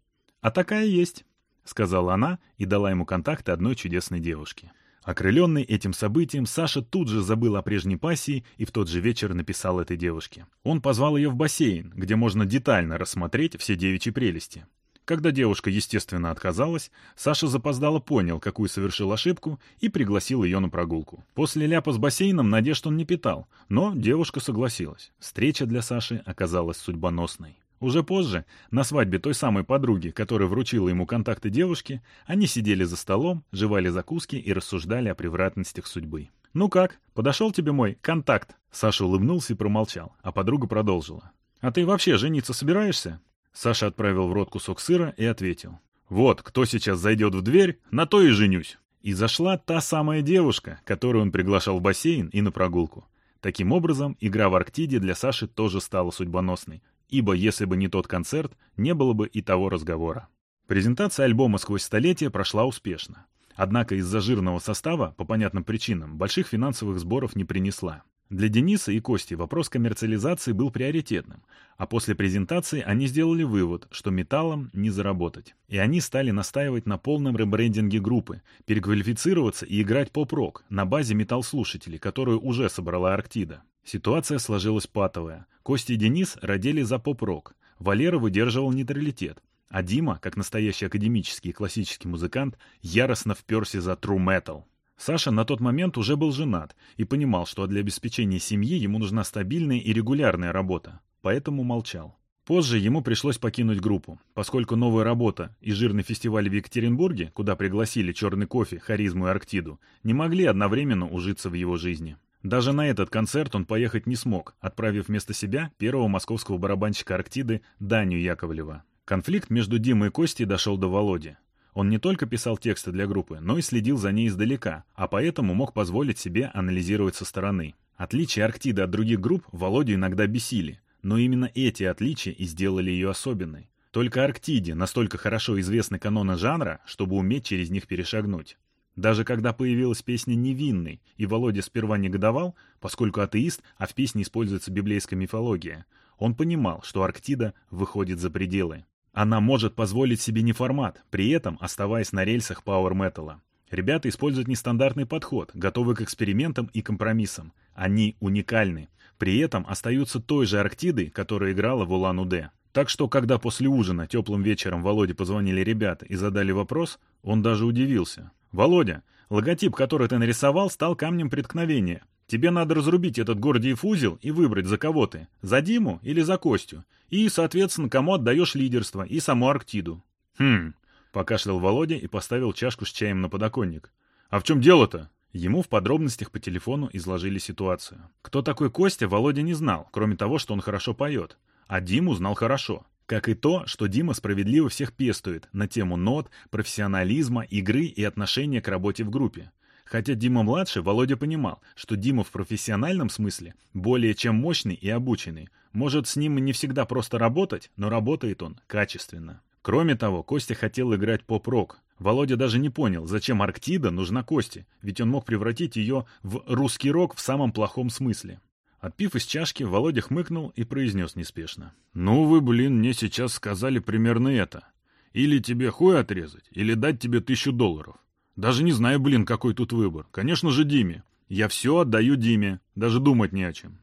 «А такая есть», — сказала она и дала ему контакты одной чудесной девушки. Окрыленный этим событием, Саша тут же забыл о прежней пассии и в тот же вечер написал этой девушке. Он позвал ее в бассейн, где можно детально рассмотреть все девичьи прелести. Когда девушка, естественно, отказалась, Саша запоздало понял, какую совершил ошибку, и пригласил ее на прогулку. После ляпа с бассейном надежд он не питал, но девушка согласилась. Встреча для Саши оказалась судьбоносной. Уже позже, на свадьбе той самой подруги, которая вручила ему контакты девушки, они сидели за столом, жевали закуски и рассуждали о превратностях судьбы. «Ну как, подошел тебе мой контакт?» Саша улыбнулся и промолчал, а подруга продолжила. «А ты вообще жениться собираешься?» Саша отправил в рот кусок сыра и ответил. «Вот, кто сейчас зайдет в дверь, на то и женюсь». И зашла та самая девушка, которую он приглашал в бассейн и на прогулку. Таким образом, игра в Арктиде для Саши тоже стала судьбоносной, ибо если бы не тот концерт, не было бы и того разговора. Презентация альбома «Сквозь столетия» прошла успешно. Однако из-за жирного состава, по понятным причинам, больших финансовых сборов не принесла. Для Дениса и Кости вопрос коммерциализации был приоритетным, а после презентации они сделали вывод, что металлом не заработать. И они стали настаивать на полном ребрендинге группы, переквалифицироваться и играть поп-рок на базе металл-слушателей, которую уже собрала Арктида. Ситуация сложилась патовая. Кости и Денис родили за поп-рок. Валера выдерживал нейтралитет. А Дима, как настоящий академический и классический музыкант, яростно вперся за true metal. Саша на тот момент уже был женат и понимал, что для обеспечения семьи ему нужна стабильная и регулярная работа, поэтому молчал. Позже ему пришлось покинуть группу, поскольку новая работа и жирный фестиваль в Екатеринбурге, куда пригласили черный кофе, харизму и Арктиду, не могли одновременно ужиться в его жизни. Даже на этот концерт он поехать не смог, отправив вместо себя первого московского барабанщика Арктиды Даню Яковлева. Конфликт между Димой и Костей дошел до Володи. Он не только писал тексты для группы, но и следил за ней издалека, а поэтому мог позволить себе анализировать со стороны. Отличия Арктиды от других групп Володю иногда бесили, но именно эти отличия и сделали ее особенной. Только Арктиде настолько хорошо известны каноны жанра, чтобы уметь через них перешагнуть. Даже когда появилась песня «Невинный», и Володя сперва негодовал, поскольку атеист, а в песне используется библейская мифология, он понимал, что Арктида выходит за пределы. Она может позволить себе не формат, при этом оставаясь на рельсах пауэр-металла. Ребята используют нестандартный подход, готовы к экспериментам и компромиссам. Они уникальны. При этом остаются той же Арктидой, которая играла в Улан-Удэ. Так что, когда после ужина теплым вечером Володе позвонили ребята и задали вопрос, он даже удивился. «Володя, логотип, который ты нарисовал, стал камнем преткновения. Тебе надо разрубить этот Гордиев узел и выбрать, за кого ты. За Диму или за Костю. И, соответственно, кому отдаешь лидерство и саму Арктиду. Хм, покашлял Володя и поставил чашку с чаем на подоконник. А в чем дело-то? Ему в подробностях по телефону изложили ситуацию. Кто такой Костя, Володя не знал, кроме того, что он хорошо поет. А Диму знал хорошо. Как и то, что Дима справедливо всех пестует на тему нот, профессионализма, игры и отношения к работе в группе. Хотя Дима-младший, Володя понимал, что Дима в профессиональном смысле более чем мощный и обученный. Может, с ним не всегда просто работать, но работает он качественно. Кроме того, Костя хотел играть поп-рок. Володя даже не понял, зачем Арктида нужна Косте, ведь он мог превратить ее в русский рок в самом плохом смысле. Отпив из чашки, Володя хмыкнул и произнес неспешно. «Ну вы, блин, мне сейчас сказали примерно это. Или тебе хуй отрезать, или дать тебе тысячу долларов. Даже не знаю, блин, какой тут выбор. Конечно же, Диме. Я все отдаю Диме, даже думать не о чем.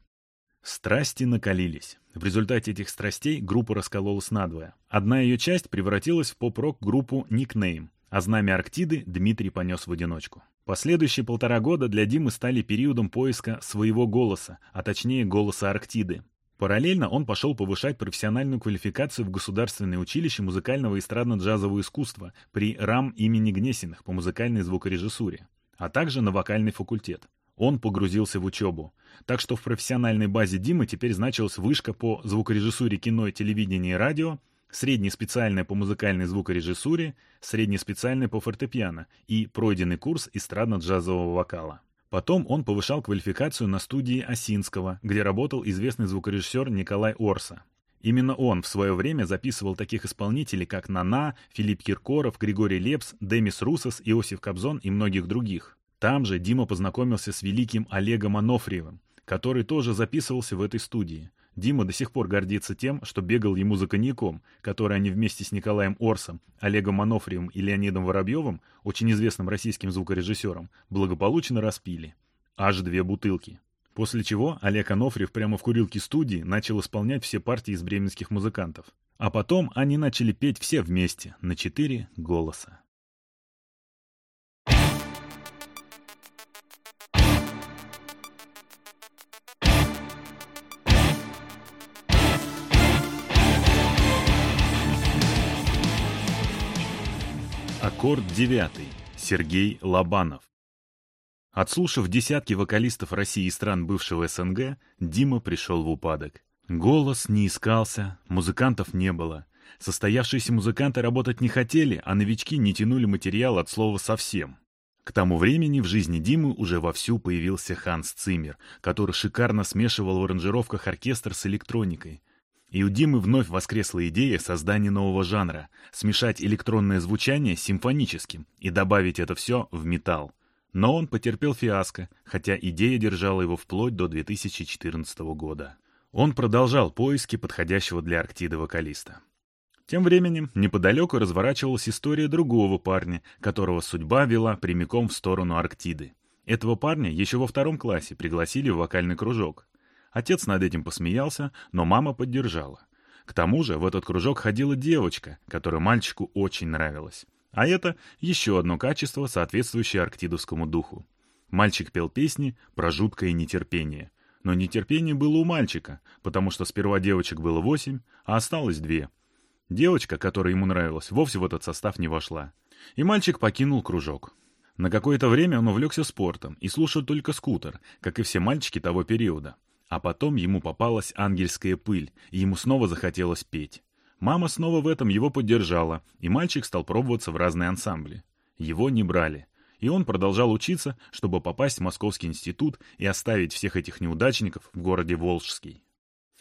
Страсти накалились. В результате этих страстей группа раскололась надвое. Одна ее часть превратилась в поп-рок группу «Никнейм», а знамя Арктиды Дмитрий понес в одиночку. Последующие полтора года для Димы стали периодом поиска своего голоса, а точнее голоса Арктиды. Параллельно он пошел повышать профессиональную квалификацию в Государственное училище музыкального и эстрадно-джазового искусства при РАМ имени Гнесиных по музыкальной звукорежиссуре, а также на вокальный факультет. Он погрузился в учебу. Так что в профессиональной базе Димы теперь значилась вышка по звукорежиссуре кино, телевидения и радио, среднеспециальная по музыкальной звукорежиссуре, среднеспециальная по фортепиано и пройденный курс эстрадно-джазового вокала. Потом он повышал квалификацию на студии Осинского, где работал известный звукорежиссер Николай Орса. Именно он в свое время записывал таких исполнителей, как Нана, Филипп Киркоров, Григорий Лепс, Демис Русос, Иосиф Кобзон и многих других. Там же Дима познакомился с великим Олегом Анофриевым, который тоже записывался в этой студии. Дима до сих пор гордится тем, что бегал ему за коньяком, который они вместе с Николаем Орсом, Олегом Манофриевым и Леонидом Воробьевым, очень известным российским звукорежиссером, благополучно распили. Аж две бутылки. После чего Олег Анофриев прямо в курилке студии начал исполнять все партии из бременских музыкантов. А потом они начали петь все вместе, на четыре голоса. Аккорд девятый. Сергей Лобанов. Отслушав десятки вокалистов России и стран бывшего СНГ, Дима пришел в упадок. Голос не искался, музыкантов не было. Состоявшиеся музыканты работать не хотели, а новички не тянули материал от слова совсем. К тому времени в жизни Димы уже вовсю появился Ханс Циммер, который шикарно смешивал в аранжировках оркестр с электроникой. И у Димы вновь воскресла идея создания нового жанра — смешать электронное звучание с симфоническим и добавить это все в металл. Но он потерпел фиаско, хотя идея держала его вплоть до 2014 года. Он продолжал поиски подходящего для Арктиды вокалиста. Тем временем неподалеку разворачивалась история другого парня, которого судьба вела прямиком в сторону Арктиды. Этого парня еще во втором классе пригласили в вокальный кружок. Отец над этим посмеялся, но мама поддержала. К тому же в этот кружок ходила девочка, которая мальчику очень нравилась. А это еще одно качество, соответствующее арктидовскому духу. Мальчик пел песни про жуткое нетерпение. Но нетерпение было у мальчика, потому что сперва девочек было восемь, а осталось две. Девочка, которая ему нравилась, вовсе в этот состав не вошла. И мальчик покинул кружок. На какое-то время он увлекся спортом и слушал только скутер, как и все мальчики того периода. А потом ему попалась ангельская пыль, и ему снова захотелось петь. Мама снова в этом его поддержала, и мальчик стал пробоваться в разные ансамбли. Его не брали. И он продолжал учиться, чтобы попасть в Московский институт и оставить всех этих неудачников в городе Волжский.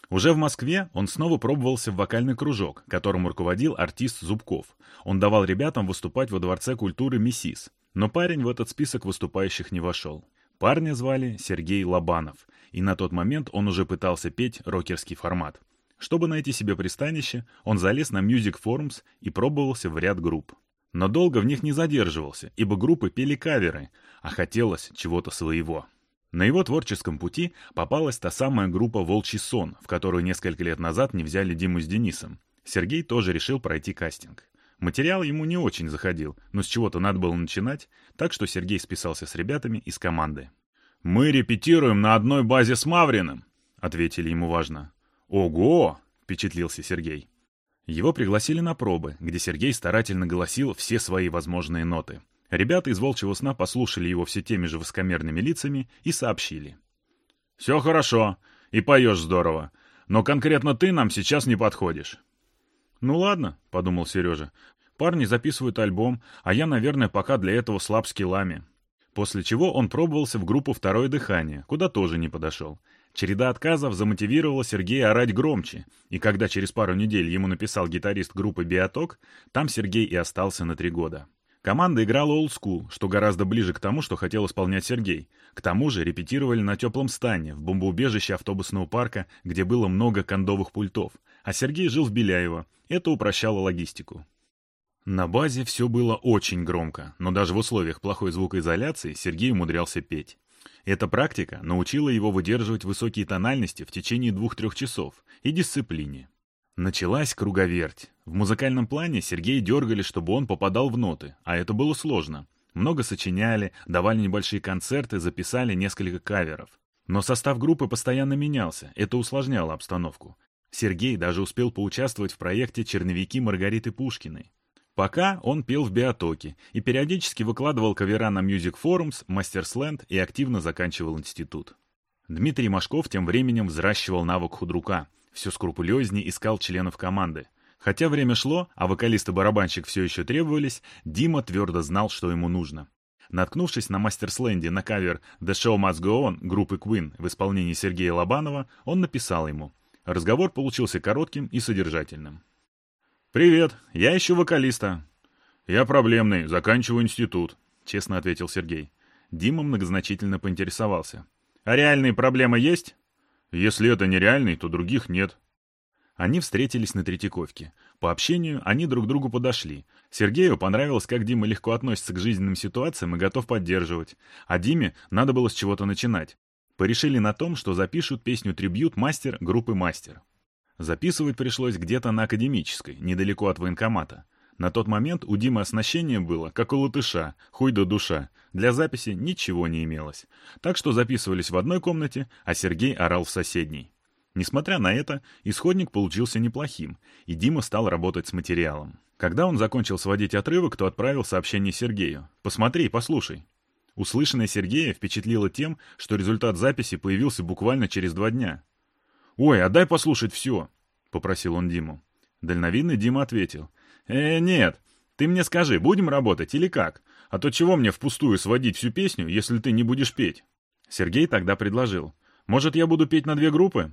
Уже в Москве он снова пробовался в вокальный кружок, которым руководил артист Зубков. Он давал ребятам выступать во Дворце культуры «Миссис». Но парень в этот список выступающих не вошел. Парня звали Сергей Лобанов, и на тот момент он уже пытался петь рокерский формат. Чтобы найти себе пристанище, он залез на Music Forums и пробовался в ряд групп. Но долго в них не задерживался, ибо группы пели каверы, а хотелось чего-то своего. На его творческом пути попалась та самая группа «Волчий сон», в которую несколько лет назад не взяли Диму с Денисом. Сергей тоже решил пройти кастинг. Материал ему не очень заходил, но с чего-то надо было начинать, так что Сергей списался с ребятами из команды. «Мы репетируем на одной базе с Мавриным», — ответили ему важно. «Ого!» — впечатлился Сергей. Его пригласили на пробы, где Сергей старательно голосил все свои возможные ноты. Ребята из «Волчьего сна» послушали его все теми же воскомерными лицами и сообщили. «Все хорошо, и поешь здорово, но конкретно ты нам сейчас не подходишь». «Ну ладно», — подумал Сережа. «Парни записывают альбом, а я, наверное, пока для этого слаб скиллами». После чего он пробовался в группу «Второе дыхание», куда тоже не подошел. Череда отказов замотивировала Сергея орать громче, и когда через пару недель ему написал гитарист группы «Биоток», там Сергей и остался на три года. Команда играла олдскул, что гораздо ближе к тому, что хотел исполнять Сергей. К тому же репетировали на теплом стане, в бомбоубежище автобусного парка, где было много кондовых пультов, а Сергей жил в Беляево. Это упрощало логистику. На базе все было очень громко, но даже в условиях плохой звукоизоляции Сергей умудрялся петь. Эта практика научила его выдерживать высокие тональности в течение двух-трех часов и дисциплине. Началась круговерть. В музыкальном плане Сергея дергали, чтобы он попадал в ноты, а это было сложно. Много сочиняли, давали небольшие концерты, записали несколько каверов. Но состав группы постоянно менялся, это усложняло обстановку. Сергей даже успел поучаствовать в проекте «Черновики Маргариты Пушкиной». Пока он пел в биотоке и периодически выкладывал кавера на Music Forums, Мастерсленд и активно заканчивал институт. Дмитрий Машков тем временем взращивал навык худрука, все скрупулезнее искал членов команды. Хотя время шло, а вокалист и барабанщик все еще требовались, Дима твердо знал, что ему нужно. Наткнувшись на Мастерсленде на кавер «The Show Must Go On» группы Queen в исполнении Сергея Лобанова, он написал ему. Разговор получился коротким и содержательным. «Привет, я ищу вокалиста». «Я проблемный, заканчиваю институт», — честно ответил Сергей. Дима многозначительно поинтересовался. «А реальные проблемы есть?» «Если это нереальный, то других нет». Они встретились на Третьяковке. По общению они друг другу подошли. Сергею понравилось, как Дима легко относится к жизненным ситуациям и готов поддерживать. А Диме надо было с чего-то начинать. Порешили на том, что запишут песню «Трибьют Мастер» группы «Мастер». Записывать пришлось где-то на Академической, недалеко от военкомата. На тот момент у Димы оснащение было, как у латыша, хуй до душа. Для записи ничего не имелось. Так что записывались в одной комнате, а Сергей орал в соседней. Несмотря на это, исходник получился неплохим, и Дима стал работать с материалом. Когда он закончил сводить отрывок, то отправил сообщение Сергею. «Посмотри, послушай». Услышанное Сергея впечатлило тем, что результат записи появился буквально через два дня. «Ой, а дай послушать все», — попросил он Диму. Дальновидный Дима ответил. «Э, нет, ты мне скажи, будем работать или как? А то чего мне впустую сводить всю песню, если ты не будешь петь?» Сергей тогда предложил. «Может, я буду петь на две группы?»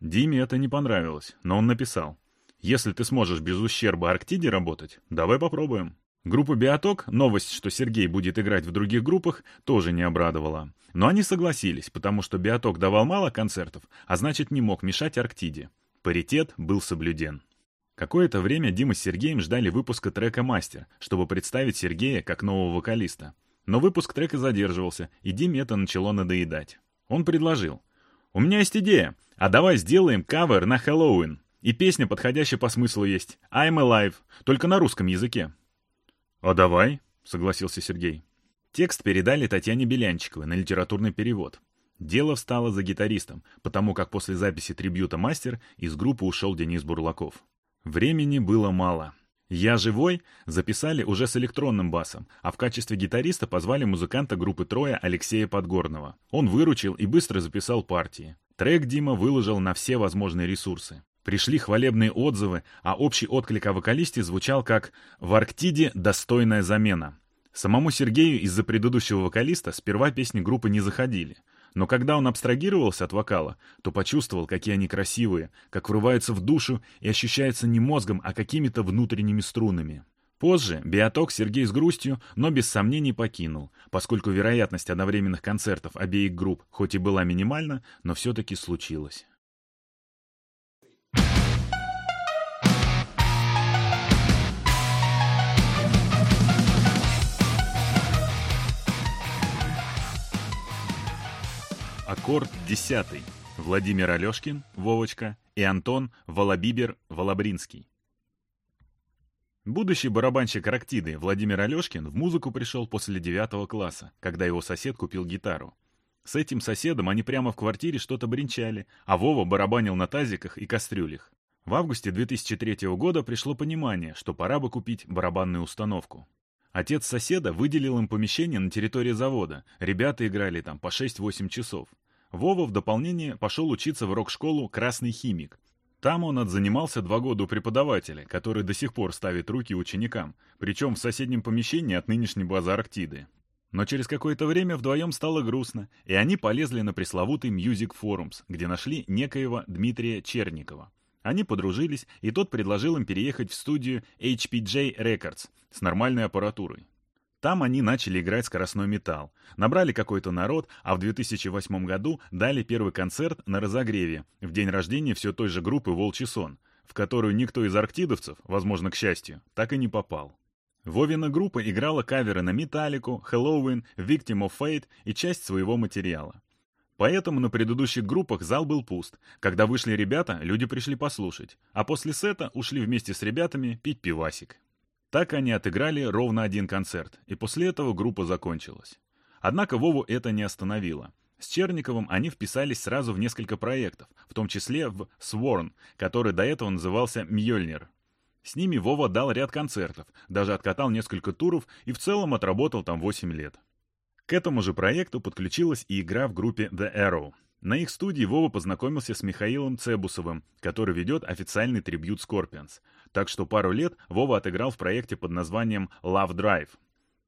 Диме это не понравилось, но он написал. «Если ты сможешь без ущерба Арктиде работать, давай попробуем». Группа «Биоток» новость, что Сергей будет играть в других группах, тоже не обрадовала. Но они согласились, потому что «Биоток» давал мало концертов, а значит не мог мешать «Арктиде». Паритет был соблюден. Какое-то время Дима с Сергеем ждали выпуска трека «Мастер», чтобы представить Сергея как нового вокалиста. Но выпуск трека задерживался, и Диме это начало надоедать. Он предложил. «У меня есть идея, а давай сделаем кавер на Хэллоуин. И песня, подходящая по смыслу, есть «I'm Alive», только на русском языке. «А давай», — согласился Сергей. Текст передали Татьяне Белянчиковой на литературный перевод. Дело встало за гитаристом, потому как после записи трибюта «Мастер» из группы ушел Денис Бурлаков. Времени было мало. «Я живой» записали уже с электронным басом, а в качестве гитариста позвали музыканта группы «Троя» Алексея Подгорного. Он выручил и быстро записал партии. Трек Дима выложил на все возможные ресурсы. Пришли хвалебные отзывы, а общий отклик о вокалисте звучал как «В Арктиде достойная замена». Самому Сергею из-за предыдущего вокалиста сперва песни группы не заходили. Но когда он абстрагировался от вокала, то почувствовал, какие они красивые, как врываются в душу и ощущаются не мозгом, а какими-то внутренними струнами. Позже биоток Сергей с грустью, но без сомнений покинул, поскольку вероятность одновременных концертов обеих групп хоть и была минимальна, но все-таки случилась. Аккорд десятый. Владимир Алешкин, Вовочка и Антон Волобибер Волобринский. Будущий барабанщик Арктиды Владимир Алешкин в музыку пришел после девятого класса, когда его сосед купил гитару. С этим соседом они прямо в квартире что-то бренчали, а Вова барабанил на тазиках и кастрюлях. В августе 2003 года пришло понимание, что пора бы купить барабанную установку. Отец соседа выделил им помещение на территории завода. Ребята играли там по 6-8 часов. Вова в дополнение пошел учиться в рок-школу «Красный химик». Там он отзанимался два года у преподавателя, который до сих пор ставит руки ученикам, причем в соседнем помещении от нынешней базы Арктиды. Но через какое-то время вдвоем стало грустно, и они полезли на пресловутый Music Forums, где нашли некоего Дмитрия Черникова. Они подружились, и тот предложил им переехать в студию HPJ Records с нормальной аппаратурой. Там они начали играть скоростной металл, набрали какой-то народ, а в 2008 году дали первый концерт на разогреве, в день рождения все той же группы «Волчий сон», в которую никто из арктидовцев, возможно, к счастью, так и не попал. Вовина группа играла каверы на Металлику, Хэллоуин, Victim of Fate и часть своего материала. Поэтому на предыдущих группах зал был пуст. Когда вышли ребята, люди пришли послушать, а после сета ушли вместе с ребятами пить пивасик. Так они отыграли ровно один концерт, и после этого группа закончилась. Однако Вову это не остановило. С Черниковым они вписались сразу в несколько проектов, в том числе в Sworn, который до этого назывался Мьёльнир. С ними Вова дал ряд концертов, даже откатал несколько туров и в целом отработал там 8 лет. К этому же проекту подключилась и игра в группе The Arrow. На их студии Вова познакомился с Михаилом Цебусовым, который ведет официальный трибют Scorpions. Так что пару лет Вова отыграл в проекте под названием Love Drive.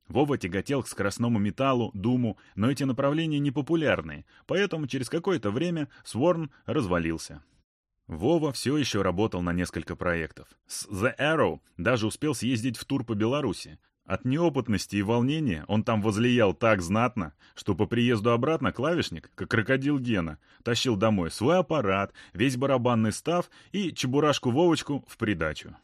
Вова тяготел к скоростному металлу, думу, но эти направления не популярны, поэтому через какое-то время Sworn развалился. Вова все еще работал на несколько проектов. С The Arrow даже успел съездить в тур по Беларуси, от неопытности и волнения он там возлиял так знатно, что по приезду обратно клавишник, как крокодил Гена, тащил домой свой аппарат, весь барабанный став и чебурашку Вовочку в придачу.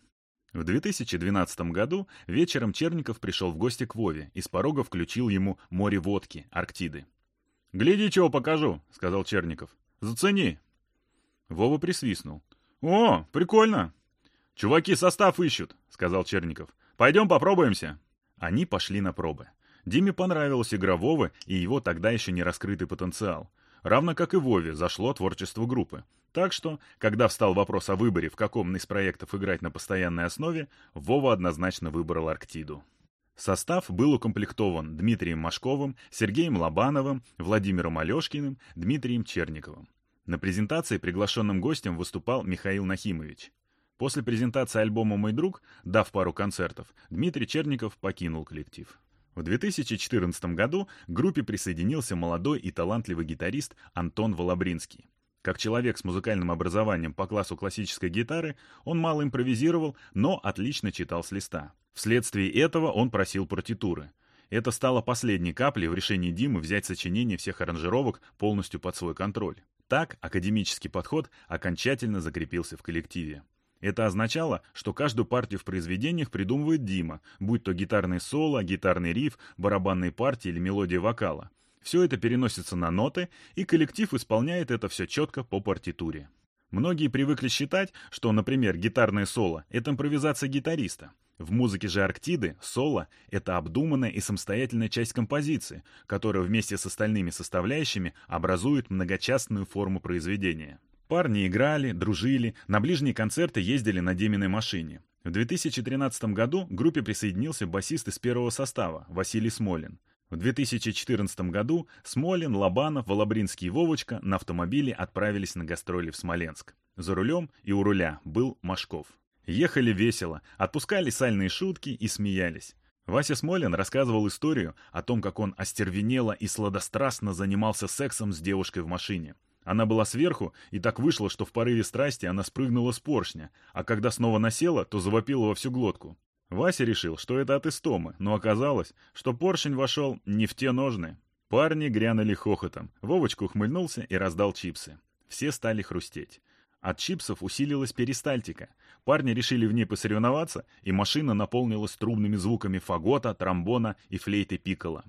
В 2012 году вечером Черников пришел в гости к Вове и с порога включил ему море водки, Арктиды. «Гляди, чего покажу», — сказал Черников. «Зацени». Вова присвистнул. «О, прикольно!» «Чуваки состав ищут», — сказал Черников. «Пойдем попробуемся». Они пошли на пробы. Диме понравилась игра Вовы и его тогда еще не раскрытый потенциал. Равно как и Вове зашло творчество группы. Так что, когда встал вопрос о выборе, в каком из проектов играть на постоянной основе, Вова однозначно выбрал Арктиду. Состав был укомплектован Дмитрием Машковым, Сергеем Лобановым, Владимиром Алешкиным, Дмитрием Черниковым. На презентации приглашенным гостем выступал Михаил Нахимович. После презентации альбома «Мой друг», дав пару концертов, Дмитрий Черников покинул коллектив. В 2014 году к группе присоединился молодой и талантливый гитарист Антон Волобринский. Как человек с музыкальным образованием по классу классической гитары, он мало импровизировал, но отлично читал с листа. Вследствие этого он просил партитуры. Это стало последней каплей в решении Димы взять сочинение всех аранжировок полностью под свой контроль. Так академический подход окончательно закрепился в коллективе. Это означало, что каждую партию в произведениях придумывает Дима, будь то гитарный соло, гитарный риф, барабанные партии или мелодия вокала. Все это переносится на ноты, и коллектив исполняет это все четко по партитуре. Многие привыкли считать, что, например, гитарное соло — это импровизация гитариста. В музыке же Арктиды соло — это обдуманная и самостоятельная часть композиции, которая вместе с остальными составляющими образует многочастную форму произведения. Парни играли, дружили, на ближние концерты ездили на Деминой машине. В 2013 году к группе присоединился басист из первого состава Василий Смолин. В 2014 году Смолин, Лобанов, Волобринский и Вовочка на автомобиле отправились на гастроли в Смоленск. За рулем и у руля был Машков. Ехали весело, отпускали сальные шутки и смеялись. Вася Смолин рассказывал историю о том, как он остервенело и сладострастно занимался сексом с девушкой в машине. Она была сверху, и так вышло, что в порыве страсти она спрыгнула с поршня, а когда снова насела, то завопила во всю глотку. Вася решил, что это от истомы, но оказалось, что поршень вошел не в те ножны. Парни грянули хохотом. Вовочка ухмыльнулся и раздал чипсы. Все стали хрустеть. От чипсов усилилась перистальтика. Парни решили в ней посоревноваться, и машина наполнилась трубными звуками фагота, тромбона и флейты пиккола.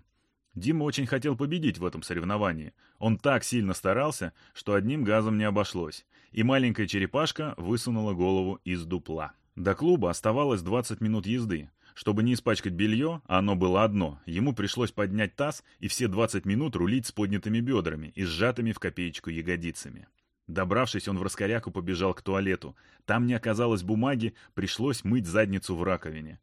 Дима очень хотел победить в этом соревновании. Он так сильно старался, что одним газом не обошлось, и маленькая черепашка высунула голову из дупла. До клуба оставалось 20 минут езды. Чтобы не испачкать белье, а оно было одно, ему пришлось поднять таз и все 20 минут рулить с поднятыми бедрами и сжатыми в копеечку ягодицами. Добравшись, он в раскоряку побежал к туалету. Там не оказалось бумаги, пришлось мыть задницу в раковине.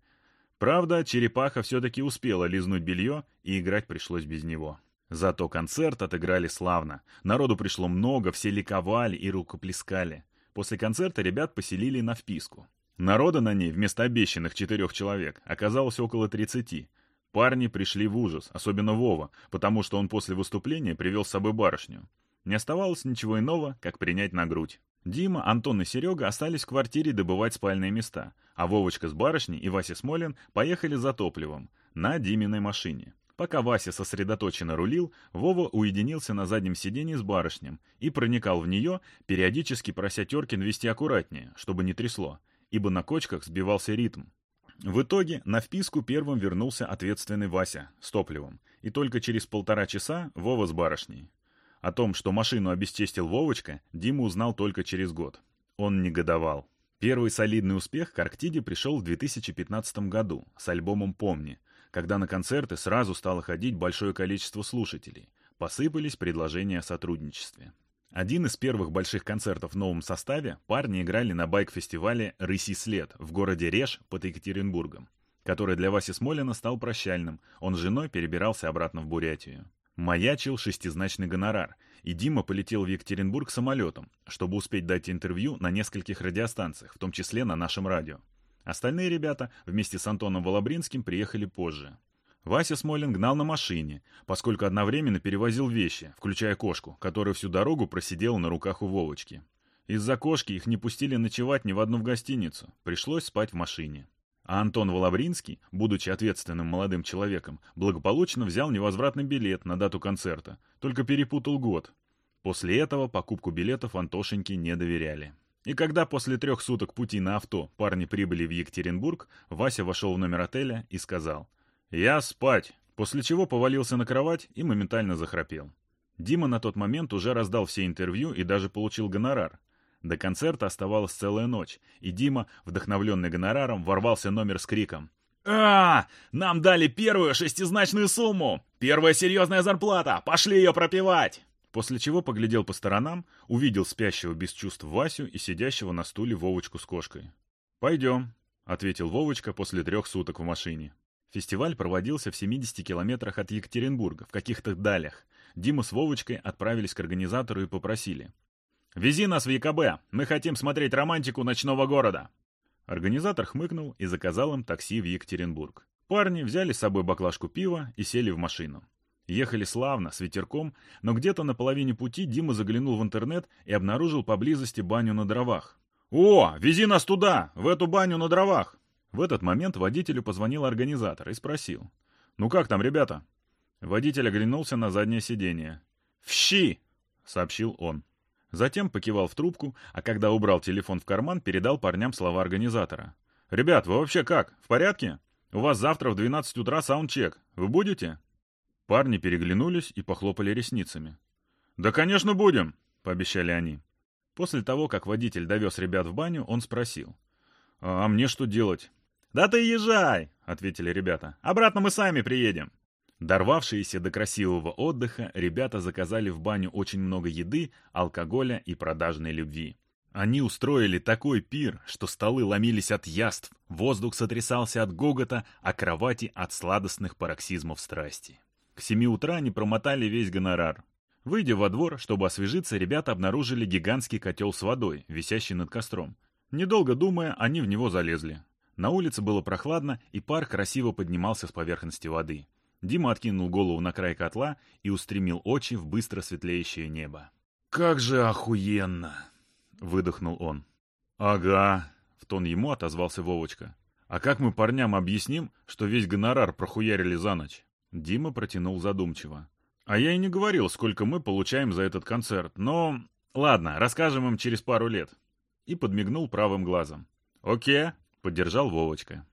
Правда, черепаха все-таки успела лизнуть белье, и играть пришлось без него. Зато концерт отыграли славно. Народу пришло много, все ликовали и рукоплескали. После концерта ребят поселили на вписку. Народа на ней вместо обещанных четырех человек оказалось около тридцати. Парни пришли в ужас, особенно Вова, потому что он после выступления привел с собой барышню. Не оставалось ничего иного, как принять на грудь. Дима, Антон и Серега остались в квартире добывать спальные места, а Вовочка с барышней и Вася Смолин поехали за топливом на Диминой машине. Пока Вася сосредоточенно рулил, Вова уединился на заднем сиденье с барышнем и проникал в нее, периодически прося Теркин вести аккуратнее, чтобы не трясло, ибо на кочках сбивался ритм. В итоге на вписку первым вернулся ответственный Вася с топливом, и только через полтора часа Вова с барышней. О том, что машину обесчестил Вовочка, Дима узнал только через год. Он негодовал. Первый солидный успех к Арктиде пришел в 2015 году с альбомом «Помни», когда на концерты сразу стало ходить большое количество слушателей. Посыпались предложения о сотрудничестве. Один из первых больших концертов в новом составе парни играли на байк-фестивале «Рыси след» в городе Реж под Екатеринбургом, который для Васи Смолина стал прощальным, он с женой перебирался обратно в Бурятию. Маячил шестизначный гонорар, и Дима полетел в Екатеринбург самолетом, чтобы успеть дать интервью на нескольких радиостанциях, в том числе на нашем радио. Остальные ребята вместе с Антоном Волобринским приехали позже. Вася Смолин гнал на машине, поскольку одновременно перевозил вещи, включая кошку, которая всю дорогу просидела на руках у Вовочки. Из-за кошки их не пустили ночевать ни в одну в гостиницу, пришлось спать в машине. А Антон Волобринский, будучи ответственным молодым человеком, благополучно взял невозвратный билет на дату концерта, только перепутал год. После этого покупку билетов Антошеньке не доверяли. И когда после трех суток пути на авто парни прибыли в Екатеринбург, Вася вошел в номер отеля и сказал «Я спать», после чего повалился на кровать и моментально захрапел. Дима на тот момент уже раздал все интервью и даже получил гонорар, до концерта оставалась целая ночь, и Дима, вдохновленный гонораром, ворвался номер с криком. «А, нам дали первую шестизначную сумму! Первая серьезная зарплата! Пошли ее пропивать!» После чего поглядел по сторонам, увидел спящего без чувств Васю и сидящего на стуле Вовочку с кошкой. «Пойдем», — ответил Вовочка после трех суток в машине. Фестиваль проводился в 70 километрах от Екатеринбурга, в каких-то далях. Дима с Вовочкой отправились к организатору и попросили. «Вези нас в ЕКБ, мы хотим смотреть романтику ночного города». Организатор хмыкнул и заказал им такси в Екатеринбург. Парни взяли с собой баклажку пива и сели в машину. Ехали славно, с ветерком, но где-то на половине пути Дима заглянул в интернет и обнаружил поблизости баню на дровах. «О, вези нас туда, в эту баню на дровах!» В этот момент водителю позвонил организатор и спросил. «Ну как там, ребята?» Водитель оглянулся на заднее сиденье. «В щи!» — сообщил он. Затем покивал в трубку, а когда убрал телефон в карман, передал парням слова организатора. «Ребят, вы вообще как? В порядке? У вас завтра в 12 утра саундчек. Вы будете?» Парни переглянулись и похлопали ресницами. «Да, конечно, будем!» — пообещали они. После того, как водитель довез ребят в баню, он спросил. «А, «А мне что делать?» «Да ты езжай!» — ответили ребята. «Обратно мы сами приедем!» Дорвавшиеся до красивого отдыха, ребята заказали в баню очень много еды, алкоголя и продажной любви. Они устроили такой пир, что столы ломились от яств, воздух сотрясался от гогота, а кровати от сладостных пароксизмов страсти. К семи утра они промотали весь гонорар. Выйдя во двор, чтобы освежиться, ребята обнаружили гигантский котел с водой, висящий над костром. Недолго думая, они в него залезли. На улице было прохладно, и пар красиво поднимался с поверхности воды. Дима откинул голову на край котла и устремил очи в быстро светлеющее небо. «Как же охуенно!» — выдохнул он. «Ага», — в тон ему отозвался Вовочка. «А как мы парням объясним, что весь гонорар прохуярили за ночь?» Дима протянул задумчиво. «А я и не говорил, сколько мы получаем за этот концерт, но... Ладно, расскажем им через пару лет». И подмигнул правым глазом. «Окей», — поддержал Вовочка.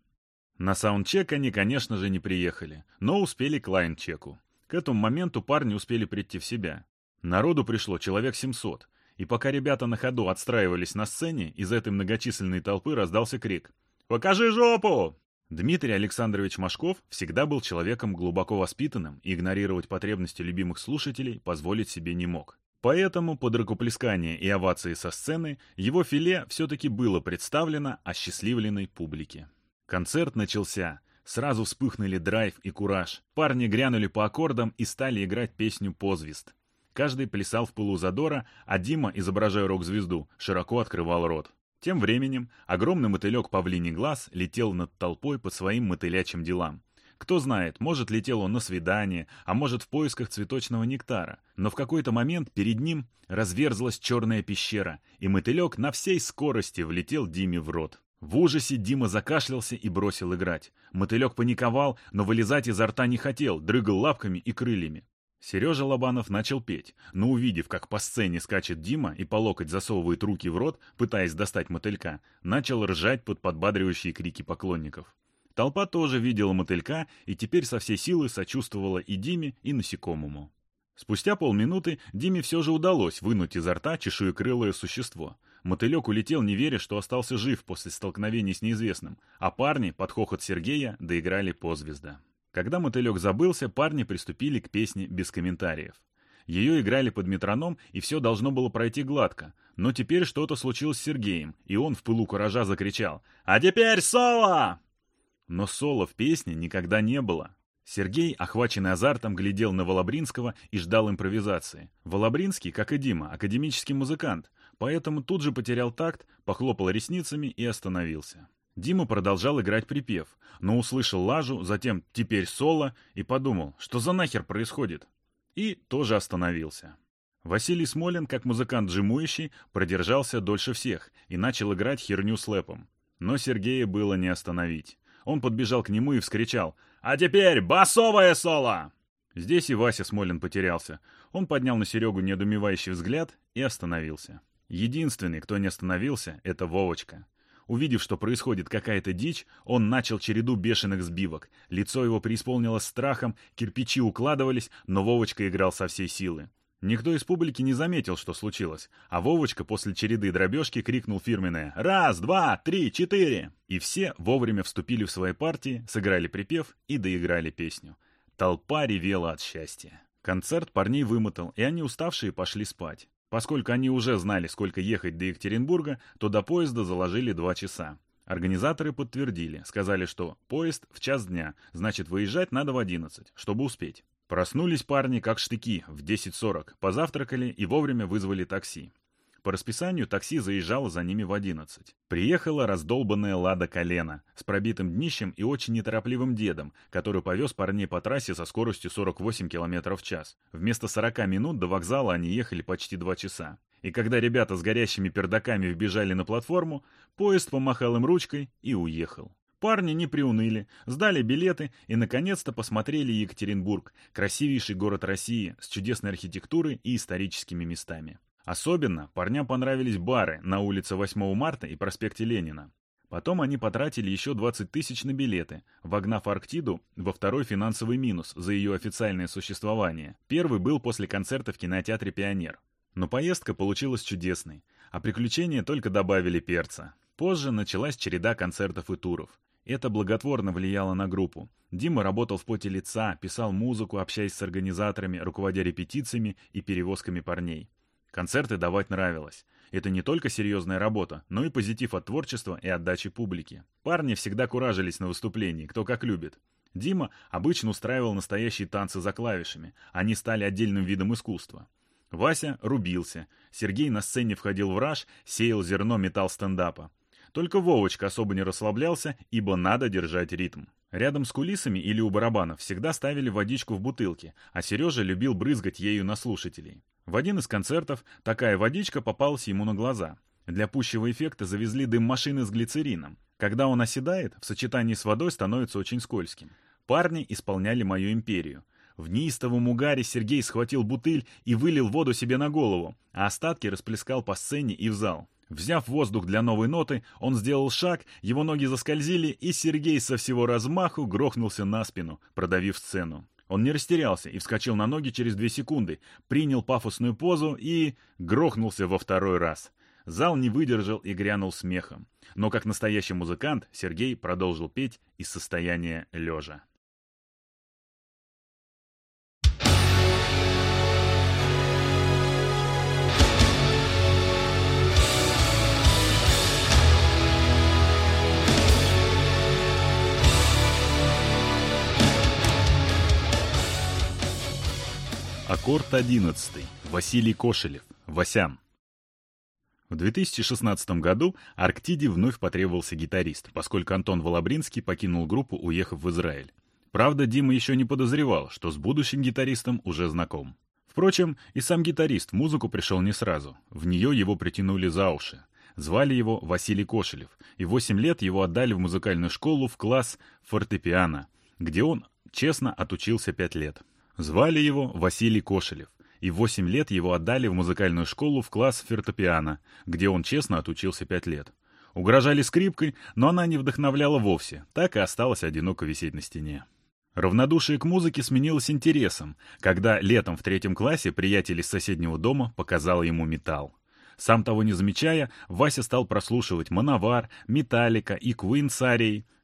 На саундчек они, конечно же, не приехали, но успели к лайн-чеку. К этому моменту парни успели прийти в себя. Народу пришло человек 700, и пока ребята на ходу отстраивались на сцене, из этой многочисленной толпы раздался крик «Покажи жопу!». Дмитрий Александрович Машков всегда был человеком глубоко воспитанным и игнорировать потребности любимых слушателей позволить себе не мог. Поэтому под рукоплескание и овации со сцены его филе все-таки было представлено осчастливленной публике. Концерт начался. Сразу вспыхнули драйв и кураж. Парни грянули по аккордам и стали играть песню «Позвест». Каждый плясал в пылу задора, а Дима, изображая рок-звезду, широко открывал рот. Тем временем огромный мотылек павлиний глаз летел над толпой по своим мотылячим делам. Кто знает, может, летел он на свидание, а может, в поисках цветочного нектара. Но в какой-то момент перед ним разверзлась черная пещера, и мотылек на всей скорости влетел Диме в рот. В ужасе Дима закашлялся и бросил играть. Мотылек паниковал, но вылезать изо рта не хотел, дрыгал лапками и крыльями. Сережа Лобанов начал петь, но увидев, как по сцене скачет Дима и по локоть засовывает руки в рот, пытаясь достать мотылька, начал ржать под подбадривающие крики поклонников. Толпа тоже видела мотылька и теперь со всей силы сочувствовала и Диме, и насекомому. Спустя полминуты Диме все же удалось вынуть изо рта чешуекрылое существо. Мотылек улетел, не веря, что остался жив после столкновений с неизвестным, а парни под хохот Сергея доиграли по звезда. Когда мотылек забылся, парни приступили к песне без комментариев. Ее играли под метроном, и все должно было пройти гладко. Но теперь что-то случилось с Сергеем, и он в пылу куража закричал «А теперь соло!» Но соло в песне никогда не было. Сергей, охваченный азартом, глядел на Волобринского и ждал импровизации. Волобринский, как и Дима, академический музыкант, поэтому тут же потерял такт, похлопал ресницами и остановился. Дима продолжал играть припев, но услышал лажу, затем «теперь соло» и подумал, что за нахер происходит. И тоже остановился. Василий Смолин, как музыкант джимующий, продержался дольше всех и начал играть херню с лэпом. Но Сергея было не остановить. Он подбежал к нему и вскричал «А теперь басовое соло!» Здесь и Вася Смолин потерялся. Он поднял на Серегу недоумевающий взгляд и остановился. Единственный, кто не остановился, это Вовочка. Увидев, что происходит какая-то дичь, он начал череду бешеных сбивок. Лицо его преисполнилось страхом, кирпичи укладывались, но Вовочка играл со всей силы. Никто из публики не заметил, что случилось, а Вовочка после череды дробежки крикнул фирменное «Раз, два, три, четыре!» И все вовремя вступили в свои партии, сыграли припев и доиграли песню. Толпа ревела от счастья. Концерт парней вымотал, и они уставшие пошли спать. Поскольку они уже знали, сколько ехать до Екатеринбурга, то до поезда заложили два часа. Организаторы подтвердили, сказали, что поезд в час дня, значит выезжать надо в 11, чтобы успеть. Проснулись парни как штыки в 10.40, позавтракали и вовремя вызвали такси. По расписанию такси заезжало за ними в 11. Приехала раздолбанная «Лада Колена» с пробитым днищем и очень неторопливым дедом, который повез парней по трассе со скоростью 48 км в час. Вместо 40 минут до вокзала они ехали почти 2 часа. И когда ребята с горящими пердаками вбежали на платформу, поезд помахал им ручкой и уехал. Парни не приуныли, сдали билеты и, наконец-то, посмотрели Екатеринбург, красивейший город России с чудесной архитектурой и историческими местами. Особенно парням понравились бары на улице 8 марта и проспекте Ленина. Потом они потратили еще 20 тысяч на билеты, вогнав Арктиду во второй финансовый минус за ее официальное существование. Первый был после концерта в кинотеатре «Пионер». Но поездка получилась чудесной, а приключения только добавили перца. Позже началась череда концертов и туров. Это благотворно влияло на группу. Дима работал в поте лица, писал музыку, общаясь с организаторами, руководя репетициями и перевозками парней. Концерты давать нравилось. Это не только серьезная работа, но и позитив от творчества и отдачи публике. Парни всегда куражились на выступлении, кто как любит. Дима обычно устраивал настоящие танцы за клавишами. Они стали отдельным видом искусства. Вася рубился. Сергей на сцене входил в раж, сеял зерно металл стендапа. Только Вовочка особо не расслаблялся, ибо надо держать ритм. Рядом с кулисами или у барабанов всегда ставили водичку в бутылке, а Сережа любил брызгать ею на слушателей. В один из концертов такая водичка попалась ему на глаза. Для пущего эффекта завезли дым машины с глицерином. Когда он оседает, в сочетании с водой становится очень скользким. Парни исполняли мою империю. В неистовом угаре Сергей схватил бутыль и вылил воду себе на голову, а остатки расплескал по сцене и в зал. Взяв воздух для новой ноты, он сделал шаг, его ноги заскользили, и Сергей со всего размаху грохнулся на спину, продавив сцену. Он не растерялся и вскочил на ноги через две секунды, принял пафосную позу и... грохнулся во второй раз. Зал не выдержал и грянул смехом. Но как настоящий музыкант Сергей продолжил петь из состояния лежа. Аккорд 11. Василий Кошелев. Васян. В 2016 году Арктиде вновь потребовался гитарист, поскольку Антон Волобринский покинул группу, уехав в Израиль. Правда, Дима еще не подозревал, что с будущим гитаристом уже знаком. Впрочем, и сам гитарист в музыку пришел не сразу. В нее его притянули за уши. Звали его Василий Кошелев, и 8 лет его отдали в музыкальную школу в класс фортепиано, где он честно отучился 5 лет. Звали его Василий Кошелев, и в 8 лет его отдали в музыкальную школу в класс фортепиано, где он честно отучился 5 лет. Угрожали скрипкой, но она не вдохновляла вовсе, так и осталась одиноко висеть на стене. Равнодушие к музыке сменилось интересом, когда летом в третьем классе приятель из соседнего дома показал ему металл. Сам того не замечая, Вася стал прослушивать «Мановар», «Металлика» и «Квин» с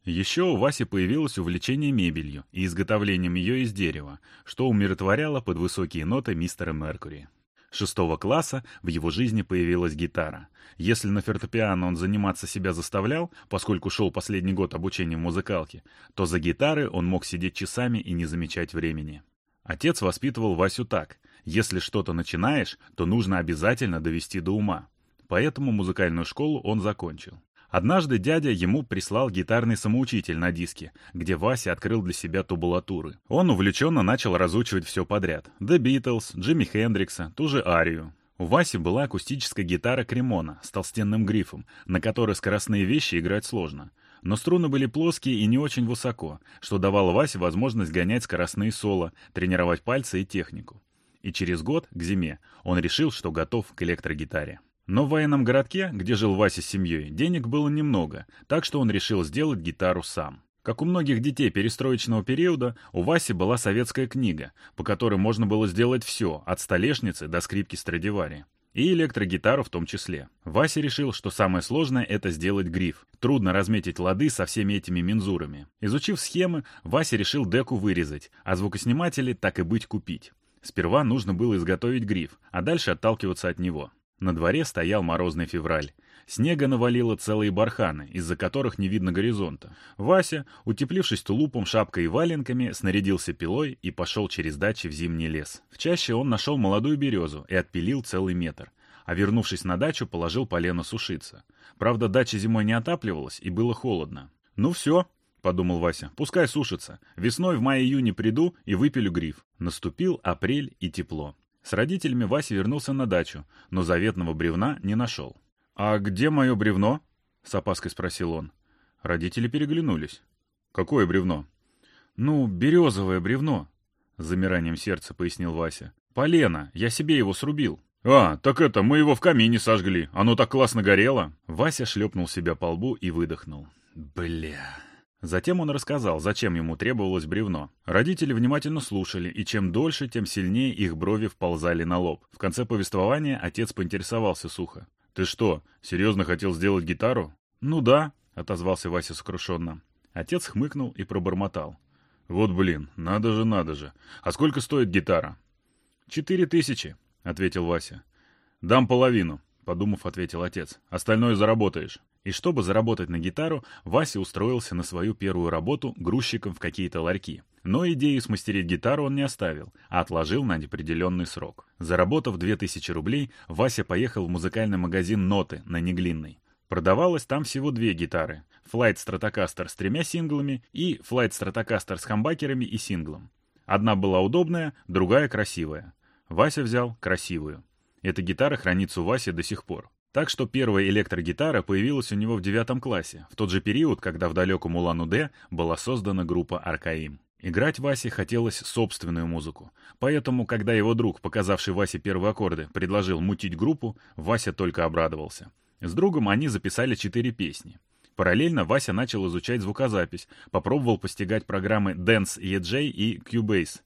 еще у Васи появилось увлечение мебелью и изготовлением ее из дерева, что умиротворяло под высокие ноты мистера Меркури. Шестого класса в его жизни появилась гитара. Если на фортепиано он заниматься себя заставлял, поскольку шел последний год обучения в музыкалке, то за гитары он мог сидеть часами и не замечать времени. Отец воспитывал Васю так. Если что-то начинаешь, то нужно обязательно довести до ума. Поэтому музыкальную школу он закончил. Однажды дядя ему прислал гитарный самоучитель на диске, где Вася открыл для себя тубулатуры. Он увлеченно начал разучивать все подряд. The Beatles, Джимми Хендрикса, ту же Арию. У Васи была акустическая гитара Кремона с толстенным грифом, на которой скоростные вещи играть сложно. Но струны были плоские и не очень высоко, что давало Васе возможность гонять скоростные соло, тренировать пальцы и технику. И через год, к зиме, он решил, что готов к электрогитаре. Но в военном городке, где жил Вася с семьей, денег было немного, так что он решил сделать гитару сам. Как у многих детей перестроечного периода, у Васи была советская книга, по которой можно было сделать все, от столешницы до скрипки Страдивари. И электрогитару в том числе. Вася решил, что самое сложное — это сделать гриф. Трудно разметить лады со всеми этими мензурами. Изучив схемы, Вася решил деку вырезать, а звукосниматели так и быть купить. Сперва нужно было изготовить гриф, а дальше отталкиваться от него. На дворе стоял морозный февраль. Снега навалило целые барханы, из-за которых не видно горизонта. Вася, утеплившись тулупом, шапкой и валенками, снарядился пилой и пошел через дачи в зимний лес. В чаще он нашел молодую березу и отпилил целый метр. А вернувшись на дачу, положил полено сушиться. Правда, дача зимой не отапливалась и было холодно. «Ну все», — подумал Вася, — «пускай сушится. Весной в мае-июне приду и выпилю гриф». Наступил апрель и тепло. С родителями Вася вернулся на дачу, но заветного бревна не нашел. «А где мое бревно?» — с опаской спросил он. Родители переглянулись. «Какое бревно?» «Ну, березовое бревно», — с замиранием сердца пояснил Вася. «Полено, я себе его срубил». «А, так это, мы его в камине сожгли. Оно так классно горело». Вася шлепнул себя по лбу и выдохнул. «Бля...» Затем он рассказал, зачем ему требовалось бревно. Родители внимательно слушали, и чем дольше, тем сильнее их брови вползали на лоб. В конце повествования отец поинтересовался сухо. «Ты что, серьезно хотел сделать гитару?» «Ну да», — отозвался Вася сокрушенно. Отец хмыкнул и пробормотал. «Вот блин, надо же, надо же. А сколько стоит гитара?» «Четыре тысячи», — ответил Вася. «Дам половину», — подумав, ответил отец. «Остальное заработаешь». И чтобы заработать на гитару, Вася устроился на свою первую работу грузчиком в какие-то ларьки. Но идею смастерить гитару он не оставил, а отложил на неопределенный срок. Заработав 2000 рублей, Вася поехал в музыкальный магазин «Ноты» на Неглинной. Продавалось там всего две гитары. Flight Stratocaster с тремя синглами и Flight Stratocaster с хамбакерами и синглом. Одна была удобная, другая красивая. Вася взял красивую. Эта гитара хранится у Васи до сих пор. Так что первая электрогитара появилась у него в девятом классе, в тот же период, когда в далеком Улан-Удэ была создана группа «Аркаим». Играть Васе хотелось собственную музыку. Поэтому, когда его друг, показавший Васе первые аккорды, предложил мутить группу, Вася только обрадовался. С другом они записали четыре песни. Параллельно Вася начал изучать звукозапись, попробовал постигать программы Dance EJ и Cubase.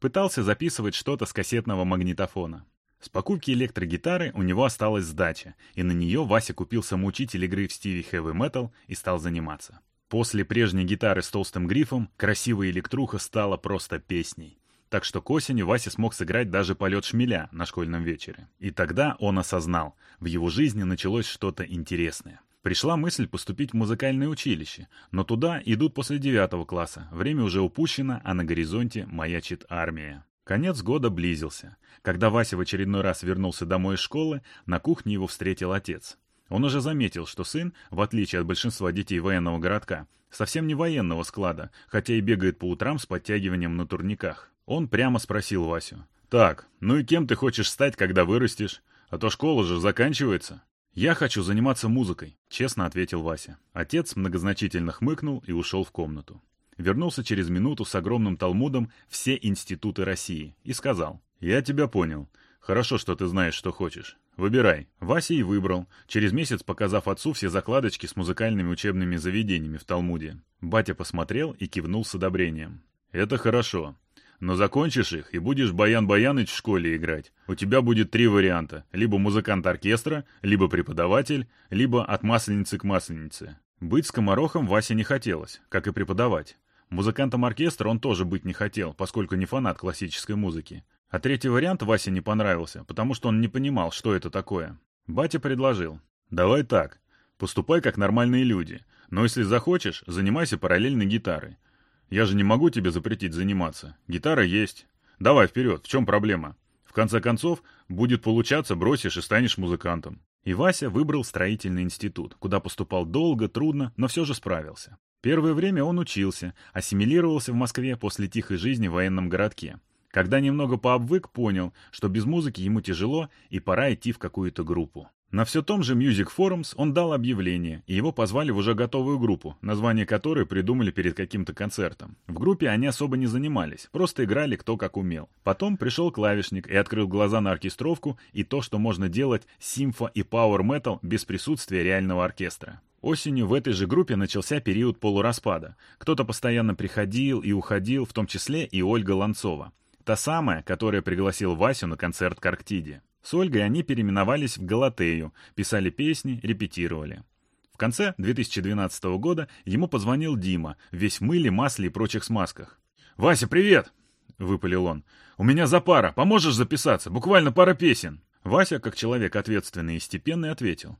Пытался записывать что-то с кассетного магнитофона. С покупки электрогитары у него осталась сдача, и на нее Вася купил самоучитель игры в стиле хэви метал и стал заниматься. После прежней гитары с толстым грифом красивая электруха стала просто песней. Так что к осени Вася смог сыграть даже полет шмеля на школьном вечере. И тогда он осознал, в его жизни началось что-то интересное. Пришла мысль поступить в музыкальное училище, но туда идут после девятого класса, время уже упущено, а на горизонте маячит армия. Конец года близился. Когда Вася в очередной раз вернулся домой из школы, на кухне его встретил отец. Он уже заметил, что сын, в отличие от большинства детей военного городка, совсем не военного склада, хотя и бегает по утрам с подтягиванием на турниках. Он прямо спросил Васю. «Так, ну и кем ты хочешь стать, когда вырастешь? А то школа же заканчивается». «Я хочу заниматься музыкой», — честно ответил Вася. Отец многозначительно хмыкнул и ушел в комнату вернулся через минуту с огромным талмудом «Все институты России» и сказал, «Я тебя понял. Хорошо, что ты знаешь, что хочешь. Выбирай». Вася и выбрал, через месяц показав отцу все закладочки с музыкальными учебными заведениями в Талмуде. Батя посмотрел и кивнул с одобрением. «Это хорошо. Но закончишь их и будешь Баян Баяныч в школе играть. У тебя будет три варианта. Либо музыкант оркестра, либо преподаватель, либо от масленицы к масленице. Быть скоморохом Васе не хотелось, как и преподавать. Музыкантом оркестра он тоже быть не хотел, поскольку не фанат классической музыки. А третий вариант Васе не понравился, потому что он не понимал, что это такое. Батя предложил. «Давай так. Поступай как нормальные люди. Но если захочешь, занимайся параллельно гитарой. Я же не могу тебе запретить заниматься. Гитара есть. Давай вперед, в чем проблема? В конце концов, будет получаться, бросишь и станешь музыкантом». И Вася выбрал строительный институт, куда поступал долго, трудно, но все же справился. Первое время он учился, ассимилировался в Москве после тихой жизни в военном городке. Когда немного пообвык, понял, что без музыки ему тяжело и пора идти в какую-то группу. На все том же Music Forums он дал объявление, и его позвали в уже готовую группу, название которой придумали перед каким-то концертом. В группе они особо не занимались, просто играли кто как умел. Потом пришел клавишник и открыл глаза на оркестровку и то, что можно делать симфо и пауэр метал без присутствия реального оркестра. Осенью в этой же группе начался период полураспада. Кто-то постоянно приходил и уходил, в том числе и Ольга Ланцова. Та самая, которая пригласила Васю на концерт к Арктиде. С Ольгой они переименовались в Галатею, писали песни, репетировали. В конце 2012 года ему позвонил Дима, весь мыле, масле и прочих смазках. «Вася, привет!» — выпалил он. «У меня за пара, поможешь записаться? Буквально пара песен!» Вася, как человек ответственный и степенный, ответил.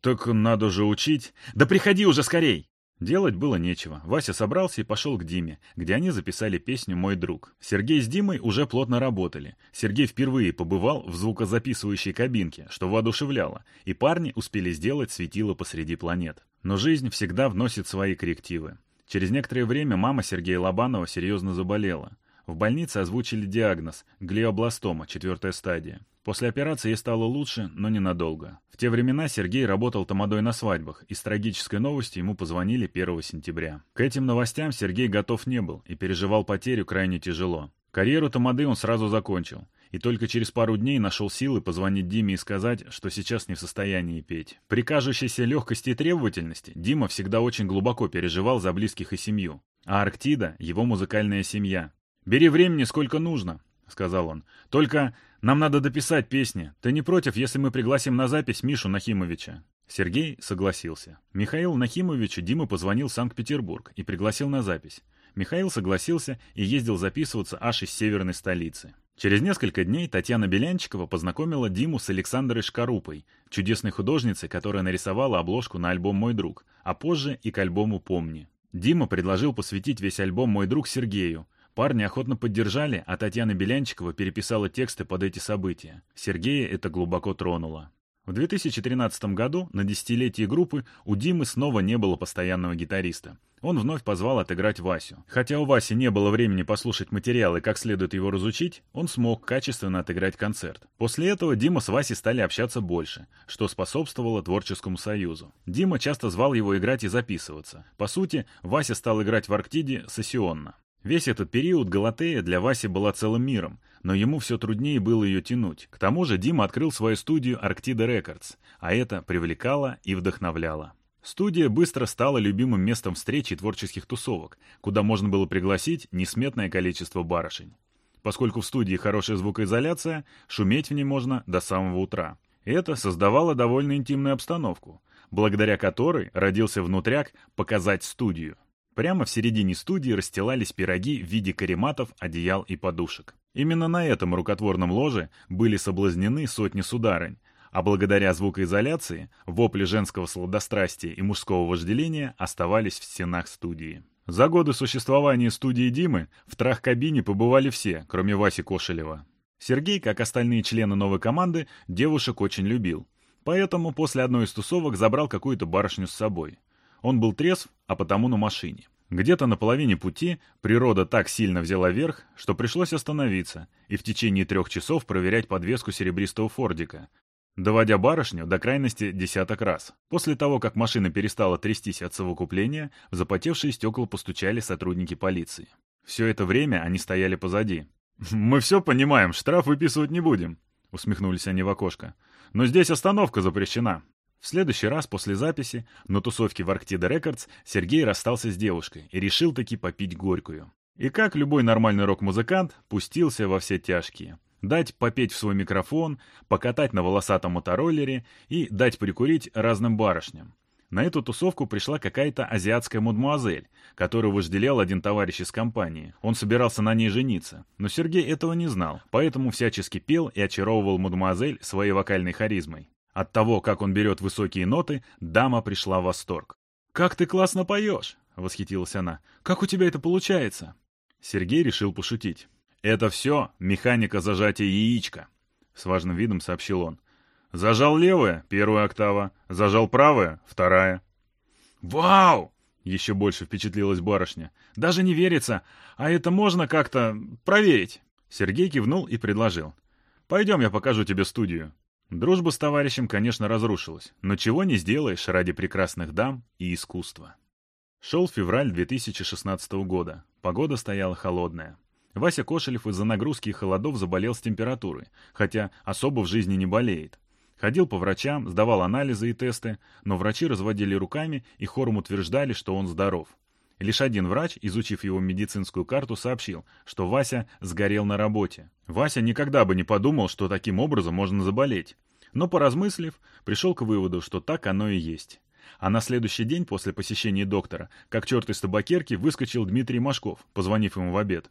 «Так надо же учить. Да приходи уже скорей!» Делать было нечего. Вася собрался и пошел к Диме, где они записали песню «Мой друг». Сергей с Димой уже плотно работали. Сергей впервые побывал в звукозаписывающей кабинке, что воодушевляло, и парни успели сделать светило посреди планет. Но жизнь всегда вносит свои коррективы. Через некоторое время мама Сергея Лобанова серьезно заболела. В больнице озвучили диагноз – глиобластома, четвертая стадия. После операции ей стало лучше, но ненадолго. В те времена Сергей работал тамадой на свадьбах, и с трагической новостью ему позвонили 1 сентября. К этим новостям Сергей готов не был и переживал потерю крайне тяжело. Карьеру тамады он сразу закончил, и только через пару дней нашел силы позвонить Диме и сказать, что сейчас не в состоянии петь. При кажущейся легкости и требовательности Дима всегда очень глубоко переживал за близких и семью, а Арктида — его музыкальная семья. «Бери времени сколько нужно», — сказал он. «Только нам надо дописать песни. Ты не против, если мы пригласим на запись Мишу Нахимовича?» Сергей согласился. Михаил Нахимовичу Дима позвонил в Санкт-Петербург и пригласил на запись. Михаил согласился и ездил записываться аж из северной столицы. Через несколько дней Татьяна Белянчикова познакомила Диму с Александрой Шкарупой, чудесной художницей, которая нарисовала обложку на альбом «Мой друг», а позже и к альбому «Помни». Дима предложил посвятить весь альбом «Мой друг» Сергею, Парни охотно поддержали, а Татьяна Белянчикова переписала тексты под эти события. Сергея это глубоко тронуло. В 2013 году, на десятилетии группы, у Димы снова не было постоянного гитариста. Он вновь позвал отыграть Васю. Хотя у Васи не было времени послушать материалы, как следует его разучить, он смог качественно отыграть концерт. После этого Дима с Васей стали общаться больше, что способствовало творческому союзу. Дима часто звал его играть и записываться. По сути, Вася стал играть в Арктиде сессионно. Весь этот период Галатея для Васи была целым миром, но ему все труднее было ее тянуть. К тому же Дима открыл свою студию Арктида Рекордс, а это привлекало и вдохновляло. Студия быстро стала любимым местом встречи творческих тусовок, куда можно было пригласить несметное количество барышень. Поскольку в студии хорошая звукоизоляция, шуметь в ней можно до самого утра. Это создавало довольно интимную обстановку, благодаря которой родился внутряк «показать студию». Прямо в середине студии расстилались пироги в виде карематов, одеял и подушек. Именно на этом рукотворном ложе были соблазнены сотни сударынь, а благодаря звукоизоляции вопли женского сладострастия и мужского вожделения оставались в стенах студии. За годы существования студии Димы в трах-кабине побывали все, кроме Васи Кошелева. Сергей, как остальные члены новой команды, девушек очень любил. Поэтому после одной из тусовок забрал какую-то барышню с собой. Он был трезв, а потому на машине. Где-то на половине пути природа так сильно взяла верх, что пришлось остановиться и в течение трех часов проверять подвеску серебристого фордика, доводя барышню до крайности десяток раз. После того, как машина перестала трястись от совокупления, в запотевшие стекла постучали сотрудники полиции. Все это время они стояли позади. «Мы все понимаем, штраф выписывать не будем», — усмехнулись они в окошко. «Но здесь остановка запрещена. В следующий раз после записи на тусовке в Арктида Рекордс Сергей расстался с девушкой и решил таки попить горькую. И как любой нормальный рок-музыкант, пустился во все тяжкие. Дать попеть в свой микрофон, покатать на волосатом мотороллере и дать прикурить разным барышням. На эту тусовку пришла какая-то азиатская мадмуазель, которую вожделел один товарищ из компании. Он собирался на ней жениться, но Сергей этого не знал, поэтому всячески пел и очаровывал мадмуазель своей вокальной харизмой. От того, как он берет высокие ноты, дама пришла в восторг. «Как ты классно поешь!» — восхитилась она. «Как у тебя это получается?» Сергей решил пошутить. «Это все механика зажатия яичка», — с важным видом сообщил он. «Зажал левая — первая октава, зажал правая — вторая». «Вау!» — еще больше впечатлилась барышня. «Даже не верится. А это можно как-то проверить?» Сергей кивнул и предложил. «Пойдем, я покажу тебе студию». Дружба с товарищем, конечно, разрушилась, но чего не сделаешь ради прекрасных дам и искусства. Шел февраль 2016 года. Погода стояла холодная. Вася Кошелев из-за нагрузки и холодов заболел с температурой, хотя особо в жизни не болеет. Ходил по врачам, сдавал анализы и тесты, но врачи разводили руками и хором утверждали, что он здоров. Лишь один врач, изучив его медицинскую карту, сообщил, что Вася сгорел на работе. Вася никогда бы не подумал, что таким образом можно заболеть. Но, поразмыслив, пришел к выводу, что так оно и есть. А на следующий день после посещения доктора, как черт из табакерки, выскочил Дмитрий Машков, позвонив ему в обед.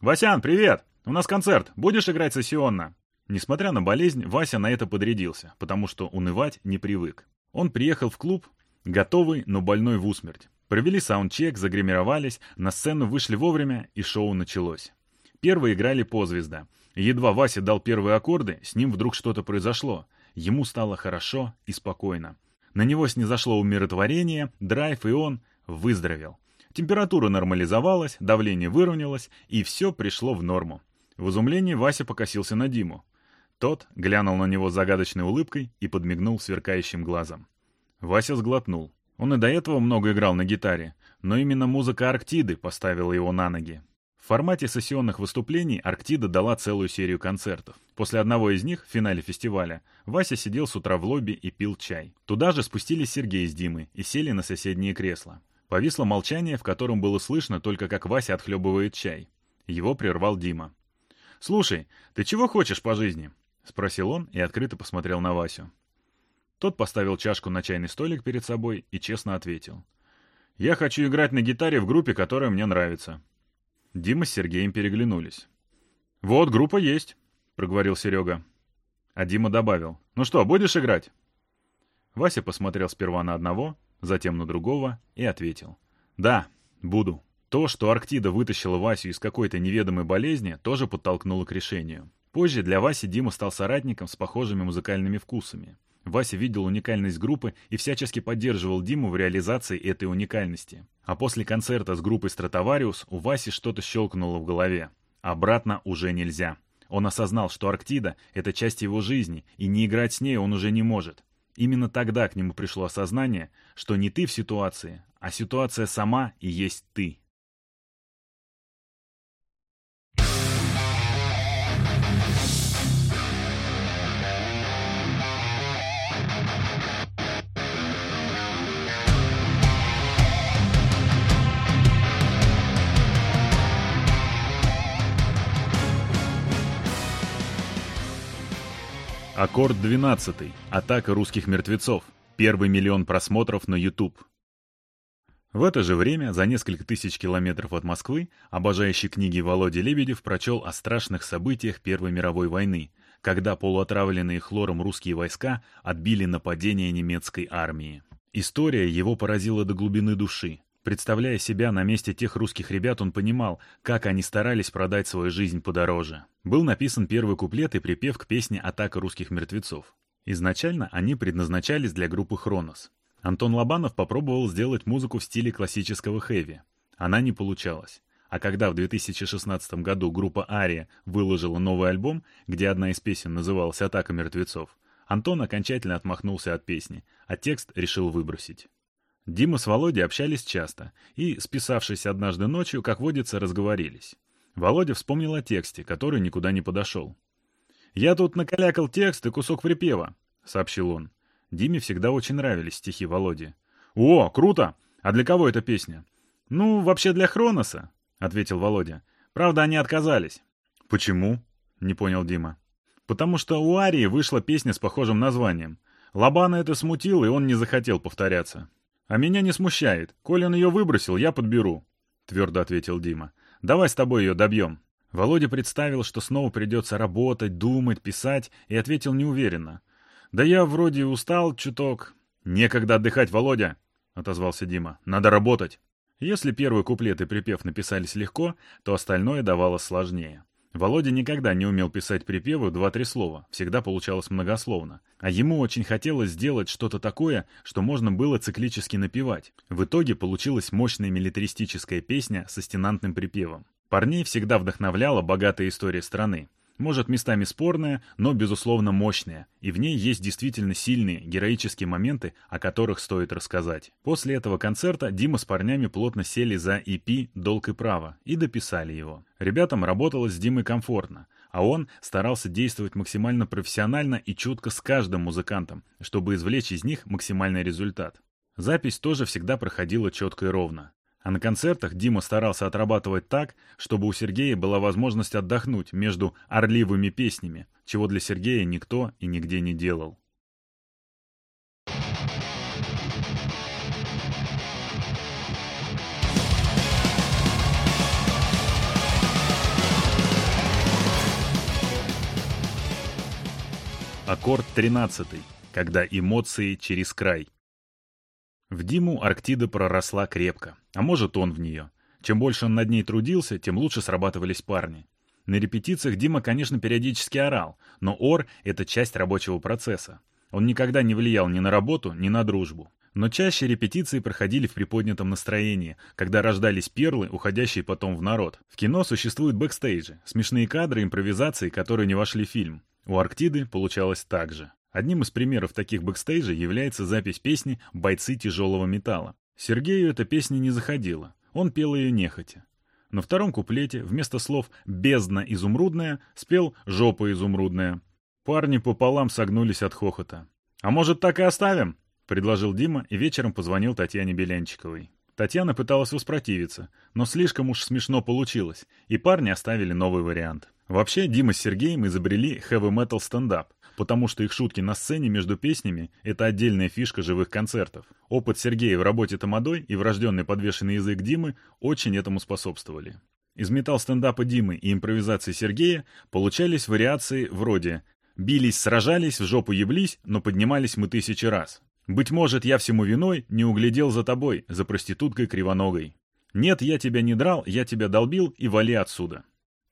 «Васян, привет! У нас концерт. Будешь играть сессионно?» Несмотря на болезнь, Вася на это подрядился, потому что унывать не привык. Он приехал в клуб, готовый, но больной в усмерть. Провели саундчек, загримировались, на сцену вышли вовремя, и шоу началось. Первые играли по звезда. Едва Вася дал первые аккорды, с ним вдруг что-то произошло. Ему стало хорошо и спокойно. На него снизошло умиротворение, драйв, и он выздоровел. Температура нормализовалась, давление выровнялось, и все пришло в норму. В изумлении Вася покосился на Диму. Тот глянул на него загадочной улыбкой и подмигнул сверкающим глазом. Вася сглотнул. Он и до этого много играл на гитаре, но именно музыка Арктиды поставила его на ноги. В формате сессионных выступлений Арктида дала целую серию концертов. После одного из них, в финале фестиваля, Вася сидел с утра в лобби и пил чай. Туда же спустились Сергей с Димой и сели на соседние кресла. Повисло молчание, в котором было слышно только, как Вася отхлебывает чай. Его прервал Дима. «Слушай, ты чего хочешь по жизни?» — спросил он и открыто посмотрел на Васю. Тот поставил чашку на чайный столик перед собой и честно ответил. «Я хочу играть на гитаре в группе, которая мне нравится». Дима с Сергеем переглянулись. «Вот, группа есть», — проговорил Серега. А Дима добавил. «Ну что, будешь играть?» Вася посмотрел сперва на одного, затем на другого и ответил. «Да, буду». То, что Арктида вытащила Васю из какой-то неведомой болезни, тоже подтолкнуло к решению. Позже для Васи Дима стал соратником с похожими музыкальными вкусами. Вася видел уникальность группы и всячески поддерживал Диму в реализации этой уникальности. А после концерта с группой «Стратовариус» у Васи что-то щелкнуло в голове. Обратно уже нельзя. Он осознал, что Арктида — это часть его жизни, и не играть с ней он уже не может. Именно тогда к нему пришло осознание, что не ты в ситуации, а ситуация сама и есть ты. Аккорд 12. Атака русских мертвецов. Первый миллион просмотров на YouTube. В это же время, за несколько тысяч километров от Москвы, обожающий книги Володя Лебедев прочел о страшных событиях Первой мировой войны, когда полуотравленные хлором русские войска отбили нападение немецкой армии. История его поразила до глубины души. Представляя себя на месте тех русских ребят, он понимал, как они старались продать свою жизнь подороже. Был написан первый куплет и припев к песне «Атака русских мертвецов». Изначально они предназначались для группы «Хронос». Антон Лобанов попробовал сделать музыку в стиле классического хэви. Она не получалась. А когда в 2016 году группа «Ария» выложила новый альбом, где одна из песен называлась «Атака мертвецов», Антон окончательно отмахнулся от песни, а текст решил выбросить. Дима с Володей общались часто и, списавшись однажды ночью, как водится, разговорились. Володя вспомнил о тексте, который никуда не подошел. «Я тут накалякал текст и кусок припева», — сообщил он. Диме всегда очень нравились стихи Володи. «О, круто! А для кого эта песня?» «Ну, вообще для Хроноса», — ответил Володя. «Правда, они отказались». «Почему?» — не понял Дима. «Потому что у Арии вышла песня с похожим названием. Лобана это смутил, и он не захотел повторяться». «А меня не смущает. Коль он ее выбросил, я подберу», — твердо ответил Дима. «Давай с тобой ее добьем». Володя представил, что снова придется работать, думать, писать, и ответил неуверенно. «Да я вроде устал чуток». «Некогда отдыхать, Володя», — отозвался Дима. «Надо работать». Если первый куплет и припев написались легко, то остальное давалось сложнее. Володя никогда не умел писать припевы два-три слова, всегда получалось многословно. А ему очень хотелось сделать что-то такое, что можно было циклически напевать. В итоге получилась мощная милитаристическая песня со стенантным припевом. Парней всегда вдохновляла богатая история страны. Может, местами спорная, но, безусловно, мощная, и в ней есть действительно сильные, героические моменты, о которых стоит рассказать. После этого концерта Дима с парнями плотно сели за EP «Долг и право» и дописали его. Ребятам работалось с Димой комфортно, а он старался действовать максимально профессионально и чутко с каждым музыкантом, чтобы извлечь из них максимальный результат. Запись тоже всегда проходила четко и ровно. А на концертах Дима старался отрабатывать так, чтобы у Сергея была возможность отдохнуть между орливыми песнями, чего для Сергея никто и нигде не делал. Аккорд 13. Когда эмоции через край. В Диму Арктида проросла крепко, а может он в нее. Чем больше он над ней трудился, тем лучше срабатывались парни. На репетициях Дима, конечно, периодически орал, но ор — это часть рабочего процесса. Он никогда не влиял ни на работу, ни на дружбу. Но чаще репетиции проходили в приподнятом настроении, когда рождались перлы, уходящие потом в народ. В кино существуют бэкстейджи, смешные кадры, импровизации, которые не вошли в фильм. У Арктиды получалось так же. Одним из примеров таких бэкстейджей является запись песни «Бойцы тяжелого металла». Сергею эта песня не заходила, он пел ее нехотя. На втором куплете вместо слов «бездна изумрудная» спел «жопа изумрудная». Парни пополам согнулись от хохота. «А может, так и оставим?» — предложил Дима и вечером позвонил Татьяне Белянчиковой. Татьяна пыталась воспротивиться, но слишком уж смешно получилось, и парни оставили новый вариант. Вообще, Дима с Сергеем изобрели heavy metal стендап, потому что их шутки на сцене между песнями — это отдельная фишка живых концертов. Опыт Сергея в работе тамадой и врожденный подвешенный язык Димы очень этому способствовали. Из металл-стендапа Димы и импровизации Сергея получались вариации вроде «бились, сражались, в жопу еблись, но поднимались мы тысячи раз». «Быть может, я всему виной не углядел за тобой, за проституткой кривоногой». «Нет, я тебя не драл, я тебя долбил и вали отсюда».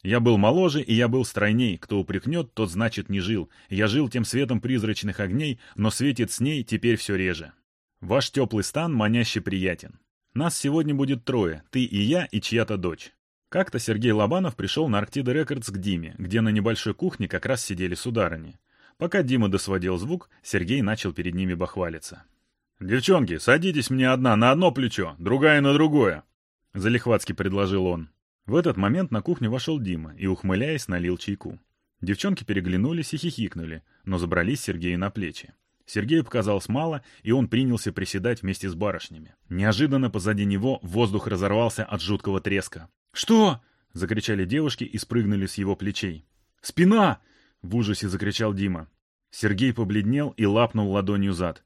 Я был моложе, и я был стройней. Кто упрекнет, тот значит не жил. Я жил тем светом призрачных огней, но светит с ней теперь все реже. Ваш теплый стан маняще приятен. Нас сегодня будет трое, ты и я, и чья-то дочь. Как-то Сергей Лобанов пришел на Арктида Рекордс к Диме, где на небольшой кухне как раз сидели сударыни. Пока Дима досводил звук, Сергей начал перед ними бахвалиться. «Девчонки, садитесь мне одна на одно плечо, другая на другое», — залихватски предложил он. В этот момент на кухню вошел Дима и, ухмыляясь, налил чайку. Девчонки переглянулись и хихикнули, но забрались Сергею на плечи. Сергею показалось мало, и он принялся приседать вместе с барышнями. Неожиданно позади него воздух разорвался от жуткого треска. «Что?» — закричали девушки и спрыгнули с его плечей. «Спина!» — в ужасе закричал Дима. Сергей побледнел и лапнул ладонью зад.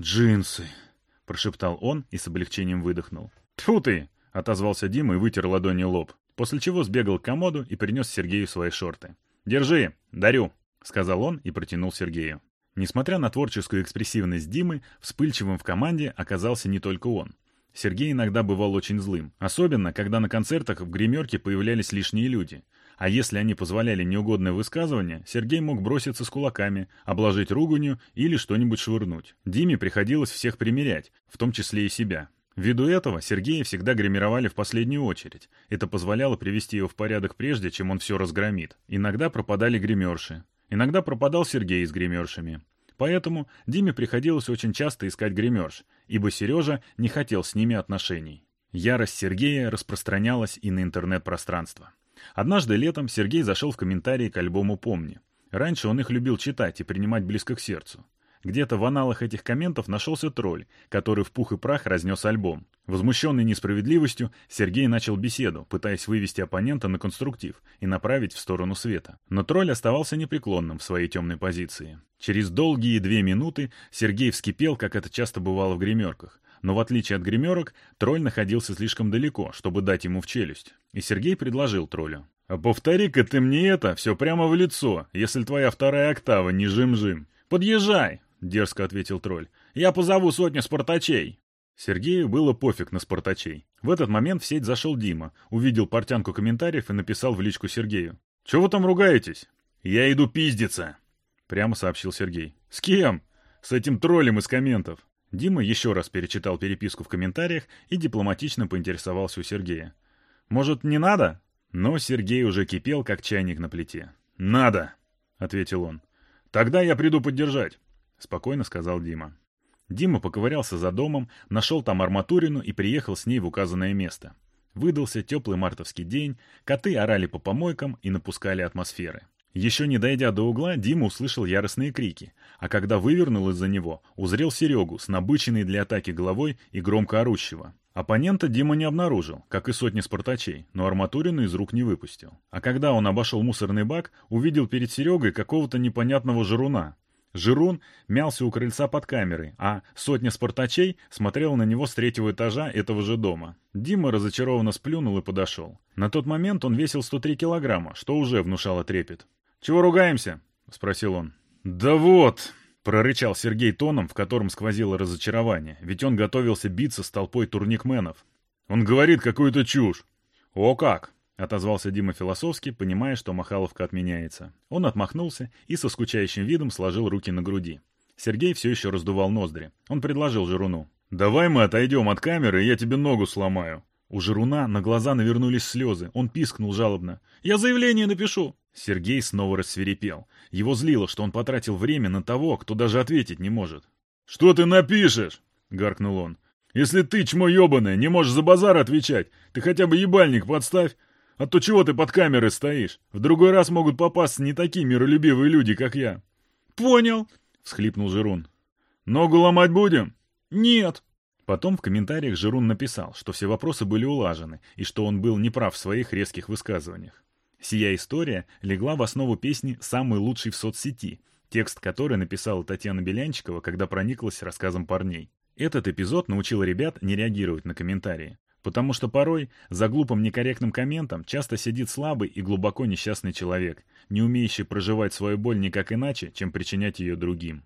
«Джинсы!» — прошептал он и с облегчением выдохнул. «Тьфу ты!» Отозвался Дима и вытер ладонью лоб, после чего сбегал к комоду и принес Сергею свои шорты. «Держи, дарю», — сказал он и протянул Сергею. Несмотря на творческую экспрессивность Димы, вспыльчивым в команде оказался не только он. Сергей иногда бывал очень злым, особенно, когда на концертах в гримерке появлялись лишние люди. А если они позволяли неугодное высказывание, Сергей мог броситься с кулаками, обложить руганью или что-нибудь швырнуть. Диме приходилось всех примерять, в том числе и себя. Ввиду этого Сергея всегда гримировали в последнюю очередь. Это позволяло привести его в порядок прежде, чем он все разгромит. Иногда пропадали гримерши. Иногда пропадал Сергей с гримершами. Поэтому Диме приходилось очень часто искать гримерш, ибо Сережа не хотел с ними отношений. Ярость Сергея распространялась и на интернет-пространство. Однажды летом Сергей зашел в комментарии к альбому «Помни». Раньше он их любил читать и принимать близко к сердцу. Где-то в аналах этих комментов нашелся тролль, который в пух и прах разнес альбом. Возмущенный несправедливостью, Сергей начал беседу, пытаясь вывести оппонента на конструктив и направить в сторону света. Но тролль оставался непреклонным в своей темной позиции. Через долгие две минуты Сергей вскипел, как это часто бывало в гримерках. Но в отличие от гримерок, тролль находился слишком далеко, чтобы дать ему в челюсть. И Сергей предложил троллю. «А повтори-ка ты мне это все прямо в лицо, если твоя вторая октава не жим-жим. Подъезжай, — дерзко ответил тролль. «Я позову сотню спартачей!» Сергею было пофиг на спартачей. В этот момент в сеть зашел Дима, увидел портянку комментариев и написал в личку Сергею. «Чего вы там ругаетесь?» «Я иду пиздиться!» — прямо сообщил Сергей. «С кем?» «С этим троллем из комментов». Дима еще раз перечитал переписку в комментариях и дипломатично поинтересовался у Сергея. «Может, не надо?» Но Сергей уже кипел, как чайник на плите. «Надо!» — ответил он. «Тогда я приду поддержать. — спокойно сказал Дима. Дима поковырялся за домом, нашел там арматурину и приехал с ней в указанное место. Выдался теплый мартовский день, коты орали по помойкам и напускали атмосферы. Еще не дойдя до угла, Дима услышал яростные крики, а когда вывернул из-за него, узрел Серегу с набыченной для атаки головой и громко орущего. Оппонента Дима не обнаружил, как и сотни спартачей, но арматурину из рук не выпустил. А когда он обошел мусорный бак, увидел перед Серегой какого-то непонятного жируна, Жирун мялся у крыльца под камерой, а сотня спартачей смотрела на него с третьего этажа этого же дома. Дима разочарованно сплюнул и подошел. На тот момент он весил 103 килограмма, что уже внушало трепет. «Чего ругаемся?» — спросил он. «Да вот!» — прорычал Сергей тоном, в котором сквозило разочарование, ведь он готовился биться с толпой турникменов. «Он говорит какую-то чушь». «О как!» — отозвался Дима философски, понимая, что Махаловка отменяется. Он отмахнулся и со скучающим видом сложил руки на груди. Сергей все еще раздувал ноздри. Он предложил Жируну. «Давай мы отойдем от камеры, я тебе ногу сломаю». У Жируна на глаза навернулись слезы. Он пискнул жалобно. «Я заявление напишу!» Сергей снова рассверепел. Его злило, что он потратил время на того, кто даже ответить не может. «Что ты напишешь?» — гаркнул он. «Если ты, чмо ебаное, не можешь за базар отвечать, ты хотя бы ебальник подставь. А то чего ты под камерой стоишь? В другой раз могут попасться не такие миролюбивые люди, как я». «Понял!» — всхлипнул Жирун. «Ногу ломать будем?» «Нет!» Потом в комментариях Жирун написал, что все вопросы были улажены и что он был неправ в своих резких высказываниях. Сия история легла в основу песни «Самый лучший в соцсети», текст которой написала Татьяна Белянчикова, когда прониклась рассказом парней. Этот эпизод научил ребят не реагировать на комментарии, потому что порой за глупым некорректным комментом часто сидит слабый и глубоко несчастный человек, не умеющий проживать свою боль никак иначе, чем причинять ее другим.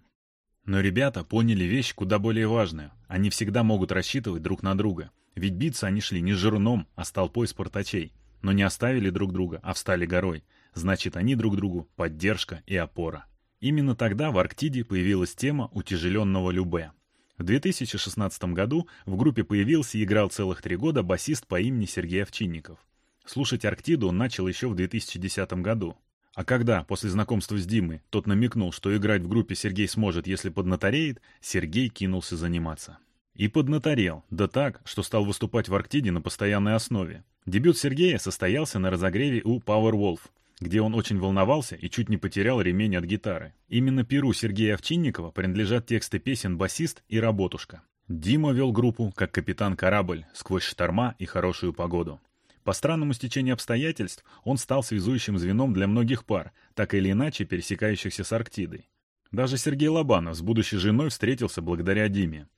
Но ребята поняли вещь куда более важную. Они всегда могут рассчитывать друг на друга. Ведь биться они шли не с жирном, а с толпой спартачей. Но не оставили друг друга, а встали горой. Значит, они друг другу поддержка и опора. Именно тогда в Арктиде появилась тема утяжеленного любе. В 2016 году в группе появился и играл целых три года басист по имени Сергей Овчинников. Слушать Арктиду он начал еще в 2010 году. А когда, после знакомства с Димой, тот намекнул, что играть в группе Сергей сможет, если поднатореет, Сергей кинулся заниматься. И поднаторел, да так, что стал выступать в Арктиде на постоянной основе. Дебют Сергея состоялся на разогреве у Powerwolf, где он очень волновался и чуть не потерял ремень от гитары. Именно перу Сергея Овчинникова принадлежат тексты песен «Басист» и «Работушка». Дима вел группу как капитан-корабль сквозь шторма и хорошую погоду. По странному стечению обстоятельств он стал связующим звеном для многих пар, так или иначе пересекающихся с Арктидой. Даже Сергей Лобанов с будущей женой встретился благодаря Диме.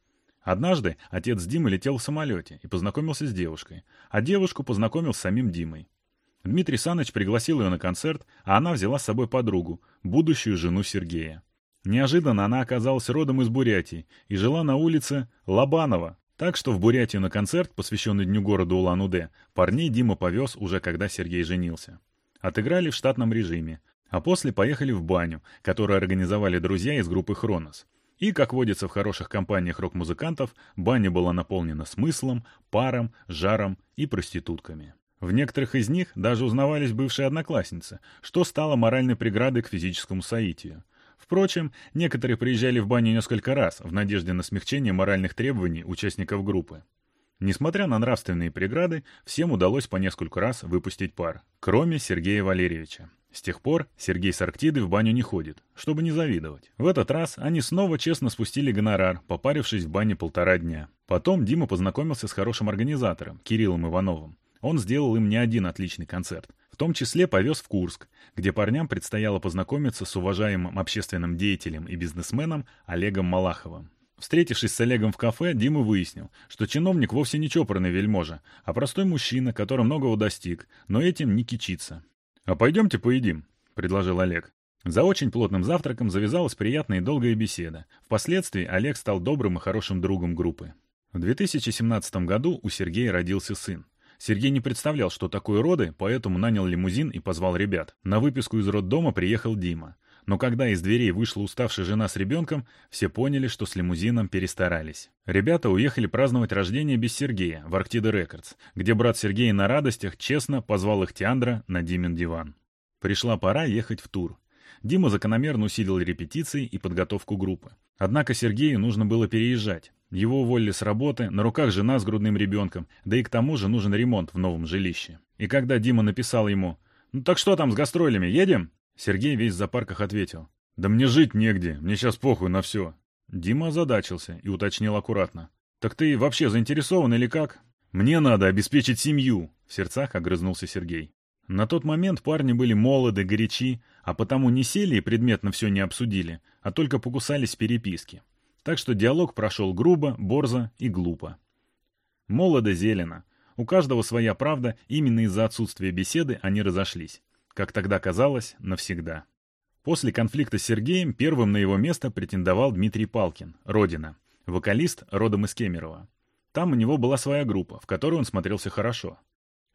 Однажды отец Димы летел в самолете и познакомился с девушкой, а девушку познакомил с самим Димой. Дмитрий Саныч пригласил ее на концерт, а она взяла с собой подругу, будущую жену Сергея. Неожиданно она оказалась родом из Бурятии и жила на улице Лобанова, так что в Бурятию на концерт, посвященный Дню города Улан-Удэ, парней Дима повез уже когда Сергей женился. Отыграли в штатном режиме, а после поехали в баню, которую организовали друзья из группы «Хронос». И, как водится в хороших компаниях рок-музыкантов, баня была наполнена смыслом, паром, жаром и проститутками. В некоторых из них даже узнавались бывшие одноклассницы, что стало моральной преградой к физическому соитию. Впрочем, некоторые приезжали в баню несколько раз в надежде на смягчение моральных требований участников группы. Несмотря на нравственные преграды, всем удалось по нескольку раз выпустить пар, кроме Сергея Валерьевича. С тех пор Сергей с Арктиды в баню не ходит, чтобы не завидовать. В этот раз они снова честно спустили гонорар, попарившись в бане полтора дня. Потом Дима познакомился с хорошим организатором, Кириллом Ивановым. Он сделал им не один отличный концерт. В том числе повез в Курск, где парням предстояло познакомиться с уважаемым общественным деятелем и бизнесменом Олегом Малаховым. Встретившись с Олегом в кафе, Дима выяснил, что чиновник вовсе не чопорный вельможа, а простой мужчина, который многого достиг, но этим не кичится. «А пойдемте поедим», — предложил Олег. За очень плотным завтраком завязалась приятная и долгая беседа. Впоследствии Олег стал добрым и хорошим другом группы. В 2017 году у Сергея родился сын. Сергей не представлял, что такое роды, поэтому нанял лимузин и позвал ребят. На выписку из роддома приехал Дима. Но когда из дверей вышла уставшая жена с ребенком, все поняли, что с лимузином перестарались. Ребята уехали праздновать рождение без Сергея в Арктида Рекордс, где брат Сергея на радостях честно позвал их Тиандра на Димин диван. Пришла пора ехать в тур. Дима закономерно усилил репетиции и подготовку группы. Однако Сергею нужно было переезжать. Его уволили с работы, на руках жена с грудным ребенком, да и к тому же нужен ремонт в новом жилище. И когда Дима написал ему «Ну так что там с гастролями, едем?» Сергей весь в запарках ответил «Да мне жить негде, мне сейчас похуй на все». Дима озадачился и уточнил аккуратно. «Так ты вообще заинтересован или как?» «Мне надо обеспечить семью», — в сердцах огрызнулся Сергей. На тот момент парни были молоды, горячи, а потому не сели и предметно все не обсудили, а только покусались в переписке. Так что диалог прошел грубо, борзо и глупо. Молодо зелено. У каждого своя правда, именно из-за отсутствия беседы они разошлись. Как тогда казалось, навсегда. После конфликта с Сергеем первым на его место претендовал Дмитрий Палкин, Родина, вокалист родом из Кемерово. Там у него была своя группа, в которой он смотрелся хорошо.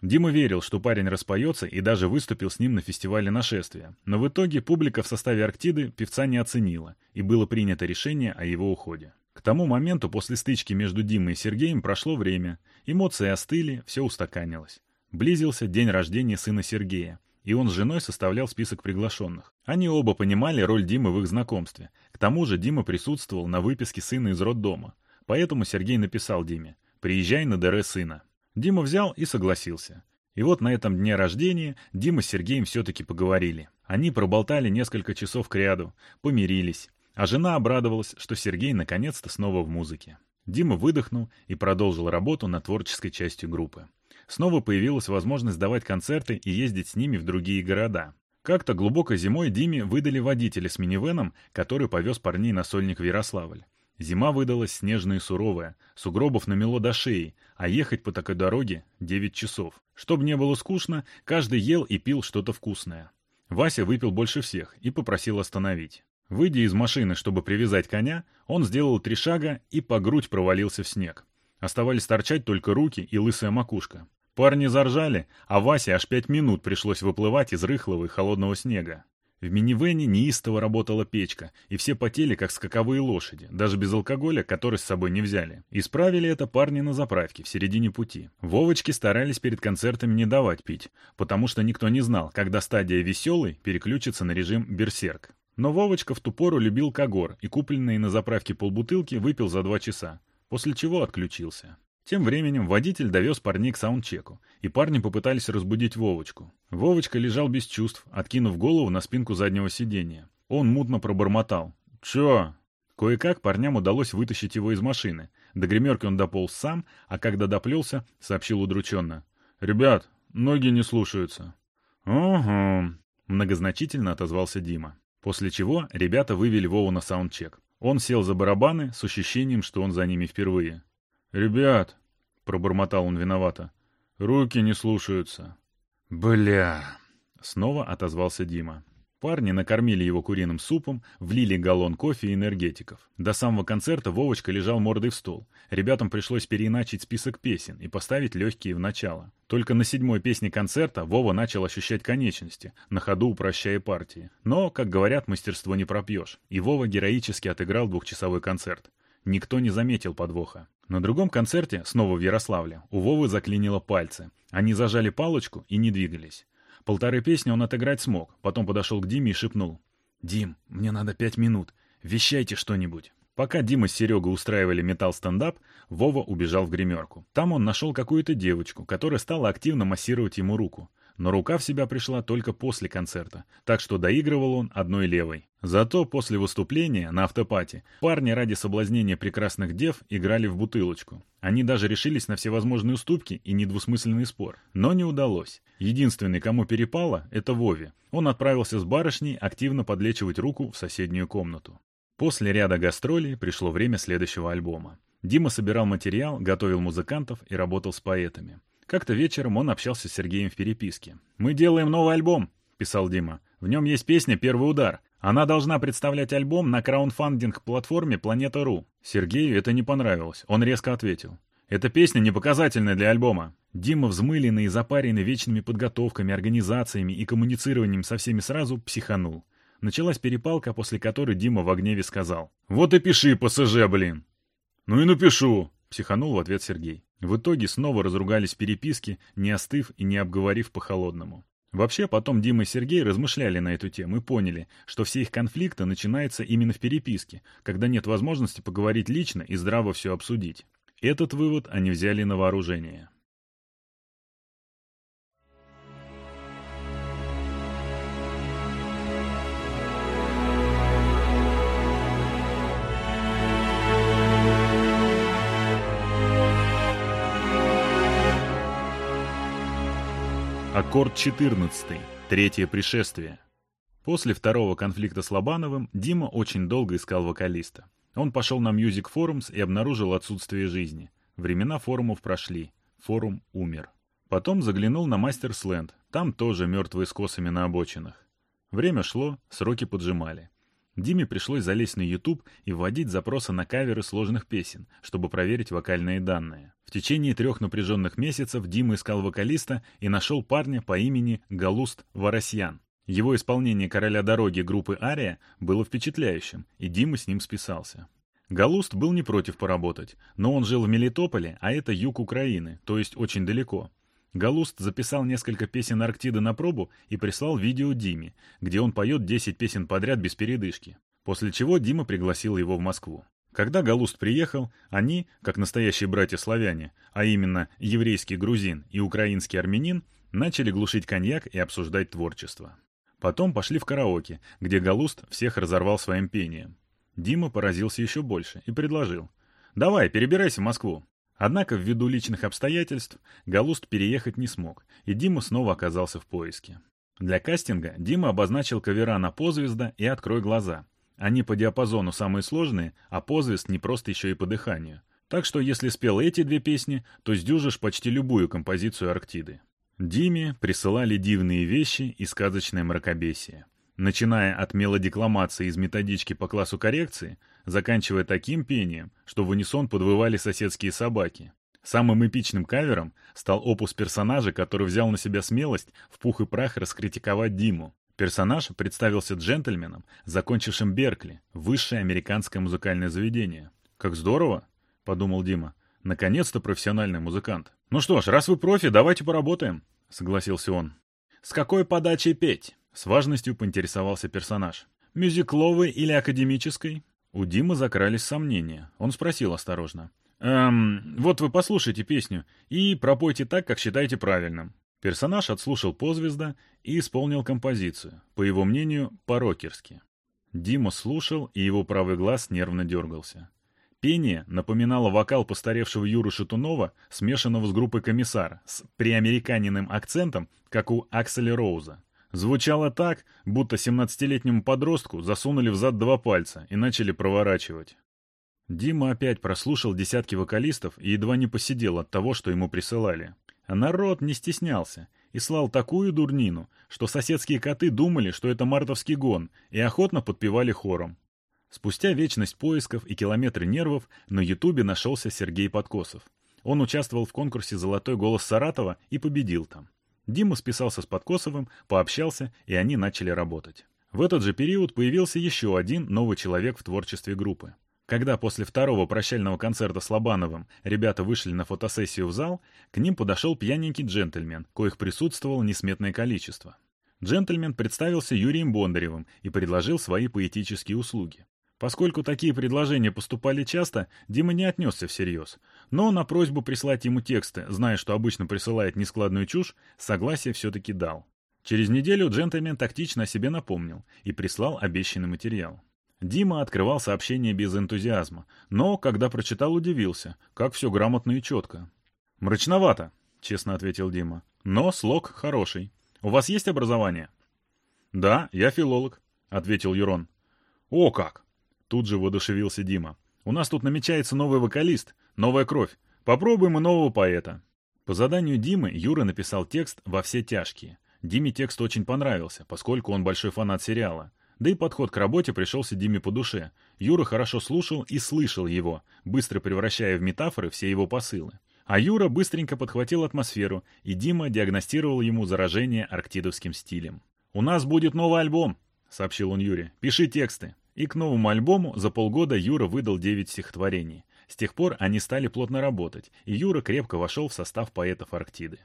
Дима верил, что парень распоется и даже выступил с ним на фестивале нашествия. Но в итоге публика в составе Арктиды певца не оценила, и было принято решение о его уходе. К тому моменту после стычки между Димой и Сергеем прошло время, эмоции остыли, все устаканилось. Близился день рождения сына Сергея, и он с женой составлял список приглашенных. Они оба понимали роль Димы в их знакомстве. К тому же Дима присутствовал на выписке сына из роддома. Поэтому Сергей написал Диме «Приезжай на ДР сына». Дима взял и согласился. И вот на этом дне рождения Дима с Сергеем все-таки поговорили. Они проболтали несколько часов кряду, помирились. А жена обрадовалась, что Сергей наконец-то снова в музыке. Дима выдохнул и продолжил работу над творческой частью группы. Снова появилась возможность давать концерты и ездить с ними в другие города. Как-то глубоко зимой Диме выдали водителя с минивеном, который повез парней на сольник в Ярославль. Зима выдалась снежная и суровая, сугробов намело до шеи, а ехать по такой дороге 9 часов. Чтобы не было скучно, каждый ел и пил что-то вкусное. Вася выпил больше всех и попросил остановить. Выйдя из машины, чтобы привязать коня, он сделал три шага и по грудь провалился в снег. Оставались торчать только руки и лысая макушка. Парни заржали, а Васе аж пять минут пришлось выплывать из рыхлого и холодного снега. В минивэне неистово работала печка, и все потели, как скаковые лошади, даже без алкоголя, который с собой не взяли. Исправили это парни на заправке, в середине пути. Вовочки старались перед концертами не давать пить, потому что никто не знал, когда стадия «веселый» переключится на режим «берсерк». Но Вовочка в ту пору любил Кагор и купленные на заправке полбутылки выпил за два часа, после чего отключился. Тем временем водитель довез парней к саундчеку, и парни попытались разбудить Вовочку. Вовочка лежал без чувств, откинув голову на спинку заднего сиденья. Он мутно пробормотал. «Чё?» Кое-как парням удалось вытащить его из машины. До гримерки он дополз сам, а когда доплелся, сообщил удрученно. «Ребят, ноги не слушаются». «Угу», — многозначительно отозвался Дима. После чего ребята вывели Вову на саундчек. Он сел за барабаны с ощущением, что он за ними впервые. «Ребят», — пробормотал он виновато, — «руки не слушаются». «Бля», — снова отозвался Дима. Парни накормили его куриным супом, влили галлон кофе и энергетиков. До самого концерта Вовочка лежал мордой в стол. Ребятам пришлось переиначить список песен и поставить легкие в начало. Только на седьмой песне концерта Вова начал ощущать конечности, на ходу упрощая партии. Но, как говорят, мастерство не пропьешь. И Вова героически отыграл двухчасовой концерт. Никто не заметил подвоха. На другом концерте, снова в Ярославле, у Вовы заклинило пальцы. Они зажали палочку и не двигались. Полторы песни он отыграть смог, потом подошел к Диме и шепнул. «Дим, мне надо пять минут. Вещайте что-нибудь». Пока Дима с Серегой устраивали металл-стендап, Вова убежал в гримерку. Там он нашел какую-то девочку, которая стала активно массировать ему руку но рука в себя пришла только после концерта, так что доигрывал он одной левой. Зато после выступления на автопате парни ради соблазнения прекрасных дев играли в бутылочку. Они даже решились на всевозможные уступки и недвусмысленный спор. Но не удалось. Единственный, кому перепало, это Вове. Он отправился с барышней активно подлечивать руку в соседнюю комнату. После ряда гастролей пришло время следующего альбома. Дима собирал материал, готовил музыкантов и работал с поэтами. Как-то вечером он общался с Сергеем в переписке. «Мы делаем новый альбом», — писал Дима. «В нем есть песня «Первый удар». Она должна представлять альбом на краундфандинг-платформе Планета.ру». Сергею это не понравилось. Он резко ответил. «Эта песня не показательная для альбома». Дима, взмыленный и запаренный вечными подготовками, организациями и коммуницированием со всеми сразу, психанул. Началась перепалка, после которой Дима в гневе сказал. «Вот и пиши, ПСЖ, блин!» «Ну и напишу!» — психанул в ответ Сергей. В итоге снова разругались переписки, не остыв и не обговорив по-холодному. Вообще, потом Дима и Сергей размышляли на эту тему и поняли, что все их конфликты начинаются именно в переписке, когда нет возможности поговорить лично и здраво все обсудить. Этот вывод они взяли на вооружение. Аккорд 14. Третье пришествие. После второго конфликта с Лобановым Дима очень долго искал вокалиста. Он пошел на Music Forums и обнаружил отсутствие жизни. Времена форумов прошли. Форум умер. Потом заглянул на Land. Там тоже мертвые с косами на обочинах. Время шло, сроки поджимали. Диме пришлось залезть на YouTube и вводить запросы на каверы сложных песен, чтобы проверить вокальные данные. В течение трех напряженных месяцев Дима искал вокалиста и нашел парня по имени Галуст Варасьян. Его исполнение «Короля дороги» группы «Ария» было впечатляющим, и Дима с ним списался. Галуст был не против поработать, но он жил в Мелитополе, а это юг Украины, то есть очень далеко. Галуст записал несколько песен Арктиды на пробу и прислал видео Диме, где он поет 10 песен подряд без передышки. После чего Дима пригласил его в Москву. Когда Галуст приехал, они, как настоящие братья-славяне, а именно еврейский грузин и украинский армянин, начали глушить коньяк и обсуждать творчество. Потом пошли в караоке, где Галуст всех разорвал своим пением. Дима поразился еще больше и предложил. «Давай, перебирайся в Москву». Однако ввиду личных обстоятельств Галуст переехать не смог, и Дима снова оказался в поиске. Для кастинга Дима обозначил кавера на «Позвезда» и «Открой глаза». Они по диапазону самые сложные, а «Позвезд» не просто еще и по дыханию. Так что если спел эти две песни, то сдюжишь почти любую композицию Арктиды. Диме присылали дивные вещи и сказочное мракобесие начиная от мелодекламации из методички по классу коррекции, заканчивая таким пением, что в унисон подвывали соседские собаки. Самым эпичным кавером стал опус персонажа, который взял на себя смелость в пух и прах раскритиковать Диму. Персонаж представился джентльменом, закончившим Беркли, высшее американское музыкальное заведение. «Как здорово!» — подумал Дима. «Наконец-то профессиональный музыкант». «Ну что ж, раз вы профи, давайте поработаем», — согласился он. «С какой подачей петь?» С важностью поинтересовался персонаж. «Мюзикловой или академической?» У Димы закрались сомнения. Он спросил осторожно. «Эм, вот вы послушайте песню и пропойте так, как считаете правильным». Персонаж отслушал позвезда и исполнил композицию, по его мнению, по-рокерски. Дима слушал, и его правый глаз нервно дергался. Пение напоминало вокал постаревшего Юры Шатунова, смешанного с группой «Комиссар», с приамериканенным акцентом, как у Акселя Роуза. Звучало так, будто 17-летнему подростку засунули в зад два пальца и начали проворачивать. Дима опять прослушал десятки вокалистов и едва не посидел от того, что ему присылали. А народ не стеснялся и слал такую дурнину, что соседские коты думали, что это мартовский гон, и охотно подпевали хором. Спустя вечность поисков и километры нервов на Ютубе нашелся Сергей Подкосов. Он участвовал в конкурсе «Золотой голос Саратова» и победил там. Дима списался с Подкосовым, пообщался, и они начали работать. В этот же период появился еще один новый человек в творчестве группы. Когда после второго прощального концерта с Лобановым ребята вышли на фотосессию в зал, к ним подошел пьяненький джентльмен, коих присутствовало несметное количество. Джентльмен представился Юрием Бондаревым и предложил свои поэтические услуги. Поскольку такие предложения поступали часто, Дима не отнесся всерьез. Но на просьбу прислать ему тексты, зная, что обычно присылает нескладную чушь, согласие все-таки дал. Через неделю джентльмен тактично о себе напомнил и прислал обещанный материал. Дима открывал сообщение без энтузиазма, но, когда прочитал, удивился, как все грамотно и четко. «Мрачновато», — честно ответил Дима. «Но слог хороший. У вас есть образование?» «Да, я филолог», — ответил Юрон. «О как! Тут же воодушевился Дима. «У нас тут намечается новый вокалист, новая кровь. Попробуем и нового поэта». По заданию Димы Юра написал текст «Во все тяжкие». Диме текст очень понравился, поскольку он большой фанат сериала. Да и подход к работе пришелся Диме по душе. Юра хорошо слушал и слышал его, быстро превращая в метафоры все его посылы. А Юра быстренько подхватил атмосферу, и Дима диагностировал ему заражение арктидовским стилем. «У нас будет новый альбом», — сообщил он Юре. «Пиши тексты». И к новому альбому за полгода Юра выдал 9 стихотворений. С тех пор они стали плотно работать, и Юра крепко вошел в состав поэтов Арктиды.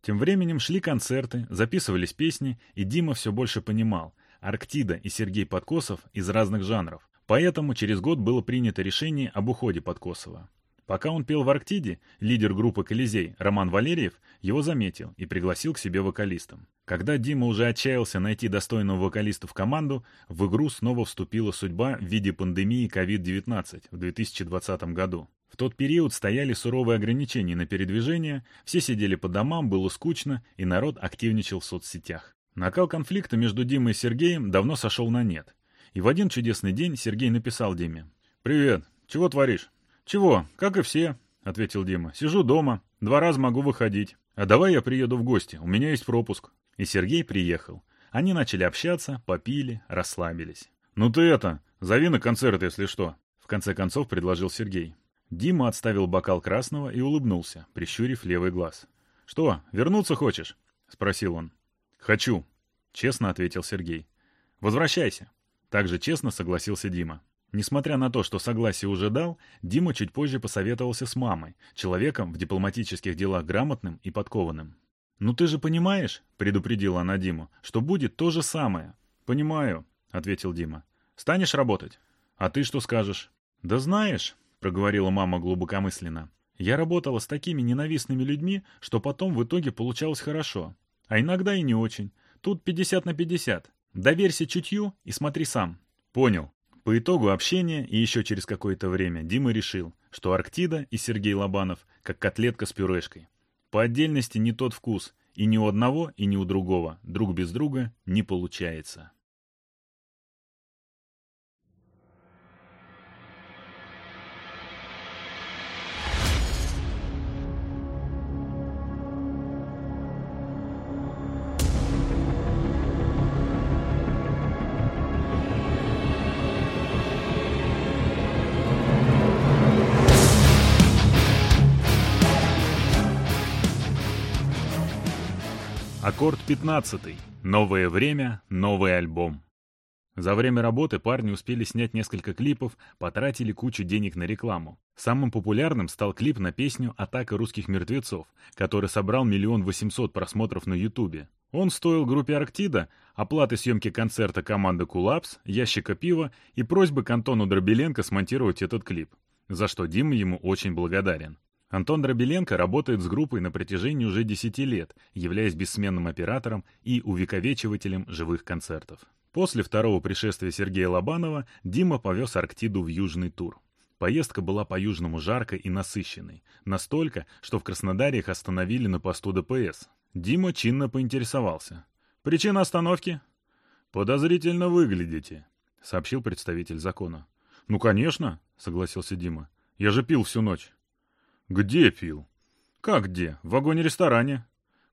Тем временем шли концерты, записывались песни, и Дима все больше понимал. Арктида и Сергей Подкосов из разных жанров. Поэтому через год было принято решение об уходе Подкосова. Пока он пел в Арктиде, лидер группы «Колизей» Роман Валерьев его заметил и пригласил к себе вокалистом. Когда Дима уже отчаялся найти достойного вокалиста в команду, в игру снова вступила судьба в виде пандемии COVID-19 в 2020 году. В тот период стояли суровые ограничения на передвижение, все сидели по домам, было скучно, и народ активничал в соцсетях. Накал конфликта между Димой и Сергеем давно сошел на нет. И в один чудесный день Сергей написал Диме. «Привет, чего творишь?» «Чего, как и все», — ответил Дима. «Сижу дома, два раза могу выходить. А давай я приеду в гости, у меня есть пропуск». И Сергей приехал. Они начали общаться, попили, расслабились. «Ну ты это, зови на концерт, если что», — в конце концов предложил Сергей. Дима отставил бокал красного и улыбнулся, прищурив левый глаз. «Что, вернуться хочешь?» — спросил он. «Хочу», — честно ответил Сергей. «Возвращайся», — также честно согласился Дима. Несмотря на то, что согласие уже дал, Дима чуть позже посоветовался с мамой, человеком в дипломатических делах грамотным и подкованным. «Ну ты же понимаешь», — предупредила она Диму, — «что будет то же самое». «Понимаю», — ответил Дима. «Станешь работать? А ты что скажешь?» «Да знаешь», — проговорила мама глубокомысленно, — «я работала с такими ненавистными людьми, что потом в итоге получалось хорошо. А иногда и не очень. Тут 50 на 50. Доверься чутью и смотри сам». «Понял», по итогу общения и еще через какое-то время Дима решил, что Арктида и Сергей Лобанов как котлетка с пюрешкой. По отдельности не тот вкус, и ни у одного, и ни у другого, друг без друга, не получается. Аккорд 15. Новое время, новый альбом. За время работы парни успели снять несколько клипов, потратили кучу денег на рекламу. Самым популярным стал клип на песню «Атака русских мертвецов», который собрал миллион восемьсот просмотров на Ютубе. Он стоил группе «Арктида» оплаты съемки концерта команды «Кулапс», ящика пива и просьбы к Антону Дробеленко смонтировать этот клип, за что Дима ему очень благодарен. Антон Дробеленко работает с группой на протяжении уже 10 лет, являясь бессменным оператором и увековечивателем живых концертов. После второго пришествия Сергея Лобанова Дима повез Арктиду в южный тур. Поездка была по-южному жаркой и насыщенной, настолько, что в Краснодаре их остановили на посту ДПС. Дима чинно поинтересовался. «Причина остановки?» «Подозрительно выглядите», — сообщил представитель закона. «Ну, конечно», — согласился Дима. «Я же пил всю ночь». «Где пил?» «Как где? В вагоне-ресторане».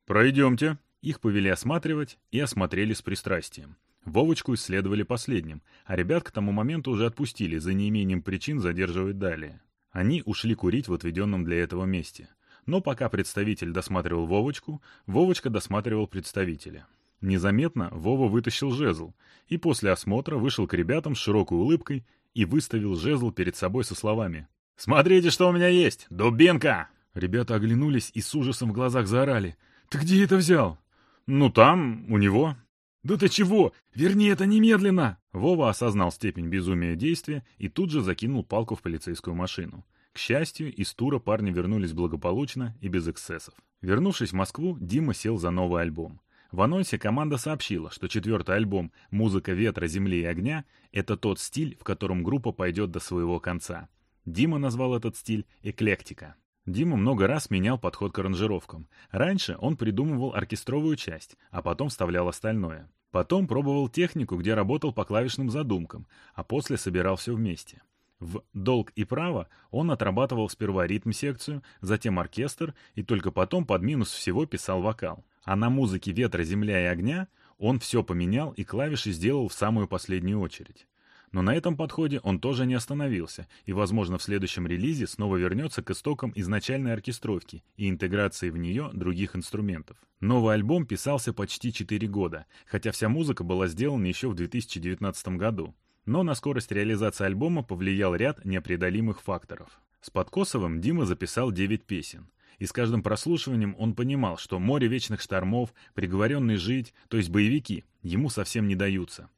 «Пройдемте». Их повели осматривать и осмотрели с пристрастием. Вовочку исследовали последним, а ребят к тому моменту уже отпустили за неимением причин задерживать далее. Они ушли курить в отведенном для этого месте. Но пока представитель досматривал Вовочку, Вовочка досматривал представителя. Незаметно Вова вытащил жезл и после осмотра вышел к ребятам с широкой улыбкой и выставил жезл перед собой со словами «Смотрите, что у меня есть! Дубинка!» Ребята оглянулись и с ужасом в глазах заорали. «Ты где это взял?» «Ну, там, у него». «Да ты чего? Верни это немедленно!» Вова осознал степень безумия действия и тут же закинул палку в полицейскую машину. К счастью, из тура парни вернулись благополучно и без эксцессов. Вернувшись в Москву, Дима сел за новый альбом. В анонсе команда сообщила, что четвертый альбом «Музыка ветра, земли и огня» — это тот стиль, в котором группа пойдет до своего конца. Дима назвал этот стиль «эклектика». Дима много раз менял подход к аранжировкам. Раньше он придумывал оркестровую часть, а потом вставлял остальное. Потом пробовал технику, где работал по клавишным задумкам, а после собирал все вместе. В «Долг и право» он отрабатывал сперва ритм-секцию, затем оркестр и только потом под минус всего писал вокал. А на музыке «Ветра, земля и огня» он все поменял и клавиши сделал в самую последнюю очередь. Но на этом подходе он тоже не остановился, и, возможно, в следующем релизе снова вернется к истокам изначальной оркестровки и интеграции в нее других инструментов. Новый альбом писался почти 4 года, хотя вся музыка была сделана еще в 2019 году. Но на скорость реализации альбома повлиял ряд непреодолимых факторов. С Подкосовым Дима записал 9 песен. И с каждым прослушиванием он понимал, что море вечных штормов, приговоренный жить, то есть боевики, ему совсем не даются.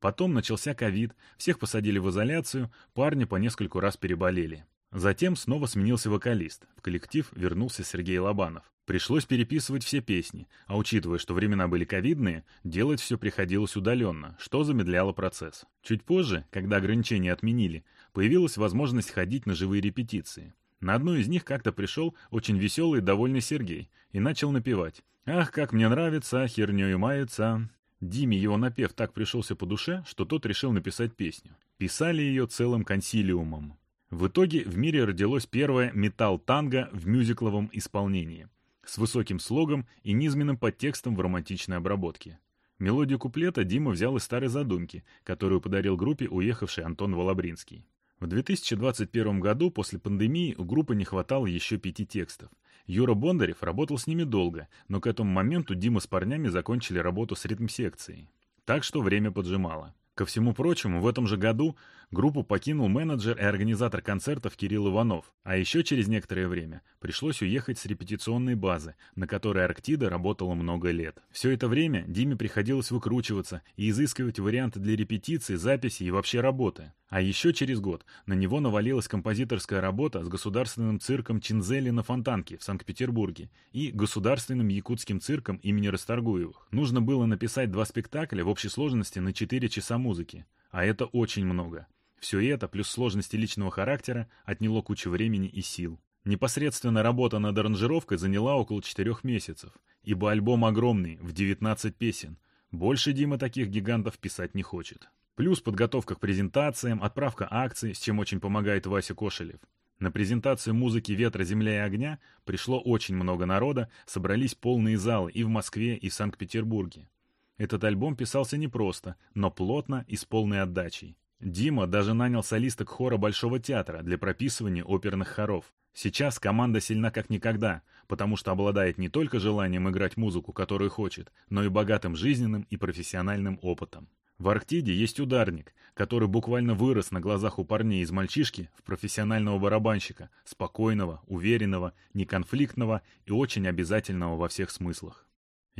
Потом начался ковид, всех посадили в изоляцию, парни по нескольку раз переболели. Затем снова сменился вокалист, в коллектив вернулся Сергей Лобанов. Пришлось переписывать все песни, а учитывая, что времена были ковидные, делать все приходилось удаленно, что замедляло процесс. Чуть позже, когда ограничения отменили, появилась возможность ходить на живые репетиции. На одну из них как-то пришел очень веселый и довольный Сергей и начал напевать «Ах, как мне нравится, хернёй мается, Диме его напев так пришелся по душе, что тот решил написать песню. Писали ее целым консилиумом. В итоге в мире родилось первое металл-танго в мюзикловом исполнении, с высоким слогом и низменным подтекстом в романтичной обработке. Мелодию куплета Дима взял из старой задумки, которую подарил группе уехавший Антон Волобринский. В 2021 году после пандемии у группы не хватало еще пяти текстов – Юра Бондарев работал с ними долго, но к этому моменту Дима с парнями закончили работу с ритм-секцией. Так что время поджимало. Ко всему прочему, в этом же году Группу покинул менеджер и организатор концертов Кирилл Иванов, а еще через некоторое время пришлось уехать с репетиционной базы, на которой Арктида работала много лет. Все это время Диме приходилось выкручиваться и изыскивать варианты для репетиции, записи и вообще работы. А еще через год на него навалилась композиторская работа с государственным цирком Чинзели на Фонтанке в Санкт-Петербурге и государственным якутским цирком имени Расторгуевых. Нужно было написать два спектакля в общей сложности на 4 часа музыки, а это очень много. Все это, плюс сложности личного характера, отняло кучу времени и сил. Непосредственно работа над аранжировкой заняла около четырех месяцев, ибо альбом огромный, в 19 песен. Больше Дима таких гигантов писать не хочет. Плюс подготовка к презентациям, отправка акций, с чем очень помогает Вася Кошелев. На презентацию музыки «Ветра, земля и огня» пришло очень много народа, собрались полные залы и в Москве, и в Санкт-Петербурге. Этот альбом писался непросто, но плотно и с полной отдачей. Дима даже нанял солисток хора Большого театра для прописывания оперных хоров. Сейчас команда сильна как никогда, потому что обладает не только желанием играть музыку, которую хочет, но и богатым жизненным и профессиональным опытом. В Арктиде есть ударник, который буквально вырос на глазах у парней из мальчишки в профессионального барабанщика, спокойного, уверенного, неконфликтного и очень обязательного во всех смыслах.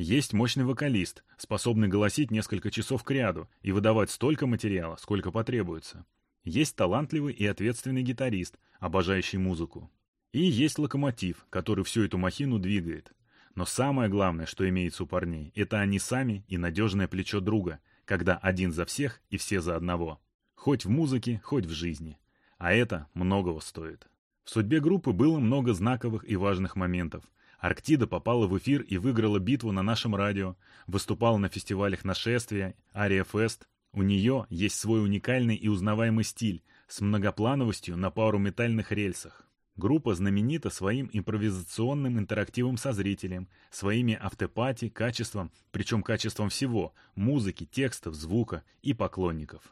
Есть мощный вокалист, способный голосить несколько часов кряду и выдавать столько материала, сколько потребуется. Есть талантливый и ответственный гитарист, обожающий музыку. И есть локомотив, который всю эту махину двигает. Но самое главное, что имеется у парней, это они сами и надежное плечо друга, когда один за всех и все за одного. Хоть в музыке, хоть в жизни. А это многого стоит. В судьбе группы было много знаковых и важных моментов. Арктида попала в эфир и выиграла битву на нашем радио, выступала на фестивалях «Нашествия», «Ария Фест». У нее есть свой уникальный и узнаваемый стиль с многоплановостью на пару метальных рельсах. Группа знаменита своим импровизационным интерактивом со зрителем, своими автопати, качеством, причем качеством всего – музыки, текстов, звука и поклонников.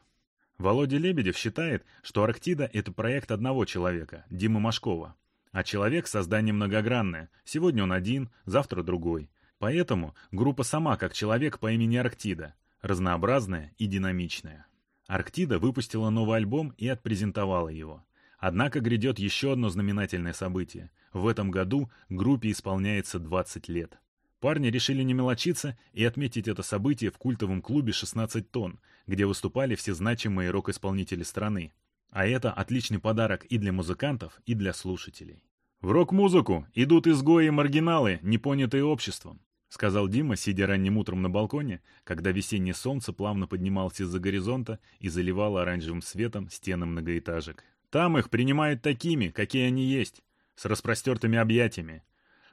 Володя Лебедев считает, что «Арктида» — это проект одного человека, Димы Машкова. А человек — создание многогранное. Сегодня он один, завтра другой. Поэтому группа сама как человек по имени Арктида, разнообразная и динамичная. Арктида выпустила новый альбом и отпрезентовала его. Однако грядет еще одно знаменательное событие. В этом году группе исполняется 20 лет. Парни решили не мелочиться и отметить это событие в культовом клубе «16 тонн», где выступали все значимые рок-исполнители страны. А это отличный подарок и для музыкантов, и для слушателей. «В рок-музыку идут изгои и маргиналы, непонятые обществом», сказал Дима, сидя ранним утром на балконе, когда весеннее солнце плавно поднималось из-за горизонта и заливало оранжевым светом стены многоэтажек. Там их принимают такими, какие они есть, с распростертыми объятиями.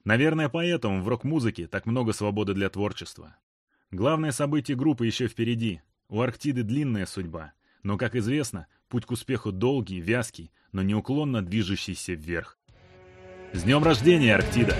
Наверное, поэтому в рок-музыке так много свободы для творчества. Главное событие группы еще впереди. У Арктиды длинная судьба, но, как известно, путь к успеху долгий, вязкий, но неуклонно движущийся вверх. С днем рождения, Арктида!